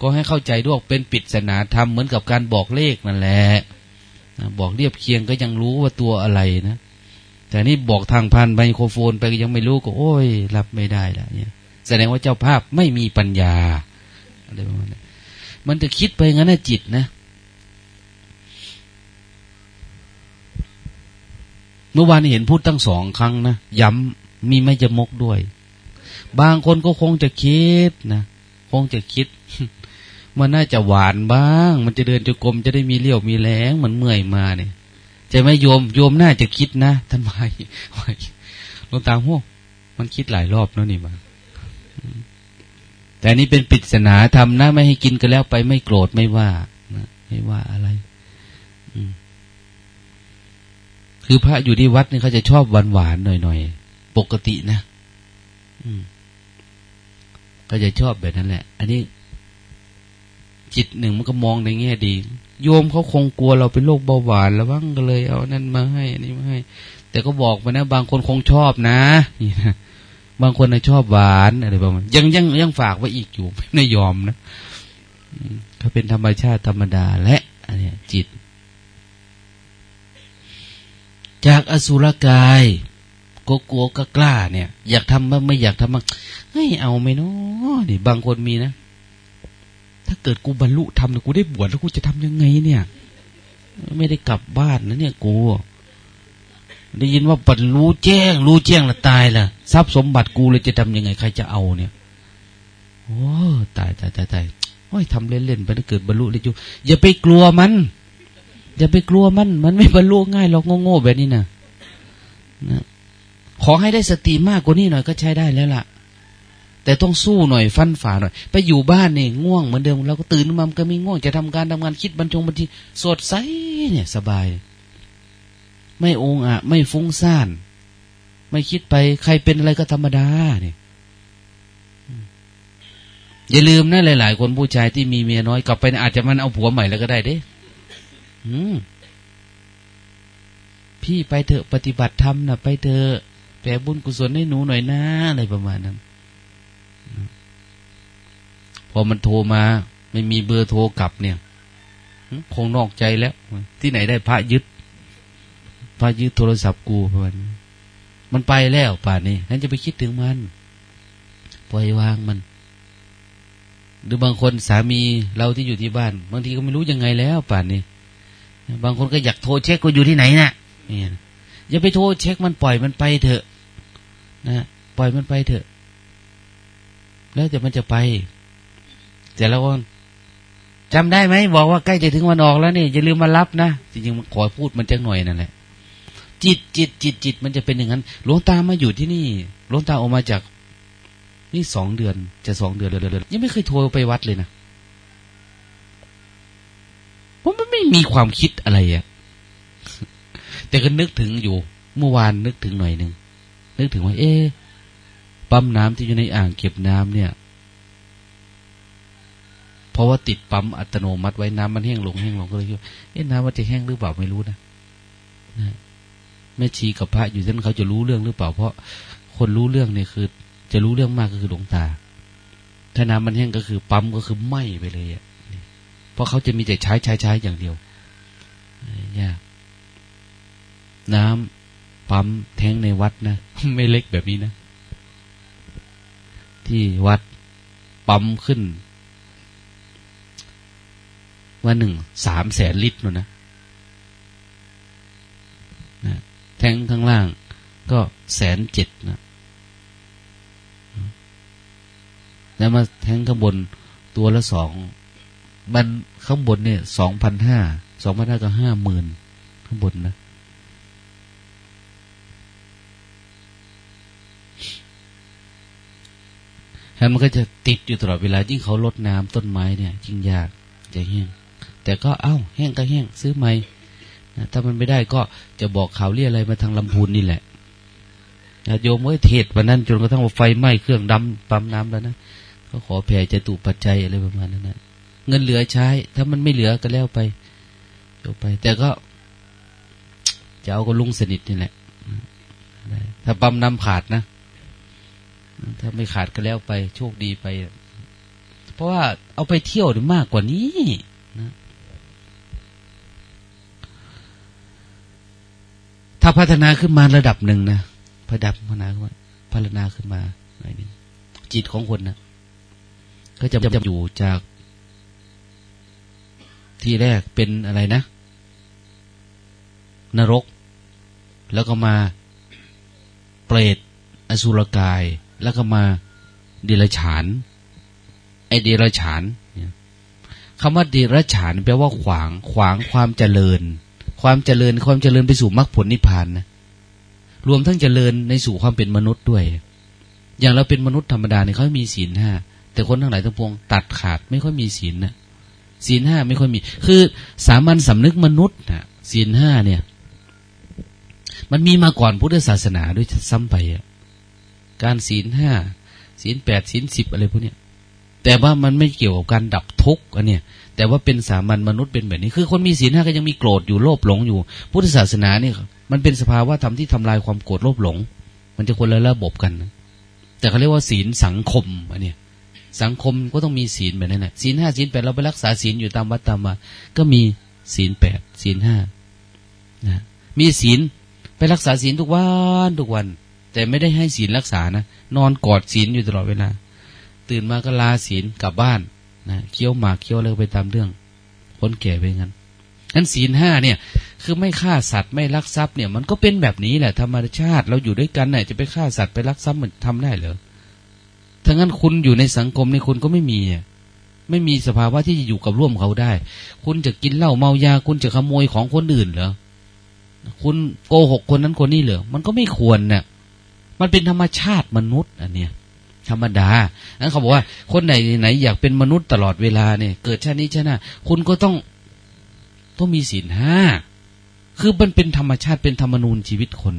ก็ให้เข้าใจด้วยเป็นปิดศาสนาธรรมเหมือนกับการบอกเลขนั่นแหละบอกเรียบเคียงก็ยังรู้ว่าตัวอะไรนะแต่นี่บอกทางผ่านไมโครโฟนไปยังไม่รู้ก็ โอ้ย รับไม่ได้ล้วเนี่ยแสดงว่าเจ้าภาพไม่มีปัญญาอะไรประมาณนี้นมันจะคิดไปงั้นนะจิตนะ เมื่อวานเห็นพูดตั้งสองครั้งนะย้ำมีไม่จะมกด้วย บางคนก็คงจะคิดนะคงจะคิด มันน่าจะหวานบ้าง มันจะเดินจะกลมจะได้มีเลี้ยวมีแรงมันเมื่อยมาเนี่ยจะไม่โยมโยมน่าจะคิดนะท่านไมลงตามหัวมันคิดหลายรอบแล้วนี่มาแต่นี่เป็นปริศนาทำนะไม่ให้กินกันแล้วไปไม่โกรธไม่ว่านะไม่ว่าอะไร คือพระอยู่ที่วัดนี่เขาจะชอบหวานหวานหน่อยหน่อยปกตินะก็จะชอบแบบนั้นแหละ อันนี้ จิตหนึ่งมันก็มองในแง่ดี โยมเขาคงกลัวเราเป็นโรคเบาหวานแล้วบ้างก็เลย เอานั่นมาให้ อันนี้มาให้ แต่ก็บอกไปนะ บางคนคงชอบนะนี่นะบางคนนะชอบหวานอะไรประมาณยังยังยังฝากไว้อีกอยู่ไม่ยอมนะก็เป็นธรรมชาติธรรมดาและอันนี้จิต จากอสุรกายก็กลัวก็กล้าเนี่ย อยากทำบ้างไม่อยากทำบ้างเฮ้ยเอาไหม่นาะนี่บางคนมีนะ ถ้าเกิดกูบรรลุทำแล้วกูได้บวชแล้วกูจะทำยังไงเนี่ย ไม่ได้กลับบ้านนะเนี่ยกูได้ยินว่าบรรลุแจ้ง รู้แจ้งละตายละทรัพย์สมบัติกูเลยจะทำยังไง ใครจะเอาเนี่ยโอ้ตายตายตายตายโอ้ยทำเล่นๆไปถ้าเกิดบรรลุเลยจูอย่าไปกลัวมัน อย่าไปกลัวมัน มันไม่บรรลุง่ายหรอกโง่ๆแบบนี้นะนะขอให้ได้สติมากกว่านี้หน่อยก็ใช้ได้แล้วล่ะ แต่ต้องสู้หน่อยฟันฝ่าหน่อย ไปอยู่บ้านเนี่ยง่วงเหมือนเดิมเราก็ตื่นมาก็มีง่วงจะทำการทำงานคิดบรรจงบางทีสดใสเนี่ยสบาย ไม่องอะ ไม่ฟุ้งซ่าน ไม่คิดไปใครเป็นอะไรก็ธรรมดาเนี่ยอย่าลืมนะหลาย ๆ คนผู้ชายที่มีเมียน้อยกลับไปอาจจะมันเอาผัวใหม่แล้วก็ได้เด้ พี่ไปเถอะปฏิบัติธรรมนะไปเถอะแผ่บุญกุศลให้หนูหน่อยนะอะไรประมาณนั้น พอมันโทรมา ไม่มีเบอร์โทรกลับเนี่ย คงนอกใจแล้ว ที่ไหนได้พระยึดพายึดโทรศัพท์กูมันมันไปแล้วป่านนี้นั่นจะไปคิดถึงมัน ปล่อยวางมัน หรือบางคนสามีเราที่อยู่ที่บ้าน บางทีก็ไม่รู้ยังไงแล้วป่านนี้ บางคนก็อยากโทรเช็คก็อยู่ที่ไหนนะ่ะนี่อย่าไปโทรเช็คมันปล่อยมันไปเถอะนะปล่อยมันไปเถอะ แล้วแต่มันจะไป แต่ล้วก็จำได้ไหมบอกว่าใกล้จะถึงวันออกแล้วนี่อย่าลืมมารับนะจริงๆมันขอพูดมันจังหน่อยนั่นแหละจิตจิตจิตจิตมันจะเป็นอย่างนั้นหลวงตามาอยู่ที่นี่หลวงตาออกมาจาก นี่สองเดือนจะสองเดือนเดือนเดือนยังไม่เคยโทรไปวัดเลยนะ ราะมันไม่มีความคิดอะไรอะแต่ก็นึกถึงอยู่ เมื่อวานนึกถึงหน่อยหนึ่งนึกถึงว่า เอ๊ปั๊มน้ำที่อยู่ในอ่างเก็บน้ำเนี่ย เพราะว่าติดปั๊มอัตโนมัติไว้น้ำมันแห้งลงแห้งลงก็เลยคิดเอ๊ะน้ำมันจะแห้งหรือเปล่าไม่รู้นะนะแม่ชีกับพระอยู่นั้นเขาจะรู้เรื่องหรือเปล่า เพราะคนรู้เรื่องเนี่ยคือ จะรู้เรื่องมากก็คือหลวงตา ถ้าน้ำมันแห้งก็คือปั๊มก็คือไหม้ไปเลยอะ เพราะเขาจะมีแต่ใช้ใช้ใช้อย่างเดียวยากน้ำปั๊มแทงในวัดนะ ไม่เล็กแบบนี้นะ ที่วัดปั๊มขึ้นว่าหนึ่งสามแสนลิตรนะนะแทงข้างล่างก็แสนเจ็ดนะ แล้วมาแทงข้างบนตัวละสอง บันข้างบนเนี่ยสองพันห้าสองพันห้าก็ห้าหมื่นข้างบนนะแล้วมันก็จะติดอยู่ตลอดเวลายิ่งเขาลดน้ำต้นไม้เนี่ยยิ่งยากจะแห้ง แต่ก็เอา้า แห้งก็แห้งซื้อใหม่ถ้ามันไม่ได้ก็จะบอกข่าวเรียอะไรมาทางลำพูนนี่แหละโยมเอ้ยเทศวันนั้นจนกระทั่งว่าไฟไหม้เครื่องดำปั๊มน้ำแล้วนะเขาขอแผ่จะตุปัจจัยอะไรประมาณนั้นนะ เงินเหลือใช้ ถ้ามันไม่เหลือก็แล้วไปจบไป แต่ก็จะเอาก็ลุงสนิทนี่แหละถ้าปั๊มน้ำขาดนะ ถ้าไม่ขาดก็แล้วไป โชคดีไป เพราะว่าเอาไปเที่ยวมากกว่านี้นะทาพัฒนาขึ้นมาระดับหนึ่งนะพัฒนาพัฒนาขึ้นมาพัฒนาขึ้นมาหน่อยนึงจิตของคนนะก็จะจะอยู่จาก ที่แรกเป็นอะไรนะ นรก แล้วก็มาเปรตอสุรกาย แล้วก็มาเดรัจฉาน ไอเดรัจฉานคำว่าเดรัจฉานแปลว่าขวางขวางความเจริญ ความเจริญความเจริญไปสู่มรรคผลนิพพานนะรวมทั้งเจริญในสู่ความเป็นมนุษย์ด้วย อย่างเราเป็นมนุษย์ธรรมดาเนี่ยเขามีศีลห้าแต่คนทั้งหลายทั้งปวงตัดขาดไม่ค่อยมีศีลนะ ศีลห้าไม่ค่อยมี คือสามัญสำนึกมนุษย์นะศีลห้าเนี่ย มันมีมาก่อนพุทธศาสนาด้วยซ้ำไปอะการศีลห้าศีลแปดศีลสิบอะไรพวกเนี้ยแต่ว่ามันไม่เกี่ยวกับการดับทุกข์อันเนี้ยแต่ว่าเป็นสามัญมนุษย์เป็นแบบนี้ คือคนมีศีลห้าก็ยังมีโกรธอยู่โลภหลงอยู่ พุทธศาสนาเนี่ยมันเป็นสภาวะธรรมที่ทำลายความโกรธโลภหลง มันจะคนละระบบกัน แต่เขาเรียกว่าศีลสังคมอันเนี้ย สังคมก็ต้องมีศีลแบบนั้นแหละศีลห้าศีลแปดเราไปรักษาศีลอยู่ตามวัดตามมาก็มีศีลแปดศีลห้านะมีศีลไปรักษาศีลทุกวันทุกวัน แต่ไม่ได้ให้ศีลรักษานะนอนกอดศีลอยู่ตลอดเวลา ตื่นมาก็ลาศีลกลับบ้านนะเคี้ยวหมากเคี้ยวเลยไปตามเรื่องคนแก่ไปงั้นนั้นศีลห้าเนี่ย คือไม่ฆ่าสัตว์ไม่ลักทรัพย์เนี่ย มันก็เป็นแบบนี้แหละธรรมชาติ เราอยู่ด้วยกันเนี่ยจะไปฆ่าสัตว์ไปลักทรัพย์มันทำได้เหรอ ถ้างั้นคุณอยู่ในสังคมในคุณก็ไม่มีไม่มีสภาวะที่จะอยู่กับร่วมเขาได้ คุณจะกินเหล้าเมายา คุณจะขโมยของคนอื่นเหรอ คุณโกหกคนนั้นคนนี้เหรอ มันก็ไม่ควรเนะ่ยมันเป็นธรรมชาติมนุษย์อันเนี้ยธรรมดานั้นเขาบอกว่า คนไหนไหนอยากเป็นมนุษย์ตลอดเวลาเนี่ย เกิดชาตินี้ชาติหน้าคุณก็ต้องต้องมีศีลห้า คือมันเป็นธรรมชาติเป็นธรรมนูญชีวิตคน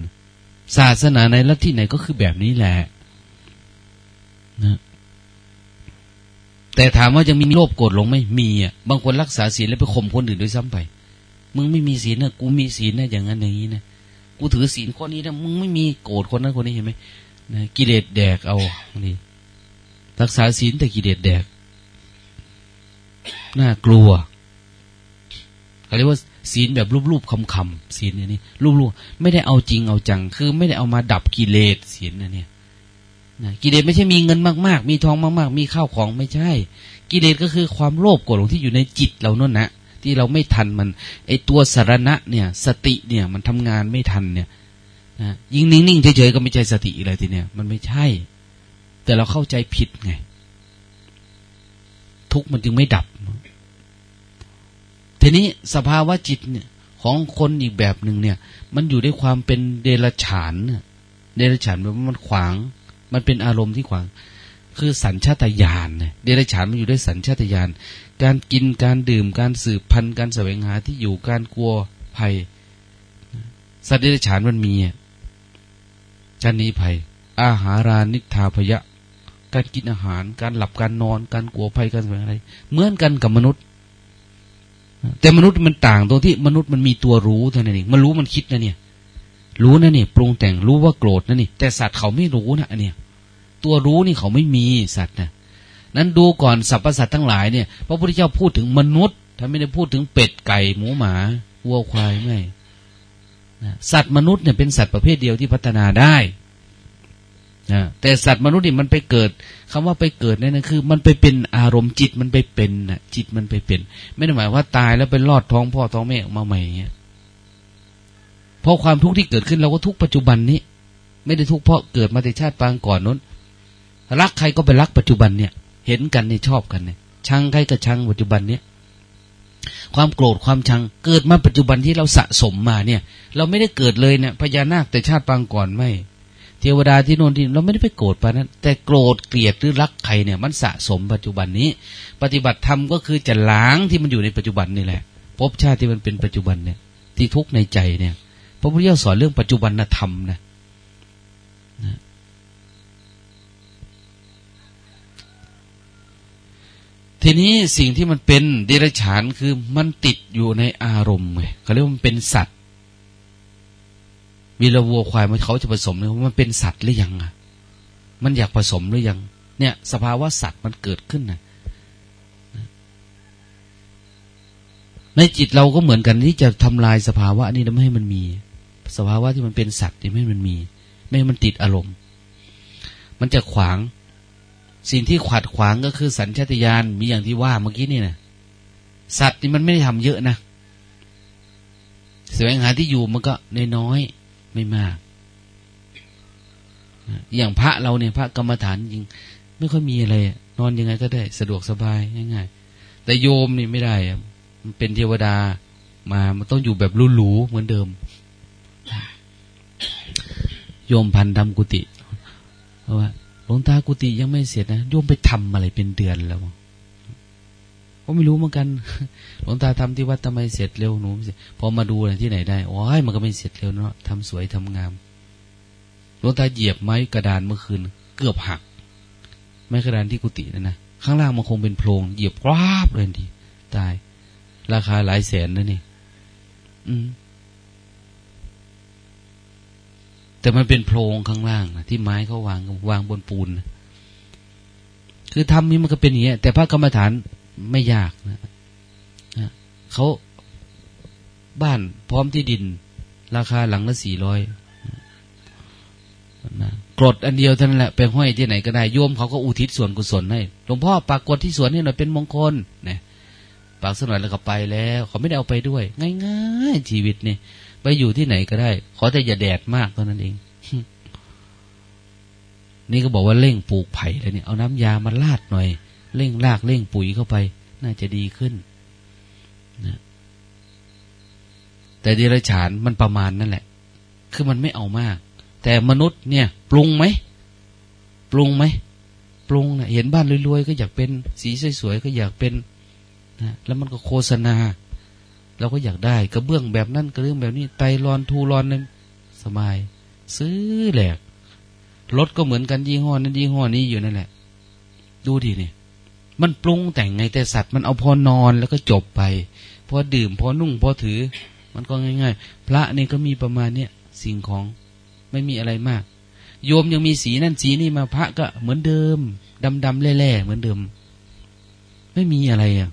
ศาสนาในลัทธิไหนก็คือแบบนี้แหละ นะแต่ถามว่ายังมีโลภโกรธหลงไหมมีอะบางคนรักษาศีลแล้วไปข่มคนอื่นด้วยซ้ำไป มึงไม่มีศีลนะกูมีศีลนะอย่างนั้นอย่างนี้นะกูถือศีลข้อนี้นะมึงไม่มีโกรธคนนั้นคนนี้เห็นไหมนะกิเลสแดกเอานี่รักษาศีลแต่กิเลสแดกน่ากลัวเขาเรียกว่าศีลแบบรูปๆคำๆศีลเนี่ยนี่รูปๆไม่ได้เอาจริงเอาจัง คือไม่ได้เอามาดับกิเลสศีลนะเนี่ย นะกิเลสไม่ใช่มีเงินมากๆ มีทองมากๆ มีข้าวของไม่ใช่ กิเลสก็คือความโลภโกรธที่อยู่ในจิตเรานั่นนะที่เราไม่ทันมันไอตัวสารณะเนี่ย สติเนี่ยมันทำงานไม่ทันเนี่ยนะยิ่งนิ่งๆเฉยๆก็ไม่ใช่สติอะไรทีเนี่ย มันไม่ใช่ แต่เราเข้าใจผิดไง ทุกมันจึงไม่ดับ ทีนี้สภาวะจิตเนี่ย ของคนอีกแบบหนึ่งเนี่ย มันอยู่ด้วยความเป็นเดรัจฉานเดรัจฉานแบบมันขวาง มันเป็นอารมณ์ที่ขวาง คือสัญชาตญาณเนี่ยเดรัจฉานมันอยู่ด้วยสัญชาตญาณการกินการดื่มการสืบพันธุ์การแสวงหาที่อยู่การกลัวภัย สัตว์เดรัจฉานมันมีชานีภัย อาหารานิทาพยะ การกินอาหาร การหลับการนอน การกลัวภัยการอะไร เหมือนกันกับมนุษย์แต่มนุษย์มันต่างตรงที่มนุษย์มันมีตัวรู้เท่านั้นเองมันรู้มันคิดนะเนี่ย รู้นะนี่ปรุงแต่งรู้ว่าโกรธนะนี่ แต่สัตว์เขาไม่รู้นะอันเนี้ยตัวรู้นี่เขาไม่มีสัตว์นะนั้นดูก่อนสรรพสัตว์ทั้งหลายเนี่ยพระพุทธเจ้าพูดถึงมนุษย์ถ้านไม่ได้พูดถึงเป็ดไก่หมูหมาวัวควายไม่สัตว์มนุษย์เนี่ยเป็นสัตว์ประเภทเดียวที่พัฒนาได้นะแต่สัตว์มนุษย์นี่มันไปเกิดคำว่าไปเกิดเนั่ยนะคือ มันไปเป็นอารมณ์จิตมันไปเป็นนะจิตมันไปเป็น ไม่ได้หมายว่าตายแล้วไปรอดท้องพ่อท้องแม่ออกมาใหม่เงี้ย เพราะความทุกข์ที่เกิดขึ้นเราก็ทุกปัจจุบันนี้ ไม่ได้ทุกเพราะเกิดมาในชาติปางก่อนนู้นรักใครก็ไปรักปัจจุบันเนี่ย เห็นกันเนี่ยชอบกันเนี่ยชังใครก็ชังปัจจุบันเนี้ยความโกรธความชังเกิดมาปัจจุบันที่เราสะสมมาเนี่ย เราไม่ได้เกิดเลยเนี่ยพญานาคแต่ชาติปางก่อนไม่เทวดาที่โน่นที่เราไม่ได้ไปโกรธปานั้น แต่โกรธเกลียดหรือรักใครเนี่ย มันสะสมปัจจุบันนี้ ปฏิบัติธรรมก็คือจะล้างที่มันอยู่ในปัจจุบันนี่แหละพบชาติที่มันเป็นปัจจุบันเนี่ย ที่ทุกในใจเนี่ย พระพุทธเจ้าสอนเรื่องปัจจุบันธรรมนะนะทีนี้สิ่งที่มันเป็นเดรัจฉานคือมันติดอยู่ในอารมณ์ไงเขาเรียกว่ามันเป็นสัตว์มีละวัวควายมันเขาจะผสมเนี่ยมันเป็นสัตว์หรือยังอะ มันอยากผสมหรือยัง เนี่ย สภาวะสัตว์มันเกิดขึ้นนะในจิตเราก็เหมือนกันที่จะทำลายสภาวะนี้แล้วไม่ให้มันมี สภาวะที่มันเป็นสัตว์ที่ไม่มันมี ไม่มันติดอารมณ์ มันจะขวาง สิ่งที่ขวัดขวางก็คือสัญชาตญาณมีอย่างที่ว่าเมื่อกี้นี่นะสัตว์นี่มันไม่ได้ทำเยอะนะแสวงหาที่อยู่มันก็นน้อยไม่มาก อย่างพระเราเนี่ยพระกรรมฐานจริง ไม่ค่อยมีอะไรนอนยังไงก็ได้สะดวกสบายง่ายๆแต่โยมนี่ไม่ได้มันเป็นเทวดามามันต้องอยู่แบบหรูๆเหมือนเดิม โยมพันทำกุฏิเพราะว่าหลวงตากุฏิยังไม่เสร็จนะโยมไปทำอะไรเป็นเดือนแล้วก็ไม่รู้เหมือนกัน หลวงตาทำที่วัดทำไมเสร็จเร็วหนูพอมาดูอะไรที่ไหนได้โอ้ยมันก็ไม่เสร็จเร็วเนาะทำสวยทำงามหลวงตาเหยียบไม้กระดานเมื่อคืน เกือบหัก ไม้กระดานที่กุฏินั่นนะข้างล่างมันคงเป็นโพรงเหยียบกราบเลยทีตาย ราคาหลายแสนนะนี่อืม แต่มันเป็นโพรงข้างล่างนะที่ไม้เขาวางวางบนปูนนะคือทำนี้มันก็เป็นอย่างนี้แต่พระกรรมฐานไม่ยากนะเขาบ้านพร้อมที่ดิน ราคาหลังละสี่ร้อยกรดอันเดียวเท่านั้นแหละไปห้อยที่ไหนก็ได้โยมเขาก็อุทิศส่วนกุศลให้หลวงพ่อปากกดที่สวนให้หน่อยเป็นมงคลนะปากสน่อยแล้วก็ไปแล้ว เขาไม่ได้เอาไปด้วย ง่ายๆชีวิตนี่ ไปอยู่ที่ไหนก็ได้ ขอแต่อย่าแดดมากเท่านั้นเอง นี่ก็บอกว่าเร่งปลูกไผ่แล้วเนี่ยเอาน้ำยามาลาดหน่อย เร่งรากเร่งปุ๋ยเข้าไป น่าจะดีขึ้นนะแต่เดรัจฉานมันประมาณนั่นแหละ คือมันไม่เอามาก แต่มนุษย์เนี่ย ปรุงไหม ปรุงไหม ปรุงนะเห็นบ้านรวยๆ ก็อยากเป็น สีสวยๆ ก็อยากเป็นนะแล้วมันก็โฆษณา เราก็อยากได้กระเบื้องแบบนั้นกระเบื้องแบบนี้ไตรอนทูรอนนั้นสบาย ซื้อแหลกรถก็เหมือนกันยี่ห้อนั้นยี่ห้อนี้อยู่นั่นแหละ ดูดิเนี่ยมันปรุงแต่งไงแต่สัตว์มันเอาพอนอนแล้วก็จบไป พอดื่มพอนุ่งพอถือ มันก็ง่าย ๆ พระนี่ก็มีประมาณเนี้ยสิ่งของไม่มีอะไรมาก โยมยังมีสีนั่นสีนี่มาพระก็เหมือนเดิมดำดำแล่ๆเหมือนเดิม ไม่มีอะไรอะ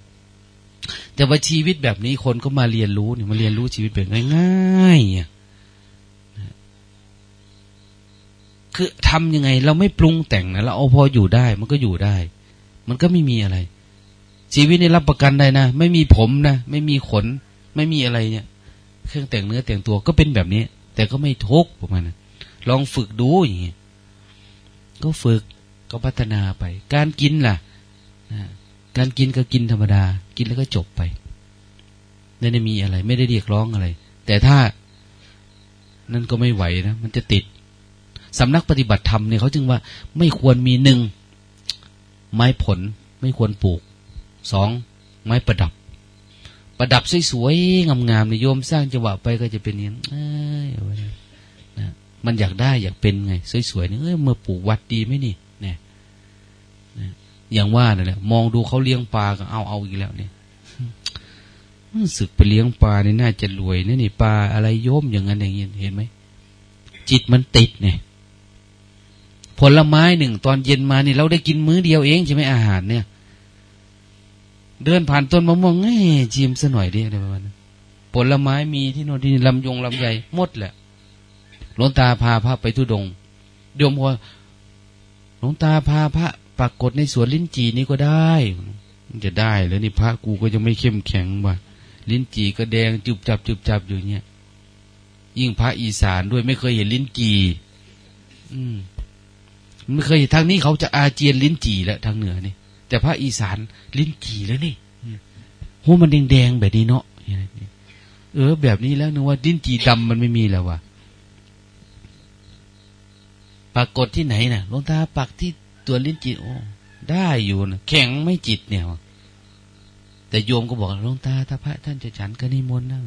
แต่ว่าชีวิตแบบนี้คนก็มาเรียนรู้เนี่ยมาเรียนรู้ชีวิตแบบง่ายๆคือทำยังไง เราไม่ปรุงแต่งนะเราเอาพออยู่ได้ มันก็อยู่ได้ มันก็ไม่มีอะไร ชีวิตนี้รับประกันได้นะไม่มีผมนะไม่มีขน ไม่มีอะไรเนี่ย เครื่องแต่งเนื้อแต่งตัวก็เป็นแบบนี้ แต่ก็ไม่ทุกประมาณนั้นลองฝึกดูอย่างนี้ก็ฝึกก็พัฒนาไป การกินล่ะ การกินก็กินธรรมดา กินแล้วก็จบไปไม่ได้มีอะไร ไม่ได้เรียกร้องอะไร แต่ถ้านั่นก็ไม่ไหวนะมันจะติดสำนักปฏิบัติธรรมเนี่ยเขาจึงว่า ไม่ควรมีหนึ่งไม้ผล ไม่ควรปลูกสองไม้ประดับ ประดับสวยๆงามๆในโยมสร้างจังหวะไปก็จะเป็นอย่างนี้นะมันอยากได้อยากเป็นไง สวยๆเนี่เออเมื่อปลูกวัดดีไหมนี่ อย่างว่านั่นแหละมองดูเขาเลี้ยงปลาก็เอาเอาอีกแล้วเนี่ยสึกไปเลี้ยงปลาเนี่ยน่าจะรวยนี่นี่ปลาอะไรโยมอย่างนั้นอย่างนี้เห็นไหมจิตมันติดเนี่ย ผลไม้หนึ่งตอนเย็นมานี่เราได้กินมื้อเดียวเองใช่ไหมอาหารเนี่ย เดินผ่านต้นมะม่วงเอ้จิมซะหน่อยดิอะไรประมาณนั้นผลไม้มีที่โน่นที่นี่ลำยงลำใหญ่หมดแหละหลวงตาพาพระไปทุดงโยมพอหลวงตาพาพระ ปรากฏในสวนลิ้นจีนี่ก็ได้มันจะได้แล้วนี่พระกูก็จะไม่เข้มแข็งว่ะลิ้นจีก็แดงจุบจับจุบจับอยู่เนี้ยยิ่งพระอีสานด้วยไม่เคยเห็นลิ้นจีอืมไม่เคยเห็นทางนี้เขาจะอาเจียนลิ้นจีแล้วทางเหนือนี่แต่พระอีสานลิ้นจีแล้วนี่หัวมันแดงแดงแบบนี้เนาะเออ แบบนี้แล้วนึกว่าลิ้นจีดำมันไม่มีแล้วว่ะปรากฏที่ไหนนะ่ะลงตาปักที่ ตัวลิ้นจิตโอ้ได้อยู่นะแข็งไม่จิตเนี่ย แต่โยมก็บอกหลวงตาถ้าพระท่านจะฉันก็นิมนต์นะ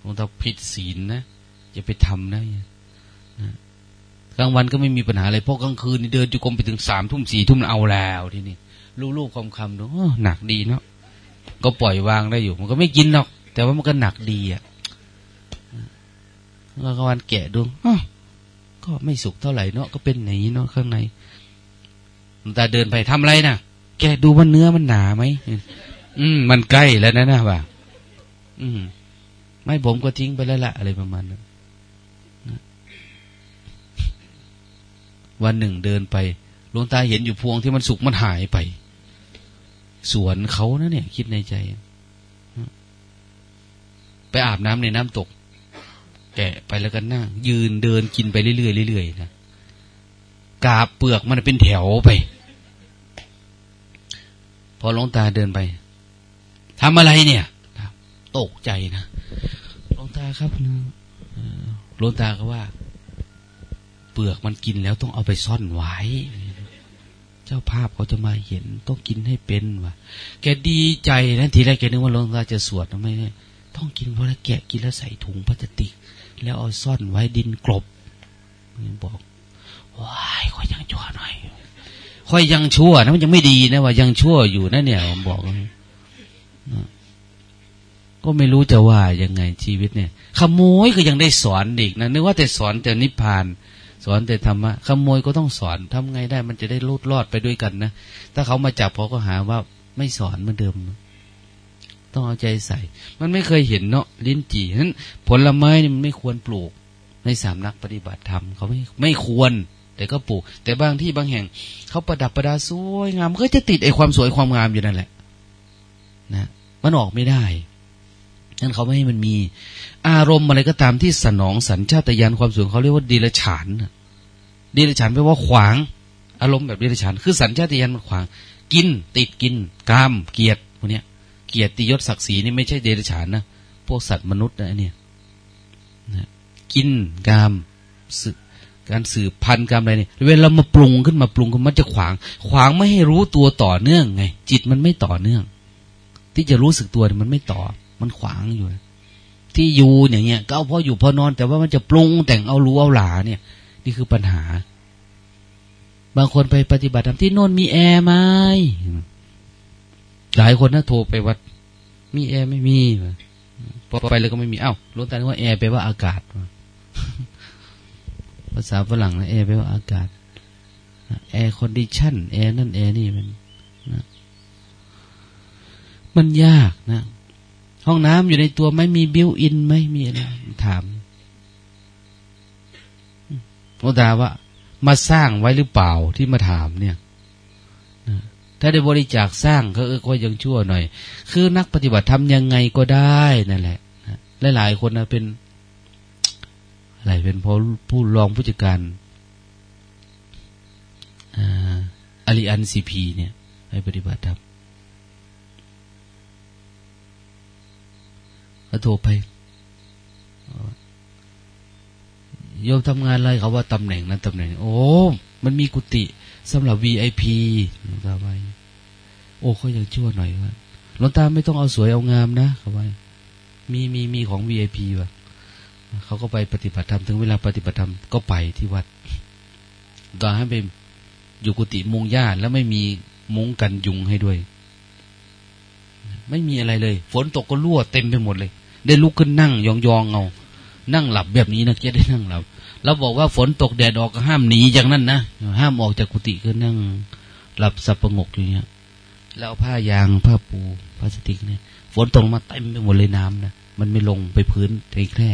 หลวงตาผิดศีลนะอย่าไปทำนะกลางวันก็ไม่มีปัญหาอะไรเพราะกลางคืนนี่เดินจุกรมไปถึงสามทุ่มสี่ทุ่มเอาแล้วทีนี้ลูกๆคำคำดูหนักดีเนาะก็ปล่อยวางได้อยู่ มันก็ไม่กินหรอก แต่ว่ามันก็หนักดีอะกลางวันแกะดูก็ไม่สุกเท่าไหร่เนาะก็เป็นไหนเนาะข้างใน แต่เดินไปทำอะไรนะ่ะ แกดูว่าเนื้อมันหนาไหมอืม มันใกล้แล้วนะนะว่า อืม ไม่ผมก็ทิ้งไปแล้วละอะไรประมาณนั้นวันหนึ่งเดินไปหลวงตาเห็นอยู่พวงที่มันสุกมันหายไป สวนเขานะเนี่ย คิดในใจ ไปอาบน้ำในน้ำตก แกไปแล้วกันนั่งยืนเดินกินไปเรื่อยๆเรื่อยๆนะกาบเปลือกมันเป็นแถวไป อหลวงตาเดินไปทำอะไรเนี่ยตกใจนะหลวงตาครับหลวงตาก็ว่า เปลือกมันกินแล้วต้องเอาไปซ่อนไว้ เจ้าภาพเขาจะมาเห็นต้องกินให้เป็นว่ะ แกดีใจนะทีแรกแกนึกว่าหลวงตาจะสวดทำไมเนี่ยต้องกินเพราะแกะกินแล้วใส่ถุงพลาสติก แล้วเอาซ่อนไว้ดินกลบบอกว้ายค่อยยังชั่วหน่อย ค่อยยังชั่วนะมันยังไม่ดีนะว่ายังชั่วอยู่นะเนี่ยผมบอกก็ไม่รู้จะว่ายังไงชีวิตเนี่ย ขโมยก็ยังได้สอนอีกนะนึกว่าแต่สอนแต่นิพพาน สอนแต่ธรรมะขโมยก็ต้องสอนทำไงได้ มันจะได้ลุดรอดไปด้วยกันนะถ้าเขามาจับเขาก็หาว่าไม่สอนเหมือนเดิมต้องเอาใจใส่ มันไม่เคยเห็นเนาะลิ้นจี่นั้นผลไม้นี่มันไม่ควรปลูกในสามนักปฏิบัติธรรมเขาไม่ไม่ควร แต่ก็ปลูก แต่บางที่บางแห่งเขาประดับประดาสวยงามก็จะติดไอ้ความสวยความงามอยู่นั่นแหละ นะมันออกไม่ได้นั่นเขาไม่ให้มันมี อารมณ์อะไรก็ตามที่สนองสัญชาตญาณความสูงเขาเรียกว่าดีลฉานดีลฉานแปลว่าขวาง อารมณ์แบบดีลฉานคือสัญชาตญาณมันขวาง กิน ติดกินกาม เกียรติพวกเนี้ย เกียรติยศศักดิ์ศรีนี่ไม่ใช่เดรัจฉานนะพวกสัตว์มนุษย์นะเนี่ยนะกินกามสื การสืบพันธุ์กามอะไรเนี่ยเวลามาปรุงขึ้นมาปรุงมันจะขวาง ขวางไม่ให้รู้ตัวต่อเนื่องไง จิตมันไม่ต่อเนื่อง ที่จะรู้สึกตัวมันไม่ต่อ มันขวางอยู่ ที่อยู่อย่างเงี้ยก็เอาพออยู่พอนอน แต่ว่ามันจะปรุงแต่งเอารู้เอาหลาเนี่ย นี่คือปัญหา บางคนไปปฏิบัติธรรมที่โน่นมีแอร์ไหมหลายคนนะโทรไปวัด มีแอร์ไม่มีพอไปแล้วก็ไม่มีเอ้ารู้แต่ว่าแอร์แปลว่าอากาศ ภาษาฝรั่งนะแอร์แปลว่าอากาศ air condition แอร์นั่นแอร์นี่มันนะมันยากนะ ห้องน้ำอยู่ในตัวไม่มี built-in ไหมมีอะไรถามโอดาว่า มาสร้างไว้หรือเปล่าที่มาถามเนี่ยถ้าได้บริจาคสร้างก็เออก็ยังชั่วหน่อย คือนักปฏิบัติทำยังไงก็ได้นั่นแหละหลายๆคนนะเป็น อะไรเป็นพอผู้รองผู้จัดการอาริอันซีพีเนี่ย ให้ปฏิบัติธรรมก็โทรไปโยมทำงานอะไรเขาว่าตำแหน่งนั้นตำแหน่ง โอ้ มันมีกุฏิสำหรับ VIP หลวงตาไปโอ้เขายังชั่วหน่อยว่าหลวงตาไม่ต้องเอาสวยเอางามนะเขาว่ามีมีมีของ VIP ว่ะ เขาก็ไปปฏิบัติธรรมถึงเวลาปฏิบัติธรรมก็ไปที่วัด ตอนให้ไปอยู่กุฏิมุงหญ้าแล้วไม่มีมุ้งกันยุงให้ด้วย ไม่มีอะไรเลย ฝนตกก็รั่วเต็มไปหมดเลย ได้ลุกขึ้นนั่งยองๆเอานั่งหลับแบบนี้นะแกได้นั่งหลับแล้วบอกว่าฝนตกแดดออกก็ห้ามหนีอย่างนั้นนะห้ามออกจากกุฏิก็นั่ง หลับสับประงกอย่างเงี้ยแล้วผ้ายางผ้าปูพลาสติกเนี่ย ฝนตกมาเต็มไปหมดเลยน้ำนะมันไม่ลงไปพื้นในแคร่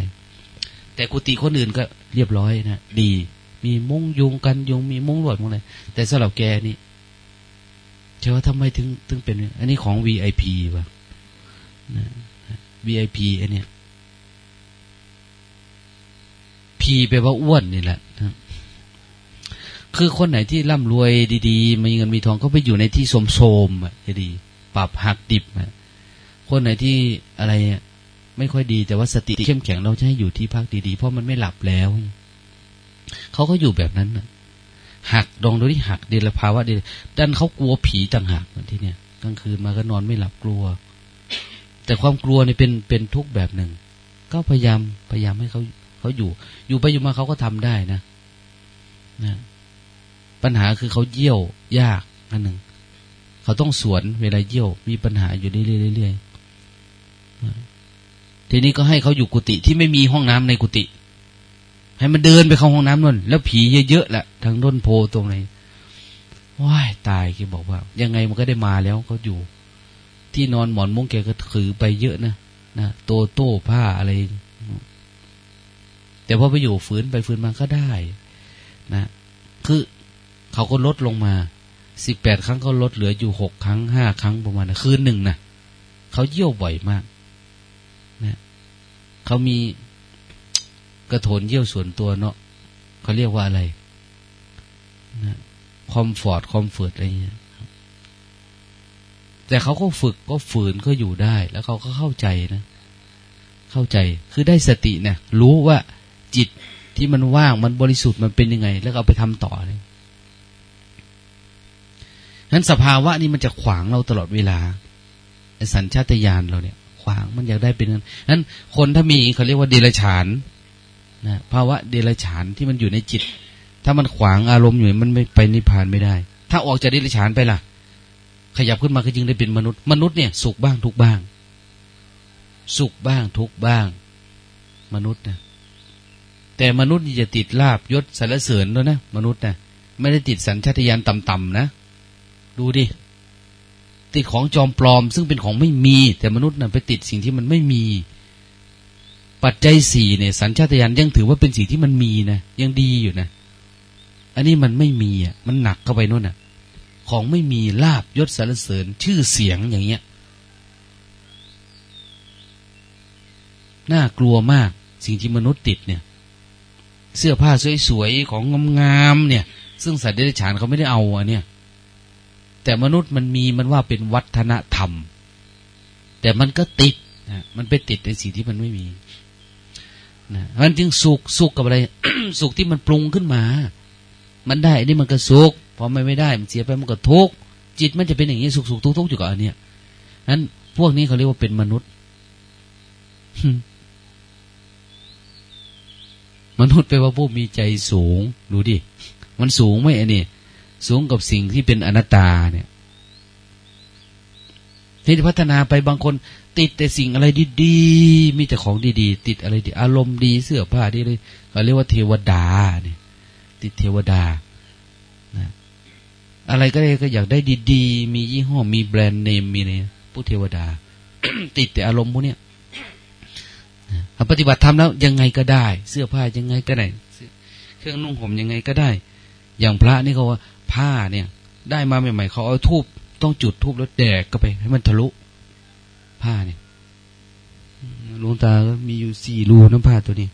แต่กุฏิคนอื่นก็เรียบร้อยนะดี มีมุ้งยุงกันยุงมีมุ้งหลวดมุ้งอะไรแต่สำหรับแกนี่เชื่อว่าทำไมถึงถึงเป็น อันนี้ของ VIP ป่ะนะ VIP อันเนี้ย P แปลว่าอ้วนนี่แหละนะคือคนไหนที่ร่ำรวยดีๆ มีเงินมีทองก็ไปอยู่ในที่สมโสมอะจะดี ปรับหักดิบอะคนไหนที่อะไร ไม่ค่อยดีแต่ว่าสติเข้มแข็งเราจะให้อยู่ที่พักดีๆ เพราะมันไม่หลับแล้ว เขาก็อยู่แบบนั้นหักดองโดยที่หักเดลภาวะเดลดันเขากลัวผีต่างหากที่เนี่ยกลางคืนมาก็นอนไม่หลับกลัว แต่ความกลัวนี่เป็นเป็นทุกแบบหนึ่ง ก็พยายามพยายามให้เขาเขาอยู่ อยู่ไปอยู่มาเขาก็ทำได้นะนะปัญหาคือเขาเยี่ยวยากอันหนึ่งเขาต้องสวนเวลาเยี่ยวมีปัญหาอยู่เรื่อยๆ ทีนี้ก็ให้เขาอยู่กุฏิที่ไม่มีห้องน้ำในกุฏิให้มันเดินไปเข้าห้องน้ำนั่นแล้วผีเยอะๆแหละทางด้นโพตรงไหนว้ายตายแกบอกว่า ยังไงมันก็ได้มาแล้วเขาอยู่ ที่นอนหมอนมุ้งแกก็ถือไปเยอะนะนะโตโต้ผ้าอะไร แต่พอไปอยู่ฝืนไปฝืนมาก็ได้ นะ คือเขาก็ลดลงมาสิบแปดครั้งก็ลดเหลืออยู่หกครั้งห้าครั้งประมาณนะคืนหนึ่งนะเขาเยี่ยวบ่อยมาก เขามีกระโถนเยี่ยวส่วนตัวเนาะเขาเรียกว่าอะไรนะ comfort comfort อะไรเงี้ยแต่เขาก็ฝึกก็ฝืนก็อยู่ได้ แล้วเขาก็เข้าใจนะ เข้าใจคือได้สตินะรู้ว่าจิตที่มันว่างมันบริสุทธิ์มันเป็นยังไง แล้วเอาไปทำต่อเลยนั้นสภาวะนี้มันจะขวางเราตลอดเวลาสัญชาตญาณเราเนี่ย ขวาง มันอยากได้เป็นนั้นนั้นคนถ้ามีเขาเรียกว่าเดรัจฉานนะภาวะเดรัจฉานที่มันอยู่ในจิต ถ้ามันขวางอารมณ์อยู่มันไม่ไปนิพพานไม่ได้ ถ้าออกจากเดรัจฉานไปล่ะ ขยับขึ้นมาก็จึงได้เป็นมนุษย์ มนุษย์เนี่ย สุขบ้างทุกบ้าง สุขบ้างทุกบ้าง มนุษย์นะแต่มนุษย์จะติดลาบยศสารเสริญแล้วนะมนุษย์นะไม่ได้ติดสัญชาตญาณต่ำๆนะ ดูดิ ติดของจอมปลอม ซึ่งเป็นของไม่มี แต่มนุษย์นะ่ะไปติดสิ่งที่มันไม่มี ปัจจัยสี่เนี่ยสัญชาตญาณยังถือว่าเป็นสิ่งที่มันมีนะยังดีอยู่นะ อันนี้มันไม่มีอะมันหนักเข้าไปนู่นน่ะ ของไม่มีลาบยศสารเสริญชื่อเสียงอย่างเงี้ยน่ากลัวมากสิ่งที่มนุษย์ติดเนี่ย เสื้อผ้าสวยๆของงามๆเนี่ย ซึ่งสัตว์เดรัจฉานเขาไม่ได้เอาอะเนี่ย แต่มนุษย์มันมีมันว่าเป็นวัฒนธรรม แต่มันก็ติดนะมันไปติดในสิ่งที่มันไม่มีนะมันจึงสุขสุขกับอะไร สุขที่มันปรุงขึ้นมา มันได้นี่มันก็สุขพอไม่ไม่ได้ มันเสียไปมันก็ทุกข์จิตมันจะเป็นอย่างนี้สุขสุขทุกข์ทุกข์อยู่กับอันเนี้ยนั้นพวกนี้เขาเรียกว่าเป็นมนุษย์มนุษย์แปลว่าผู้มีใจสูง ดูดิ มันสูงไหมอันนี้ สูงกับสิ่งที่เป็นอนัตตาเนี่ยที่พัฒนาไปบางคน ติดแต่สิ่งอะไรดีๆ มีแต่ของดีๆ ติดอะไรดีอารมณ์ดีเสื้อผ้าดีเลยเขาเรียกว่าเทวดาเนี่ย ติดเทวดานะอะไรก็ได้ก็อยากได้ดีๆ มียี่ห้อมีแบรนด์เนมมีอะไรผู้เทวดา ติดแต่อารมณ์พวกเนี้ปฏิบัติทำแล้วยังไงก็ได้ เสื้อผ้ายังไงก็ได้เครื่องนุ่งห่มยังไงก็ได้ อย่างพระนี่เขาว่า ผ้าเนี่ย ได้มาใหม่ๆเขาเอาทูบต้องจุดทูบแล้วแดกก็ไป ให้มันทะลุ ผ้าเนี่ยหลวงตาก็มีอยู่สี่รูน้ำผ้าตัวนี้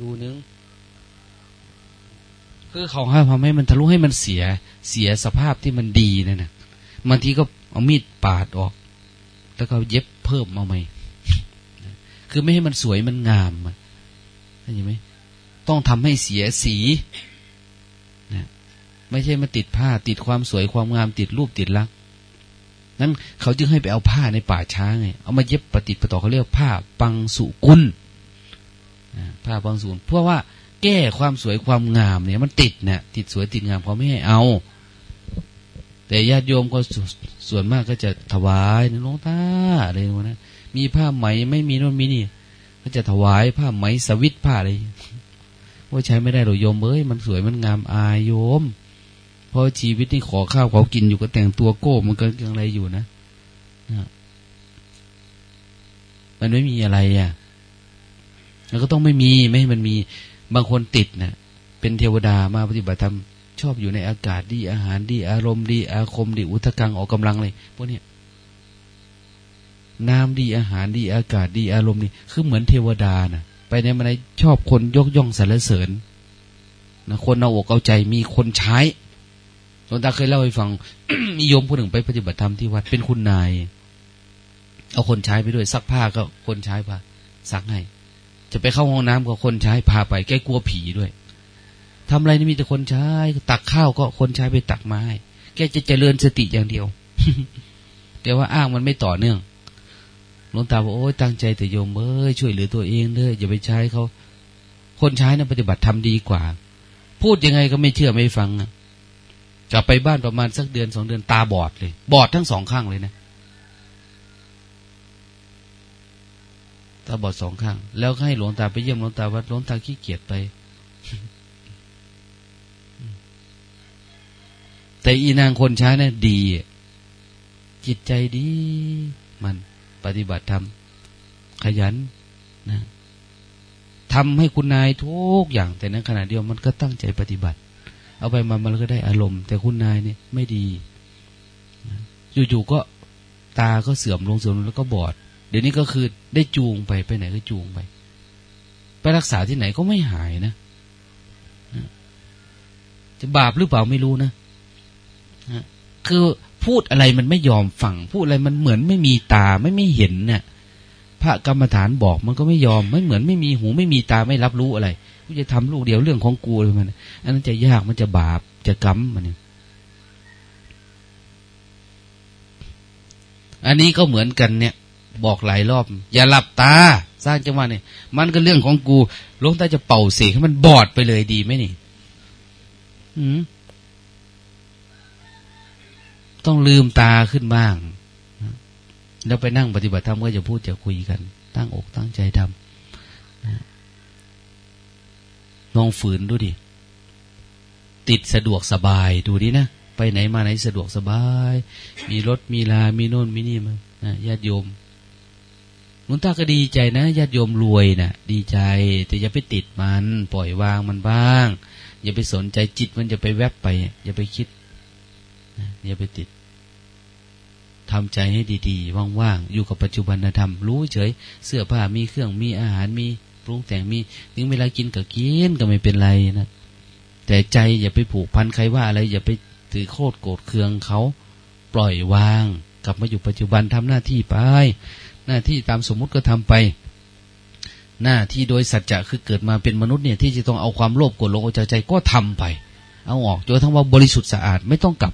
รูนึงคือเขาให้ทำให้มันทะลุให้มันเสียเสียสภาพที่มันดีนั่นนะบางทีก็เอามีดปาดออก แล้วก็เย็บเพิ่มมาใหม่คือไม่ให้มันสวยมันงามเห็นไหมต้องทำให้เสียสี ไม่ใช่มาติดผ้า ติดความสวยความงามติดรูปติดลักษณ์นั้นเขาจึงให้ไปเอาผ้าในป่าช้าไงเอามาเย็บปฏิปต่อเขาเรียกผ้าปังสุกุลผ้าปังสุกุลเพราะว่าแก้ความสวยความงามเนี่ยมันติดเนี่ยติดสวยติดงามเขาไม่ให้เอา แต่ญาติโยมก็ส่วนมากก็จะถวายนลงตาอะไรนะมีผ้าไหมไม่มีนู่นมีนี่ ก็จะถวายผ้าไหมสวิตผ้าอะไรว่าใช้ไม่ได้หรอกโยมเอ้ยมันสวยมันงามอายโยม เพราะชีวิตนี่ขอข้าวเขากินอยู่ก็แต่งตัวโก้มันก็ยังไรอยู่นะมันไม่มีอะไรอะแล้วก็ต้องไม่มีไม่ให้มันมีบางคนติดนะเป็นเทวดามาปฏิบัติธรรมชอบอยู่ในอากาศดีอาหารดี อารมณ์ดี อาคมดี อุทกังออกกำลังเลยพวกเนี้ยน้ำดีอาหารดีอากาศดีอารมณ์ดีคือเหมือนเทวดานะไปในมันชอบคนยกย่องสรรเสริญนะคนเอาอกเอาใจมีคนใช้ หลวงตาเคยเล่าให้ฟังมีโยมผู้หนึ่งไปปฏิบัติธรรมที่วัดเป็นคุณนาย เอาคนใช้ไปด้วยซักผ้าก็คนใช้พาซักให้จะไปเข้าห้องน้ำก็คนใช้พาไปแกกลัวผีด้วยทำอะไรนี่มีแต่คนใช้ตักข้าวก็คนใช้ไปตักมาให้แกจะเจริญสติอย่างเดียว แต่ว่าอ้างมันไม่ต่อเนื่องหลวงตาบอกโอ้ยตั้งใจแต่โยมเอ้ยช่วยเหลือตัวเองเด้ออย่าไปใช้เขาคนใช้นะปฏิบัติทำดีกว่า พูดยังไงก็ไม่เชื่อไม่ฟังอะ กลับไปบ้านประมาณสักเดือนสองเดือนตาบอดเลย บอดทั้งสองข้างเลยนะตาบอดสองข้าง แล้วให้หลวงตาไปเยี่ยมหลวงตาวัดหลวงตาขี้เกียจไป แต่อีนางคนใช้นะ่ะดี จิตใจดี มันปฏิบัติธรรมขยันนะทำให้คุณนายทุกอย่างแต่ในขณะเดียวมันก็ตั้งใจปฏิบัติ เอาไปมามันก็ได้อารมณ์ แต่คุณนายเนี่ยไม่ดี อยู่ๆก็ตาก็เสื่อมลงเสื่อมลงแล้วก็บอด เดี๋ยวนี้ก็คือได้จูงไปไปไหนก็จูงไป ไปรักษาที่ไหนก็ไม่หายนะจะบาปหรือเปล่าไม่รู้นะคือพูดอะไรมันไม่ยอมฟัง พูดอะไรมันเหมือนไม่มีตาไม่ไม่เห็นเนี่ยพระกรรมฐานบอกมันก็ไม่ยอม ไม่เหมือนไม่มีหูไม่มีตาไม่รับรู้อะไร กูจะทำลูกเดียวเรื่องของกูเลยมันอันนั้นจะยากมันจะบาปจะกรรมมันเนี่ยอันนี้ก็เหมือนกันเนี่ย บอกหลายรอบ อย่าหลับตา สร้างจังหวะเนี่ย มันก็เรื่องของกูลงตาจะเป่าเสกให้มันบอดไปเลยดีไหมนี่อืมต้องลืมตาขึ้นบ้าง แล้วไปนั่งปฏิบัติธรรมก็จะพูดจะคุยกัน ตั้งอกตั้งใจทำ ลองฝืนดูดิ ติดสะดวกสบายดูดินะ ไปไหนมาไหนสะดวกสบาย มีรถมีลา มีโน่นมีนี่มาญาติโยมมุนตาก็ดีใจนะญาติโยมรวยนะ่ะ ดีใจ แต่อย่าไปติดมัน ปล่อยวางมันบ้าง อย่าไปสนใจจิตมันจะไปแวบไป อย่าไปคิดอย่าไปติดทำใจให้ดีๆ ว่างๆ อยู่กับปัจจุบันธรรม รู้เฉย เสื้อผ้ามีเครื่อง มีอาหาร มี ปรุงแต่งมี ถึงเวลากินก็กินก็ไม่เป็นไรนะ แต่ใจอย่าไปผูกพันใครว่าอะไร อย่าไปถือโคตรโกรธเคืองเขา ปล่อยวาง กลับมาอยู่ปัจจุบันทำหน้าที่ไป หน้าที่ตามสมมุติก็ทำไป หน้าที่โดยสัจจะคือเกิดมาเป็นมนุษย์เนี่ย ที่จะต้องเอาความโลภโกรธหลงเอาใจใจก็ทำไป เอาออกจนทั้งว่าบริสุทธิ์สะอาดไม่ต้องกลับ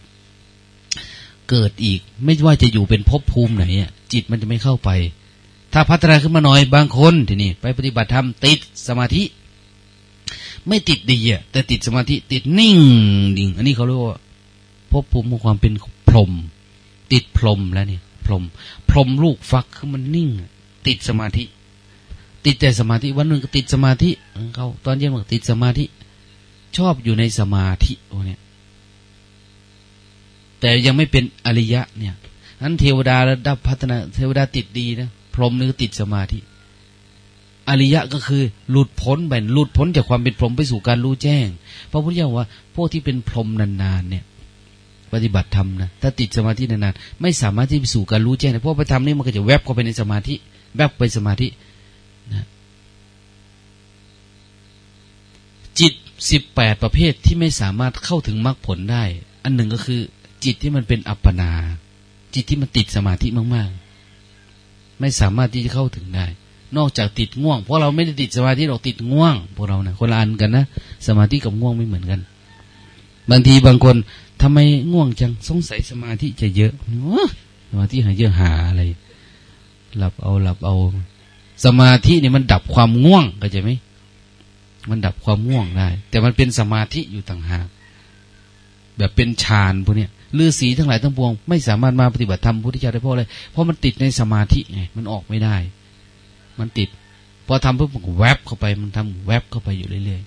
เกิดอีก ไม่ว่าจะอยู่เป็นภพภูมิไหนจิตมันจะไม่เข้าไป ถ้าพัฒนาขึ้นมาหน่อยบางคนทีนี้ไปปฏิบัติธรรมติดสมาธิ ไม่ติดดีอะแต่ติดสมาธิติดนิ่งดิ่ง อันนี้เขาเรียกว่าภพภูมิของความเป็นพรหมติดพรหมแล้วเนี่ยพรหมพรหมลูกฟักคือมันนิ่ง ติดสมาธิ ติดแต่สมาธิวันหนึ่งก็ติดสมาธิเขาตอนเย็นบอกติดสมาธิ ชอบอยู่ในสมาธิโอ้เนี่ยแต่ยังไม่เป็นอริยะเนี่ยนั้นเทวดาระดับพัฒนาเทวดาติดดีนะ พรหมนี่ติดสมาธิ อริยะก็คือ หลุดพ้นไปหลุดพ้นจากความเป็นพรหมไปสู่การรู้แจ้ง พระพุทธเจ้าว่า พวกที่เป็นพรหมนานๆเนี่ย ปฏิบัติธรรมนะถ้าติดสมาธินานๆไม่สามารถที่ไปสู่การรู้แจ้งเพราะไปทำนี่มันก็จะแวบเข้าไปในสมาธิ แวบไปสมาธินะจิตสิบแปดประเภทที่ไม่สามารถเข้าถึงมรรคผลได้ อันหนึ่งก็คือ จิตที่มันเป็นอัปปนา จิตที่มันติดสมาธิมาก ๆ ไม่สามารถที่จะเข้าถึงได้ นอกจากติดง่วง เพราะเราไม่ได้ติดสมาธิเราติดง่วงพวกเรานะคนละอันกันนะสมาธิกับง่วงไม่เหมือนกัน บางทีบางคนทำไมง่วงจังสงสัยสมาธิจะเยอะสมาธิหาเยอะหาอะไร หลับเอาหลับเอา สมาธินี่มันดับความง่วงเข้าใจไหมมันดับความง่วงได้ แต่มันเป็นสมาธิอยู่ต่างหากแบบเป็นฌานพวกเนี้ย ฤาษีทั้งหลายทั้งปวง ไม่สามารถมาปฏิบัติธรรมพุทธเจ้าได้เพราะอะไรเพราะมันติดในสมาธิไงมันออกไม่ได้ มันติด พอทำปุ๊บมันแวบเข้าไป มันทำแวบเข้าไปอยู่เรื่อย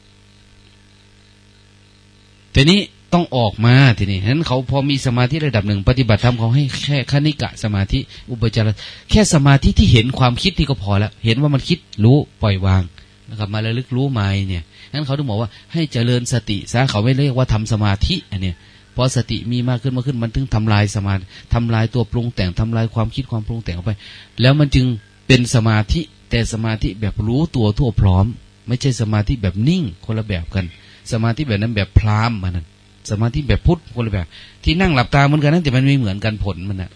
ๆทีนี้ต้องออกมาทีนี้ฉะนั้นเขาพอมีสมาธิระดับหนึ่ง ปฏิบัติธรรมเขาให้แค่คณิกะสมาธิ อุปจารแค่สมาธิที่เห็นความคิดที่ก็พอแล้ว เห็นว่ามันคิดรู้ปล่อยวางนะครับมาระลึกรู้มาเนี่ยนั้นเขาต้องบอกว่าให้เจริญสติซะเขาไม่เรียกว่าทำสมาธิอันเนี้ย พอสติมีมากขึ้นมากขึ้นมันถึงทำลายสมาธิทำลายตัวปรุงแต่งทำลายความคิดความปรุงแต่งออกไป แล้วมันจึงเป็นสมาธิแต่สมาธิแบบรู้ตัวทั่วพร้อม ไม่ใช่สมาธิแบบนิ่งคนละแบบกัน สมาธิแบบนั้นแบบพรามมันนั่นสมาธิแบบพุทธคนละแบบ ที่นั่งหลับตาเหมือนกันนั่นแต่มันไม่เหมือนกันผลมันนะ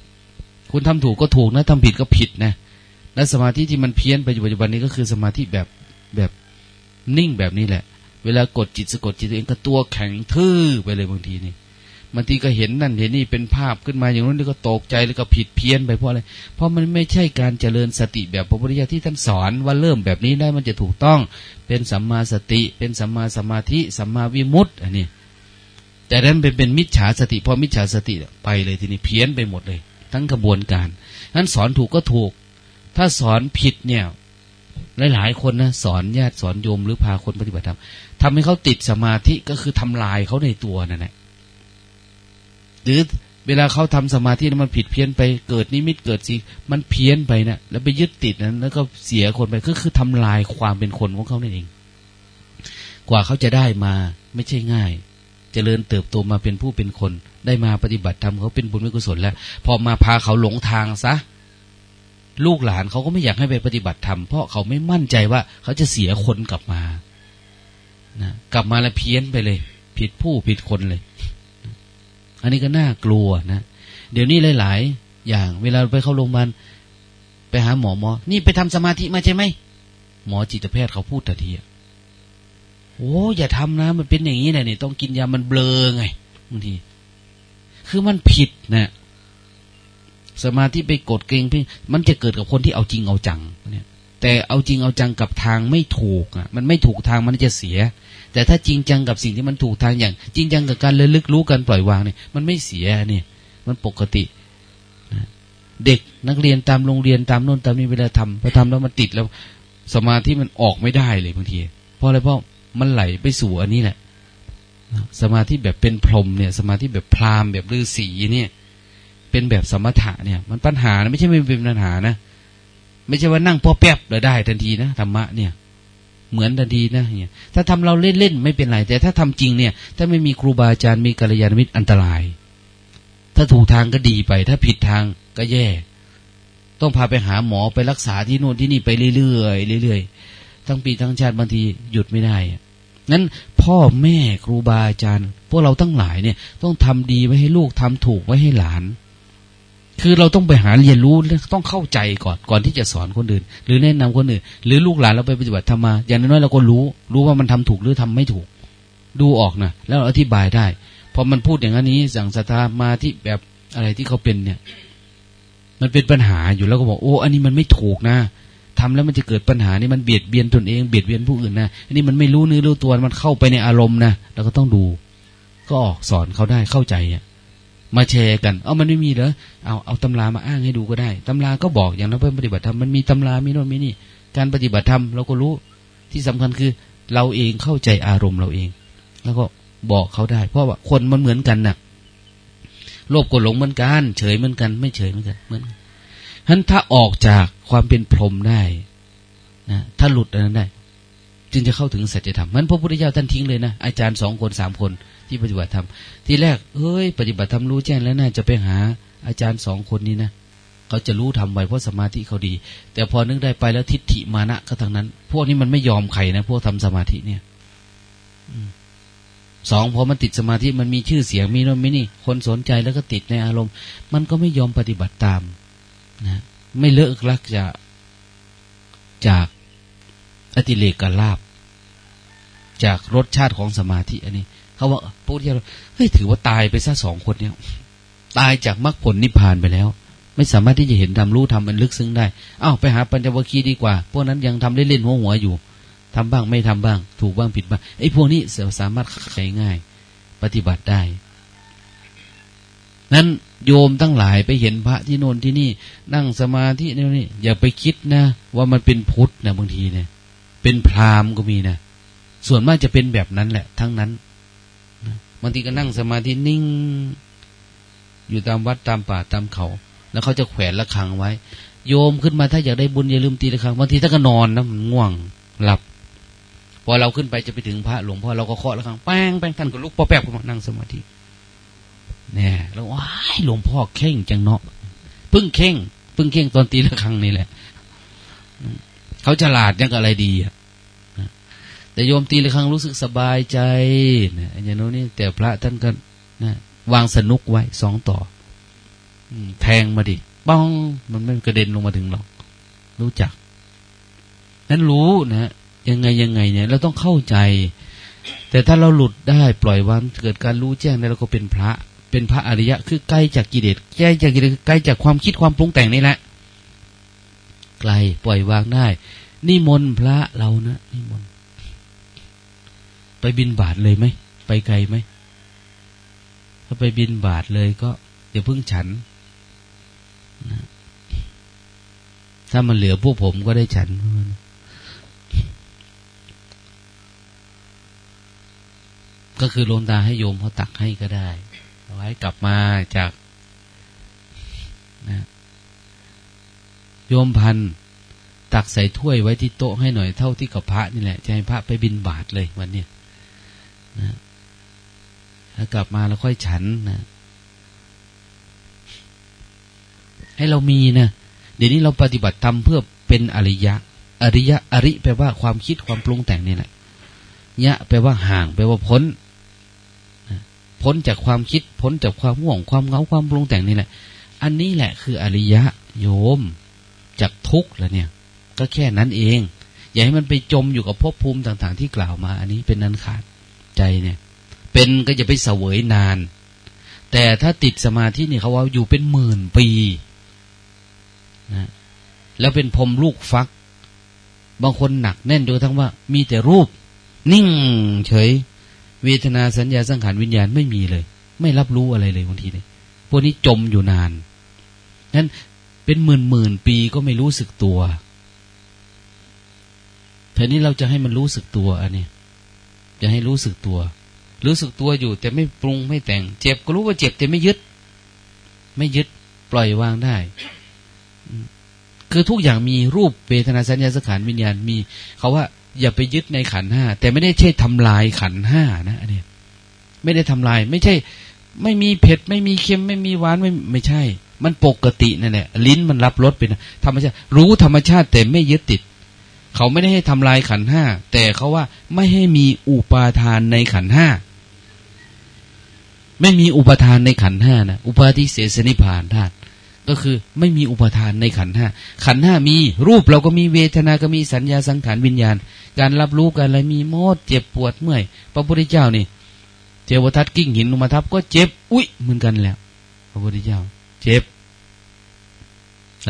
คุณทำถูกก็ถูกนะทำผิดก็ผิดนะและสมาธิที่มันเพี้ยนไปอยู่ปัจจุบันนี้ก็คือสมาธิแบบแบบนิ่งแบบนี้แหละ เวลากดจิตสะกดจิตตัวเองก็ตัวแข็งทื่อไปเลยบางทีนี่ บางทีก็เห็นนั่นเห็นนี่เป็นภาพขึ้นมาอย่างนู้นก็ตกใจแล้วก็ผิดเพี้ยนไปเพราะอะไร เพราะมันไม่ใช่การเจริญสติแบบพระพุทธเจ้าที่ท่านสอนว่าเริ่มแบบนี้ได้มันจะถูกต้อง เป็นสัมมาสติ เป็นสัมมาสมาธิ สัมมาวิมุตต์อันนี้ แต่นั้นเป็นเป็นมิจฉาสติพอมิจฉาสติไปเลยทีนี้เพี้ยนไปหมดเลย ทั้งกระบวนการนั้นสอนถูกก็ถูก ถ้าสอนผิดเนี่ยหลายๆคนนะสอนญาติสอนโยมหรือพาคนปฏิบัติธรรมทำให้เขาติดสมาธิก็คือทำลายเขาในตัวนั่นแหละ หรือเวลาเขาทำสมาธิมันผิดเพี้ยนไปเกิดนิมิตเกิดสิมันเพี้ยนไปนะแล้วไปยึดติดนั้น แล้วก็เสียคนไปก็คือทำลายความเป็นคนของเขานั่นเอง กว่าเขาจะได้มาไม่ใช่ง่ายจเจริญเติบโตมาเป็นผู้เป็นคน ได้มาปฏิบัติธรรมเขาเป็นบุญไม่กุศลแล้ว พอมาพาเขาหลงทางซะลูกหลานเขาก็ไม่อยากให้ไปปฏิบัติธรรมเพราะเขาไม่มั่นใจว่าเขาจะเสียคนกลับมานะกลับมาแล้วเพี้ยนไปเลย ผิดผู้ผิดคนเลย อันนี้ก็น่ากลัวนะ เดี๋ยวนี้หลาย ๆ อย่าง เวลาไปเข้าโรงพยาบาลไปหาหมอหมอ นี่ไปทำสมาธิมาใช่ไหม หมอจิตแพทย์เขาพูดทันทีโอ้อย่าทำนะ มันเป็นอย่างนี้นะนี่ยต้องกินยามันเบลอไงบางที คือมันผิดนะสมาธิไปกดเกรงพี่มันจะเกิดกับคนที่เอาจริงเอาจังเนี่ย แต่เอาจริงเอาจังกับทางไม่ถูกอะ มันไม่ถูกทางมันจะเสีย แต่ถ้าจริงจังกับสิ่งที่มันถูกทางอย่าง จริงจังกับการระลึกรู้กันปล่อยวางเนี่ยมันไม่เสียเนี่ยมันปกติเด็กนักเรียนตามโรงเรียนตามโน่นตามนี้เวลาทำพอทำแล้วมันติดแล้ว สมาธิมันออกไม่ได้เลยบางทีเพราะอะไรเพราะมันไหลไปสู่อันนี้แหละสมาธิแบบเป็นพรหมเนี่ย สมาธิแบบพราหมณ์แบบฤาษีเนี่ย เป็นแบบสมถะเนี่ย มันปัญหานะไม่ใช่ไม่เป็นปัญหานะ ไม่ใช่ว่านั่งพอแป๊บแล้วได้ทันทีนะธรรมะเนี่ย เหมือนทันทีนะเนี่ยถ้าทำเราเล่นๆไม่เป็นไร แต่ถ้าทำจริงเนี่ย ถ้าไม่มีครูบาอาจารย์มีกัลยาณมิตรอันตราย ถ้าถูกทางก็ดีไป ถ้าผิดทางก็แย่ ต้องพาไปหาหมอไปรักษาที่โน่นที่นี่ไปเรื่อยๆเรื่อยๆทั้งปีทั้งชาติบางทีหยุดไม่ได้นั้นพ่อแม่ครูบาอาจารย์ พวกเราตั้งหลายเนี่ย ต้องทำดีไว้ให้ลูกทำถูกไว้ให้หลาน คือเราต้องไปหาเรียนรู้ต้องเข้าใจก่อนก่อนที่จะสอนคนอื่น หรือแนะนำคนอื่น หรือลูกหลานเราไปปฏิบัติธรรมาอย่างน้อยเราก็รู้ รู้ว่ามันทำถูกหรือทำไม่ถูก ดูออกนะแล้วอธิบายได้พอมันพูดอย่างนี้สั่งศรัทธามาที่แบบอะไรที่เขาเป็นเนี่ย มันเป็นปัญหาอยู่แล้วก็บอกโอ้อันนี้มันไม่ถูกนะทำแล้วมันจะเกิดปัญหานี่มันเบียดเบียนตนเองเบียดเบียนผู้อื่นนะอันนี้มันไม่รู้เนื้อรู้ตัวมันเข้าไปในอารมณ์นะเราก็ต้องดู ก็ออกสอนเขาได้เข้าใจอะ มาแชร์กัน เอามันไม่มีเหรอเอาเอาตำรามาอ้างให้ดูก็ได้ตำราก็บอกอย่างนั้นเพื่อปฏิบัติธรรมมันมีตำรามีโน่นมีนี่ การปฏิบัติธรรมเราก็รู้ที่สำคัญคือเราเองเข้าใจอารมณ์เราเอง แล้วก็บอกเขาได้ เพราะว่าคนมันเหมือนกันนะ่ะโลภกดหลงเหมือนกัน เฉยเหมือนกัน ไม่เฉยเหมือนกันเหมือนฉะนั้นถ้าออกจากความเป็นพรหมได้นะถ้าหลุดอันนั้นได้ จึงจะเข้าถึงสัจธรรมมันพระพุทธเจ้าท่านทิ้งเลยนะอาจารย์สองคนสามคน ที่ปฏิบัติธรรมที่แรกเฮ้ย ปฏิบัติธรรมรู้แจ้งแล้วน่าจะไปหาอาจารย์สองคนนี้นะเขาจะรู้ทำไวเพราะสมาธิเขาดี แต่พอนึกได้ไปแล้วทิฏฐิมานะก็ทางนั้น พวกนี้มันไม่ยอมใครนะพวกทำสมาธิเนี่ยสองพอมันติดสมาธิมันมีชื่อเสียงมีโน่นมีนี่ คนสนใจแล้วก็ติดในอารมณ์ มันก็ไม่ยอมปฏิบัติตามนะไม่เลิกลักจะจากอติเลกกลาบ จากรสชาติของสมาธิอันนี้ เขาว่าพวกที่เราเฮ้ยถือว่าตายไปซะสองคนเนี่ย ตายจากมรรคผลนิพพานไปแล้ว ไม่สามารถที่จะเห็นดำรู้ทำมันลึกซึ้งได้อ้าวไปหาปัญจวัคคีย์ดีกว่าพวกนั้นยังทำเล่นๆหัวหัวอยู่ทำบ้างไม่ทำบ้าง ถูกบ้างผิดบ้างไอ้พวกนี้สามารถใช้ง่าย ปฏิบัติได้ นั้นโยมตั้งหลายไปเห็นพระที่โน่นที่นี่ นั่งสมาธินี่นี่อย่าไปคิดนะ ว่ามันเป็นพุทธนะบางทีเนี่ย เป็นพราหมณ์ก็มีนะส่วนมากจะเป็นแบบนั้นแหละ ทั้งนั้น บางทีก็นั่งสมาธินิ่ง อยู่ตามวัดตามป่าตามเขา แล้วเขาจะแขวนระฆังไว้ โยมขึ้นมาถ้าอยากได้บุญอย่าลืมตีระฆังบางทีถ้าก็นอนนะมันง่วงหลับ พอเราขึ้นไปจะไปถึงพระหลวงพ่อเราก็เคาะแล้วครั้งแป้งแป้งท่านก็ลุกปอแป๊บขึ้นมานั่งสมาธิเนี่ยแล้วว้ายหลวงพ่อเข่งจังเนาะพึ่งเข่งพึ่งเข่งตอนตีละคังนี่แหละเขาฉลาดยังอะไรดีอะ แต่โยมตีละครั้งรู้สึกสบายใจนะอย่างนู้นนี่แต่พระท่านก็นะวางสนุกไว้สองต่อแทงมาดิบ้องมันไม่กระเด็นลงมาถึงหรอก รู้จัก นั้นรู้นะยังไงยังไงเนี่ยเราต้องเข้าใจ แต่ถ้าเราหลุดได้ปล่อยวางเกิดการรู้แจ้งแล้วเราก็เป็นพระ เป็นพระอริยะ คือใกล้จากกิเลสใกล้จากกิเลสใกล้จากความคิดความปรุงแต่งนี่แหละไกลปล่อยวางได้นี่มนพระเรานะนี่มน ไปบินบาทเลยไหมไปไกลไหมถ้าไปบินบาทเลยก็เดี๋ยวพึ่งฉันนะถ้ามันเหลือพวกผมก็ได้ฉัน ก็คือลงตาให้โยมเขาตักให้ก็ได้เอาไว้กลับมาจากนะโยมพันตักใส่ถ้วยไว้ที่โต๊ะให้หน่อยเท่าที่กับพระนี่แหละ จะให้พระไปบินบาทเลยวันเนี้ย นะถ้ากลับมาแล้วค่อยฉันนะให้เรามีนะเดี๋ยวนี้เราปฏิบัติธรรมเพื่อเป็นอริยะ อริยะอริแปลว่าความคิดความปรุงแต่งนี่แหละยะแปลว่าห่าง แปลว่าพ้นพ้นจากความคิดพ้นจากความห่วงความเงาความปรุงแต่งนี่แหละ อันนี้แหละคืออริยะโยมจากทุกข์แล้วเนี่ย ก็แค่นั้นเอง อย่าให้มันไปจมอยู่กับภพภูมิต่าง ๆ ที่กล่าวมา อันนี้เป็นนันขาด ใจเนี่ย เป็นก็จะไปเสวยนาน แต่ถ้าติดสมาธินี่เขาว่าอยู่เป็นหมื่นปีนะแล้วเป็นพรมลูกฟัก บางคนหนักแน่นจนทั้งว่า มีแต่รูป นิ่งเฉย เวทนาสัญญาสังขารวิญญาณไม่มีเลย ไม่รับรู้อะไรเลยบางทีเนี่ยพวกนี้จมอยู่นานนั้นเป็นหมื่นหมื่นปีก็ไม่รู้สึกตัวทีนี้เราจะให้มันรู้สึกตัวอันนี้ จะให้รู้สึกตัว รู้สึกตัวอยู่ แต่ไม่ปรุงไม่แต่ง เจ็บก็รู้ว่าเจ็บแต่ไม่ยึด ไม่ยึดปล่อยวางได้ คือทุกอย่างมีรูปเวทนาสัญญาสังขารวิญญาณมีเขาว่าอย่าไปยึดในขันห้าแต่ไม่ได้ใช่ทำลายขันห้านะอันนี้ไม่ได้ทำลาย ไม่ใช่ ไม่มีเผ็ด ไม่มีเค็ม ไม่มีหวานไม่ไม่ใช่ มันปกตินั่นแหละลิ้นมันรับรสเป็นธรรมชาติ รู้ธรรมชาติแต่ไม่ยึดติด เขาไม่ได้ให้ทำลายขันห้าแต่เขาว่าไม่ให้มีอุปาทานในขันห้าไม่มีอุปทานในขันห้านะอุปาทิเสสนิพานธาตุก็คือไม่มีอุปทานในขันห้าขันห้ามีรูปเราก็มีเวทนาก็มีสัญญาสังขารวิญญาณ การรับรู้กันอะไรมีโมดเจ็บปวดเมื่อยพระพุทธเจ้านี่เทวทัตกิ้งหินลงมาทับก็เจ็บ อุ้ยเหมือนกันแล้ว พระพุทธเจ้า เจ็บ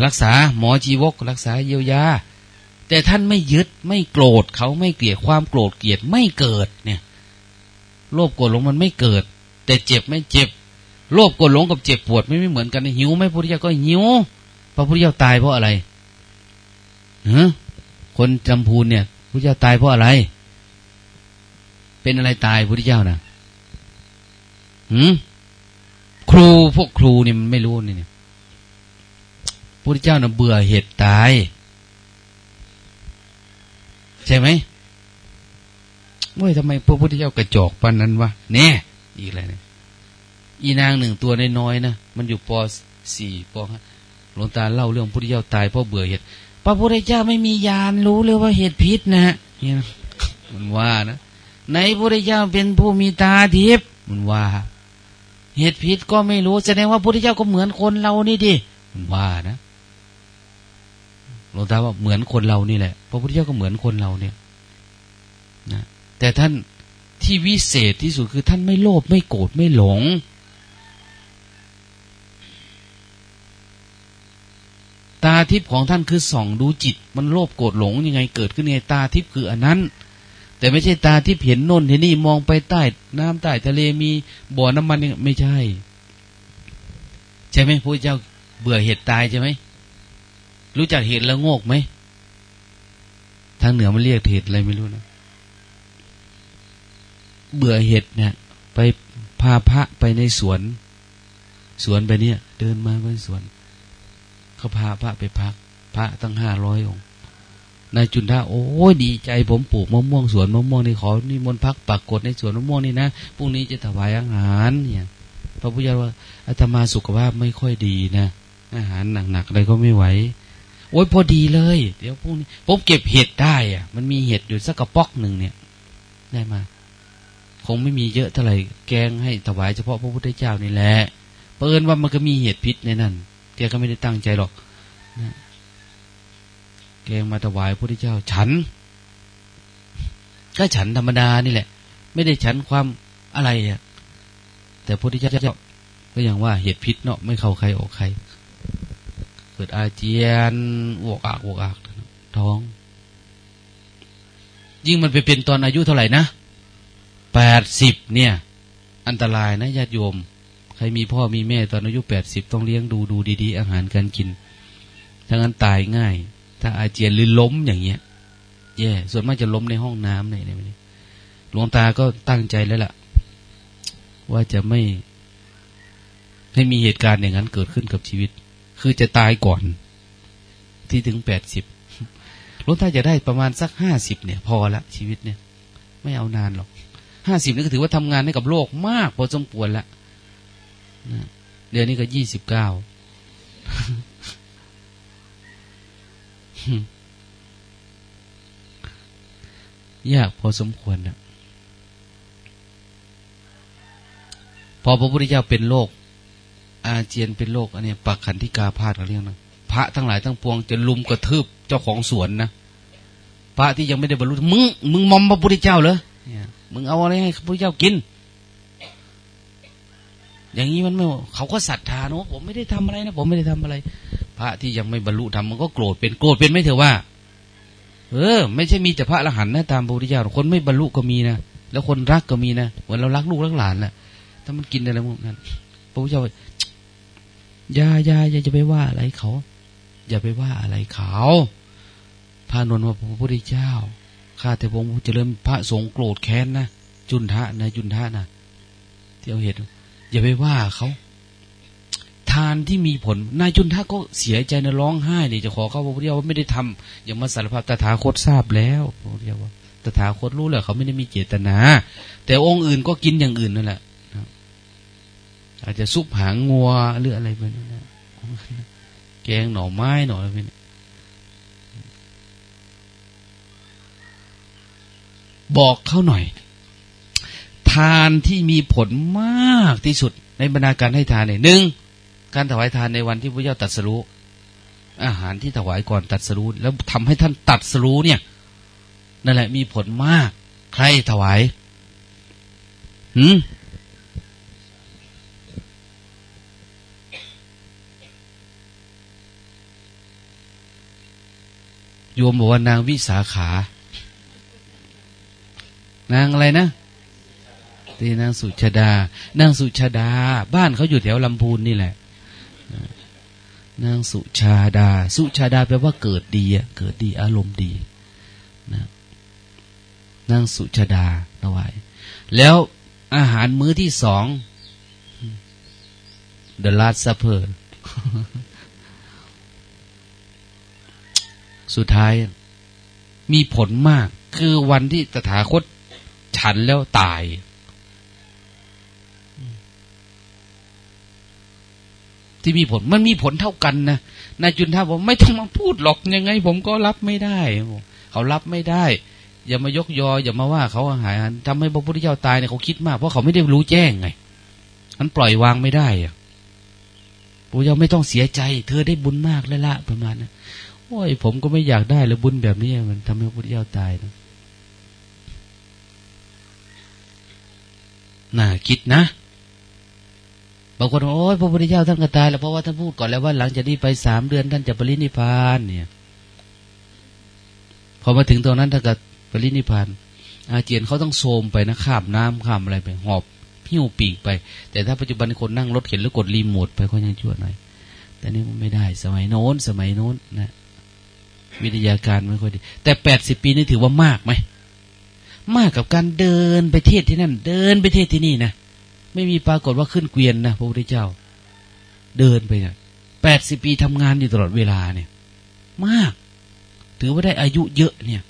รักษาหมอจีวก รักษาเยียวยา แต่ท่านไม่ยึดไม่โกรธเขาไม่เกลียดความโกรธเกลียดไม่เกิดเนี่ย โลภโกรธหลงมันไม่เกิด แต่เจ็บไม่เจ็บ โลภโก็หลงกับเจ็บปวดไม่ไม่เหมือนกันหิวไหมพระพุทธเจ้าก็หิวพระพุทธเจ้าตายเพราะอะไรเฮคนจำพูนเนี่ยพระพุทธเจ้าตายเพราะอะไร เป็นอะไรตายพระพุทธเจ้านะหืมครูพวกครูเนี่ยมันไม่รู้นี่เนี่ยพระพุทธเจ้าน่ะเบื่อเหตุตาย ใช่ไหมเว้ยทำไมพระพุทธเจ้ากระจอกปานนั้นวะเนี่ยอีกอะไรเนี่ยอีนางหนึ่งตัวน้อยๆนะมันอยู่ปสี่ปห้าหลวงตาเล่าเรื่องพุทธเจ้าตายเพราะเบื่อเหตุพระพุทธเจ้าไม่มียานรู้เลยว่าเหตุพิษนะฮะเนี่ยมันว่านะในพุทธเจ้าเป็นผู้มีตาทิพย์มันว่า เหตุพิษก็ไม่รู้แสดงว่าพุทธเจ้าก็เหมือนคนเรานี่ดิมันว่านะ หลวงตาว่าเหมือนคนเรานี่แหละพระพุทธเจ้าก็เหมือนคนเราเนี่ยนะแต่ท่านที่วิเศษที่สุดคือท่านไม่โลภไม่โกรธไม่หลง ตาทิพย์ของท่านคือส่องดูจิต มันโลภโกรธหลงยังไงเกิดขึ้นไงตาทิพย์คืออันนั้น แต่ไม่ใช่ตาทิพย์เห็นน่นเห็นนี่มองไปใต้ น้ำใต้ทะเลมีบ่อน้ำมันยังไม่ใช่ ใช่ไหมพระเจ้าเบื่อเห็ดตายใช่ไหม รู้จักเห็ดแล้วโงกไหมทางเหนือมันเรียกเห็ดอะไรไม่รู้นะ เบื่อเห็ดเนี่ย ไปพาพระไปในสวน สวนไปเนี่ย เดินมาไปสวน เขาพาพระไปพัก พระตั้งห้าร้อยองค์นายจุนท่าโอ้ยดีใจผมปลูกมะม่วงสวนมะม่วงนี่ขอนี่มนพักปักกดในสวนมะม่วงนี่นะพรุ่งนี้จะถวายอาหารเนี่ยพระพุทธเจ้าว่าอาตมาสุขภาพไม่ค่อยดีนะอาหารหนักๆอะไรก็ไม่ไหว โอ้ยพอดีเลย เดี๋ยวพรุ่งนี้ผมเก็บเห็ดได้อะ มันมีเห็ดอยู่สักกระป๋อกหนึ่งเนี่ย ได้มา คงไม่มีเยอะเท่าไหร่แกงให้ถวายเฉพาะพระพุทธเจ้านี่แหละเปินว่ามันก็มีเห็ดพิษในนั้นแกก็ไม่ได้ตั้งใจหรอกนะแกงมาถวายพระพุทธเจ้า ฉัน ก็ฉันธรรมดานี่แหละ ไม่ได้ฉันความอะไรอะ แต่พระพุทธเจ้าก็อย่างว่าเหตุพิษเนาะไม่เข้าใครออกใคร เกิดอาเจียนอวกอากอวกอากท้อง ยิ่งมันไปเป็นตอนอายุเท่าไหร่นะแปดสิบเนี่ย อันตรายนะญาติโยม ใครมีพ่อมีแม่ตอนอายุแปดสิบต้องเลี้ยงดูดูดีๆ อาหารการกินถ้างั้นตายง่าย ถ้าอาเจียนหรือล้มอย่างเงี้ยแย่ส่วนมากจะล้มในห้องน้ำในนี้หลวงตาก็ตั้งใจแล้วล่ะ ว่าจะไม่ให้มีเหตุการณ์อย่างนั้นเกิดขึ้นกับชีวิต คือจะตายก่อน ที่ถึงแปดสิบหลวงตาจะได้ประมาณสักห้าสิบเนี่ย พอละชีวิตเนี่ย ไม่เอานานหรอกห้าสิบนี่ก็ถือว่าทำงานให้กับโลกมากพอสมควรละเดือนนี้ก็ยี่สิบเก้ายากพอสมควรนะพอพระพุทธเจ้าเป็นโรค อาเจียนเป็นโรคอันนี้ปักขันธิกาพาดเขาเรียกนะพระทั้งหลายทั้งปวงจะลุมกระทืบเจ้าของสวนนะพระที่ยังไม่ได้บรรลุมึงมึงมอมพระพุทธเจ้าเหรอมึงเอาอะไรให้พระพุทธเจ้ากิน อย่างนี้มันไม่เขาก็ศรัทธานะผมไม่ได้ทำอะไรนะผมไม่ได้ทำอะไร พระที่ยังไม่บรรลุธรรมมันก็โกรธเป็นโกรธเป็นไม่เถอะว่า เออ ไม่ใช่มีแต่พระอรหันต์นะตามพระพุทธเจ้าคนไม่บรรลุก็มีนะแล้วคนรักก็มีนะเหมือนเรารักลูกรักหลานแหละถ้ามันกินอะไรพวกนั้นพระพุทธเจ้า อย่าอย่าอย่าจะไปว่าอะไรเขา อย่าไปว่าอะไรเขาพระนนท์ว่าพระพุทธเจ้าข้าแต่พระองค์จะเริ่มพระสงฆ์โกรธแค้นนะจุนทะนะจุนทะนะที่เอาเหตุอย่าไปว่าเขาทานที่มีผลนายจุนทะก็เสียใจนะร้องไห้เลยจะขอเข้าพระพุทธเจ้าว่าไม่ได้ทำอย่ามาสารภาพตถาคตทราบแล้วพระพุทธเจ้าว่าตถาคตรู้แหละเขาไม่ได้มีเจตนา แต่องค์อื่นก็กินอย่างอื่นนั่นแหละ อาจจะซุปหางงัวหรืออะไรไปนั่นนะแกงหน่อไม้หน่อยไปนี่บอกเขาหน่อย ทานที่มีผลมากที่สุดในบรรดาการให้ทานเนี่ยหนึ่งการถวายทานในวันที่พระเจ้าตัดสรู้อาหารที่ถวายก่อนตัดสรู้แล้วทำให้ท่านตัดสรู้เนี่ยนั่นแหละมีผลมาก ใครถวายหืม โยมบอกว่านางวิสาขา นางอะไรนะตีนางสุชาดา นางสุชาดา บ้านเขาอยู่แถวลำพูนนี่แหละ นางสุชาดา สุชาดาแปลว่าเกิดดีอะเกิดดีอารมณ์ดีนะนางสุชาดาถวาย แล้วอาหารมื้อที่สอง The Last Supper สุดท้าย มีผลมาก คือวันที่ตถาคตฉันแล้วตาย ที่มีผลมันมีผลเท่ากันนะนายจุนท่าบอกไม่ต้องมาพูดหรอกยังไง ผมก็รับไม่ได้เขารับไม่ได้ อย่ามายกยอ อย่ามาว่าเขาหายทำให้พระพุทธเจ้าตายเนี่ยเขาคิดมากเพราะเขาไม่ได้รู้แจ้งไงมันปล่อยวางไม่ได้อะพระเจ้าไม่ต้องเสียใจ เธอได้บุญมากแล้วละประมาณนะั้น ยผมก็ไม่อยากได้เลยบุญแบบนี้มันทำให้พระพุทธเจ้าตายนะน่าคิดนะบางคนโอ้ยพระพุทธเจ้าท่านก็ตายแล้วเพราะว่าท่านพูดก่อนแล้วว่าหลังจากนี้ไปสามเดือนท่านจะปรินิพานเนี่ย พอมาถึงตรงนั้นท่านก็ปรินิพานอาเจียนเขาต้องโซมไปนะข้ามน้ำข้ามอะไรไป หอบพิ้วปีกไป แต่ถ้าปัจจุบันคนนั่งรถเข็นแล้วกดรีโมทไปก็ยังชั่วหน่อยแต่นี่มันไม่ได้ สมัยโน้น สมัยโน้นนะ วิทยาการไม่ค่อยดี แต่แปดสิบปีนี่ถือว่ามากไหม มากกับการเดินไปเทศที่นั่น เดินไปเทศที่นี่นะไม่มีปรากฏว่าขึ้นเกวียนนะพระพุทธเจ้า เดินไปเนี่ยแปดสิบปีทำงานอยู่ตลอดเวลาเนี่ย มาก ถือว่าได้อายุเยอะเนี่ย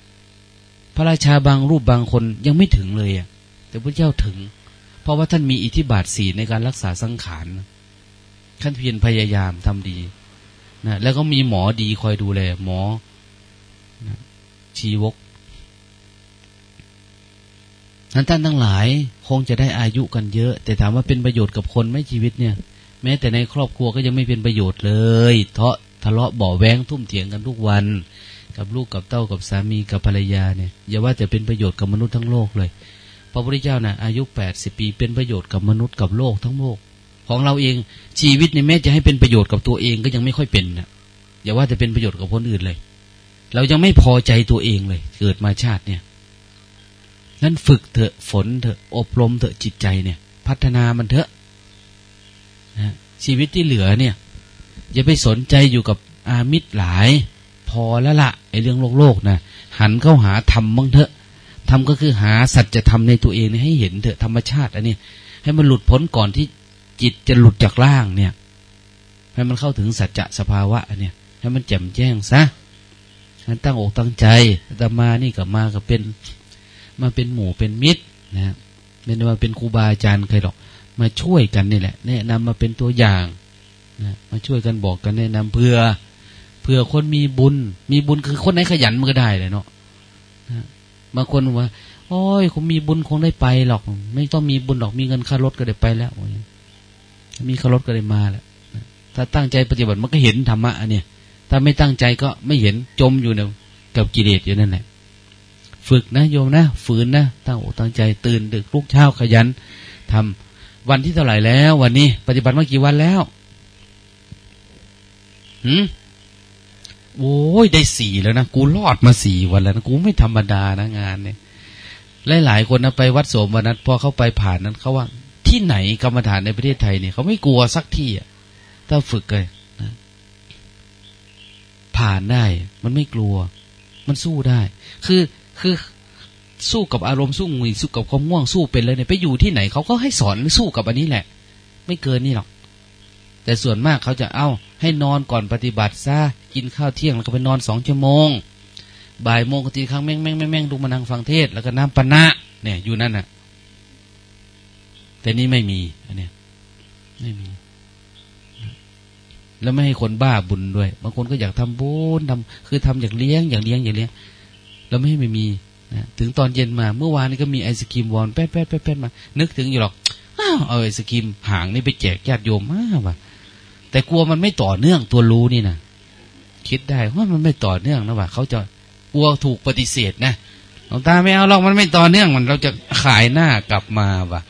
พระราชาบางรูปบางคนยังไม่ถึงเลยอะ แต่พระเจ้าถึง เพราะว่าท่านมีอิทธิบาทสีในการรักษาสังขารท่านเพียรพยายามทำดีนะแล้วก็มีหมอดีคอยดูแล หมอ ชีวกนั้นท่านทั้งหลายคงจะได้อายุกันเยอะ แต่ถามว่าเป็นประโยชน์กับคนไหมชีวิตเนี่ย แม้แต่ในครอบครัวก็ยังไม่เป็นประโยชน์เลยเทาะทะเลาะเบาแวงทุ่มเถียงกันทุกวัน กับลูกกับเต้ากับสามีกับภรรยาเนี่ยอย่าว่าจะเป็นประโยชน์กับมนุษย์ทั้งโลกเลยพระพุทธเจ้านะ่ะอายุแปดสิบปีเป็นประโยชน์กับมนุษย์กับโลกทั้งโลก ของเราเองชีวิตในแม้จะให้เป็นประโยชน์กับตัวเองก็ยังไม่ค่อยเป็นนะอย่าว่าจะเป็นประโยชน์กับคนอื่นเลย เรายังไม่พอใจตัวเองเลย เกิดมาชาติเนี่ยนั้นฝึกเถอะฝนเถอะอบรมเถอะจิตใจเนี่ย พัฒนามันเถอะนะชีวิตที่เหลือเนี่ยอย่าไปสนใจอยู่กับอามิตรหลาย พอแล้วละไอเรื่องโลกโลกนะหันเข้าหาธรรมบ้างเถอะธรรมก็คือหาสัจธรรมในตัวเองให้เห็นเถอะธรรมชาติอันนี้ให้มันหลุดพ้นก่อนที่จิตจะหลุดจากร่างเนี่ย ให้มันเข้าถึงสัจจะสภาวะอันเนี้ยให้มันแจ่มแจ้งซะ ตั้งอกตั้งใจแต่มานี่กับมากับเป็นมาเป็นหมู่เป็นมิตรนะไม่ได้ว่าเป็นครูบาอาจารย์ใครหรอก มาช่วยกันนี่แหละแนะนำมาเป็นตัวอย่างนะมาช่วยกันบอกกันแนะนำเพื่อเพื่อคนมีบุญ มีบุญคือคนไหนขยันมันก็ได้เลยเนาะบางคนว่า โอ้ยคงมีบุญคงได้ไปหรอก ไม่ต้องมีบุญหรอกมีเงินค่ารถก็ได้ไปแล้วมีค่ารถก็ได้มาแล้วถ้าตั้งใจปฏิบัติมันก็เห็นธรรมะอันเนี้ย ถ้าไม่ตั้งใจก็ไม่เห็นจมอยู่ในกับกิเลสอยู่นั่นแหละฝึกนะโยมนะฝืนนะตั้งอกตั้งใจตื่นดึกลุกเช้าขยันทำวันที่เท่าไหร่แล้ว วันนี้ ปฏิบัติมากี่วันแล้วหืมโอ้ยได้สี่แล้วนะกูรอดมาสี่วันแล้วนะกูไม่ธรรมดานะงานเนี่ยหลายๆคนนะไปวัดโสมวันนั้นพอเข้าไปผ่านนั้นเขาว่า ที่ไหนกรรมฐานในประเทศไทยเนี่ยเขาไม่กลัวสักที่อะถ้าฝึกเลย ผ่านได้ มันไม่กลัว มันสู้ได้ คือคือสู้กับอารมณ์สู้งุยสู้กับความง่วงสู้เป็นเลยเนี่ยไปอยู่ที่ไหนเขาก็ให้สอนสู้กับอันนี้แหละ ไม่เกินนี่หรอก แต่ส่วนมากเขาจะเอา้า ให้นอนก่อนปฏิบัติซะกินข้าวเที่ยงแล้วก็ไปนอนสองชั่วโมงบ่ายโมงก็ตีครั้งแม่งแม่งแม่งแม่งดูมานั่งฟังเทศแล้วก็น้ำปนะเนี่ยอยู่นั่นน่ะ แต่นี่ไม่มีอันเนี้ยไม่มี แล้วไม่ให้คนบ้าบุญด้วย บางคนก็อยากทำบุญทำคือทำอยากเลี้ยงอยากเลี้ยงอยากเลี้ยงแล้วไม่ให้ไม่มีนะถึงตอนเย็นมาเมื่อวานนี้ก็มีไอศครีมวอนแป๊ดแป๊ดแป๊ดแป๊ดมา นึกถึงอยู่หรอกอ้าวเอาไอศครีมหางนี่ไปแจกญาติโยมมากว่ะแต่กลัวมันไม่ต่อเนื่องตัวรู้นี่นะคิดได้ว่ามันไม่ต่อเนื่องนะว่าเขาจะกลัวถูกปฏิเสธนะหลวงตาไม่เอาหรอกมันไม่ต่อเนื่องมันเราจะขายหน้ากลับมาว่ะ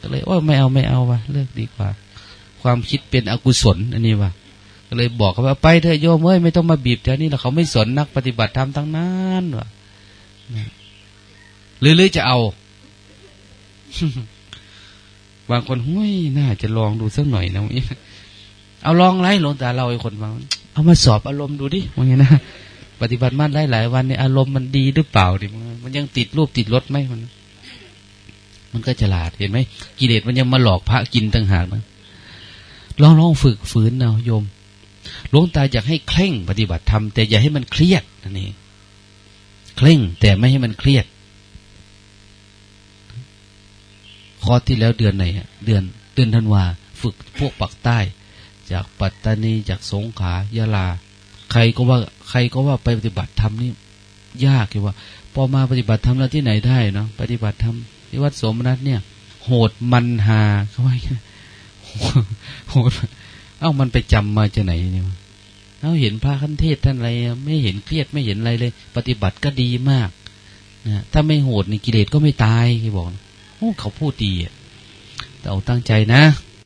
ก็เลยว่าไม่เอาไม่เอาว่ะเลิกดีกว่า ความคิดเป็นอกุศลอันนี้ว่ะ ก็เลยบอกเขาว่าไปเถอะโยมเอ้ยไม่ต้องมาบีบแถวนี้แล้วเขาไม่สนนักปฏิบัติธรรมทั้งนั้นวะหรือหรือจะเอา บางคนหุ้ยน่าจะลองดูสักหน่อยนะมีเอาลองไล่หลวงตาเราไอ้คนฟังเอามาสอบอารมณ์ดูดิว่าไงนะปฏิบัติมาได้หลายวันเนี่ยอารมณ์มันดีหรือเปล่าดิมันยังติดรูปติดรถไหมมัน มันก็ฉลาดเห็นไหมกิเลสมันยังมาหลอกพระกินต่างหากนะลองลองฝึกฝืนเอาโยม หลวงตาอยากให้เคร่งปฏิบัติธรรมแต่อย่าให้มันเครียดนั่นเองเคร่งแต่ไม่ให้มันเครียดคอที่แล้วเดือนไหนเดือนเดือนธันวาฝึกพวกปักใต้ จากปัตตานีจากสงขลายะลา ใครก็ว่า ใครก็ว่าไปปฏิบัติธรรมนี่ยากเลยว่า พอมาปฏิบัติธรรมแล้วที่ไหนได้เนาะปฏิบัติธรรมที่วัดสมนัตเนี่ย โหดมันหาเขาว่าโหด เอ้ามันไปจำมาจากไหนเนี่ยเอ้าเห็นพระคันเทศท่านอะไร ไม่เห็นเครียดไม่เห็นอะไรเลย ปฏิบัติก็ดีมากนะถ้าไม่โหดในกิเลสก็ไม่ตายที่บอกโอ้เขาพูดดีอะแต่เอาตั้งใจนะ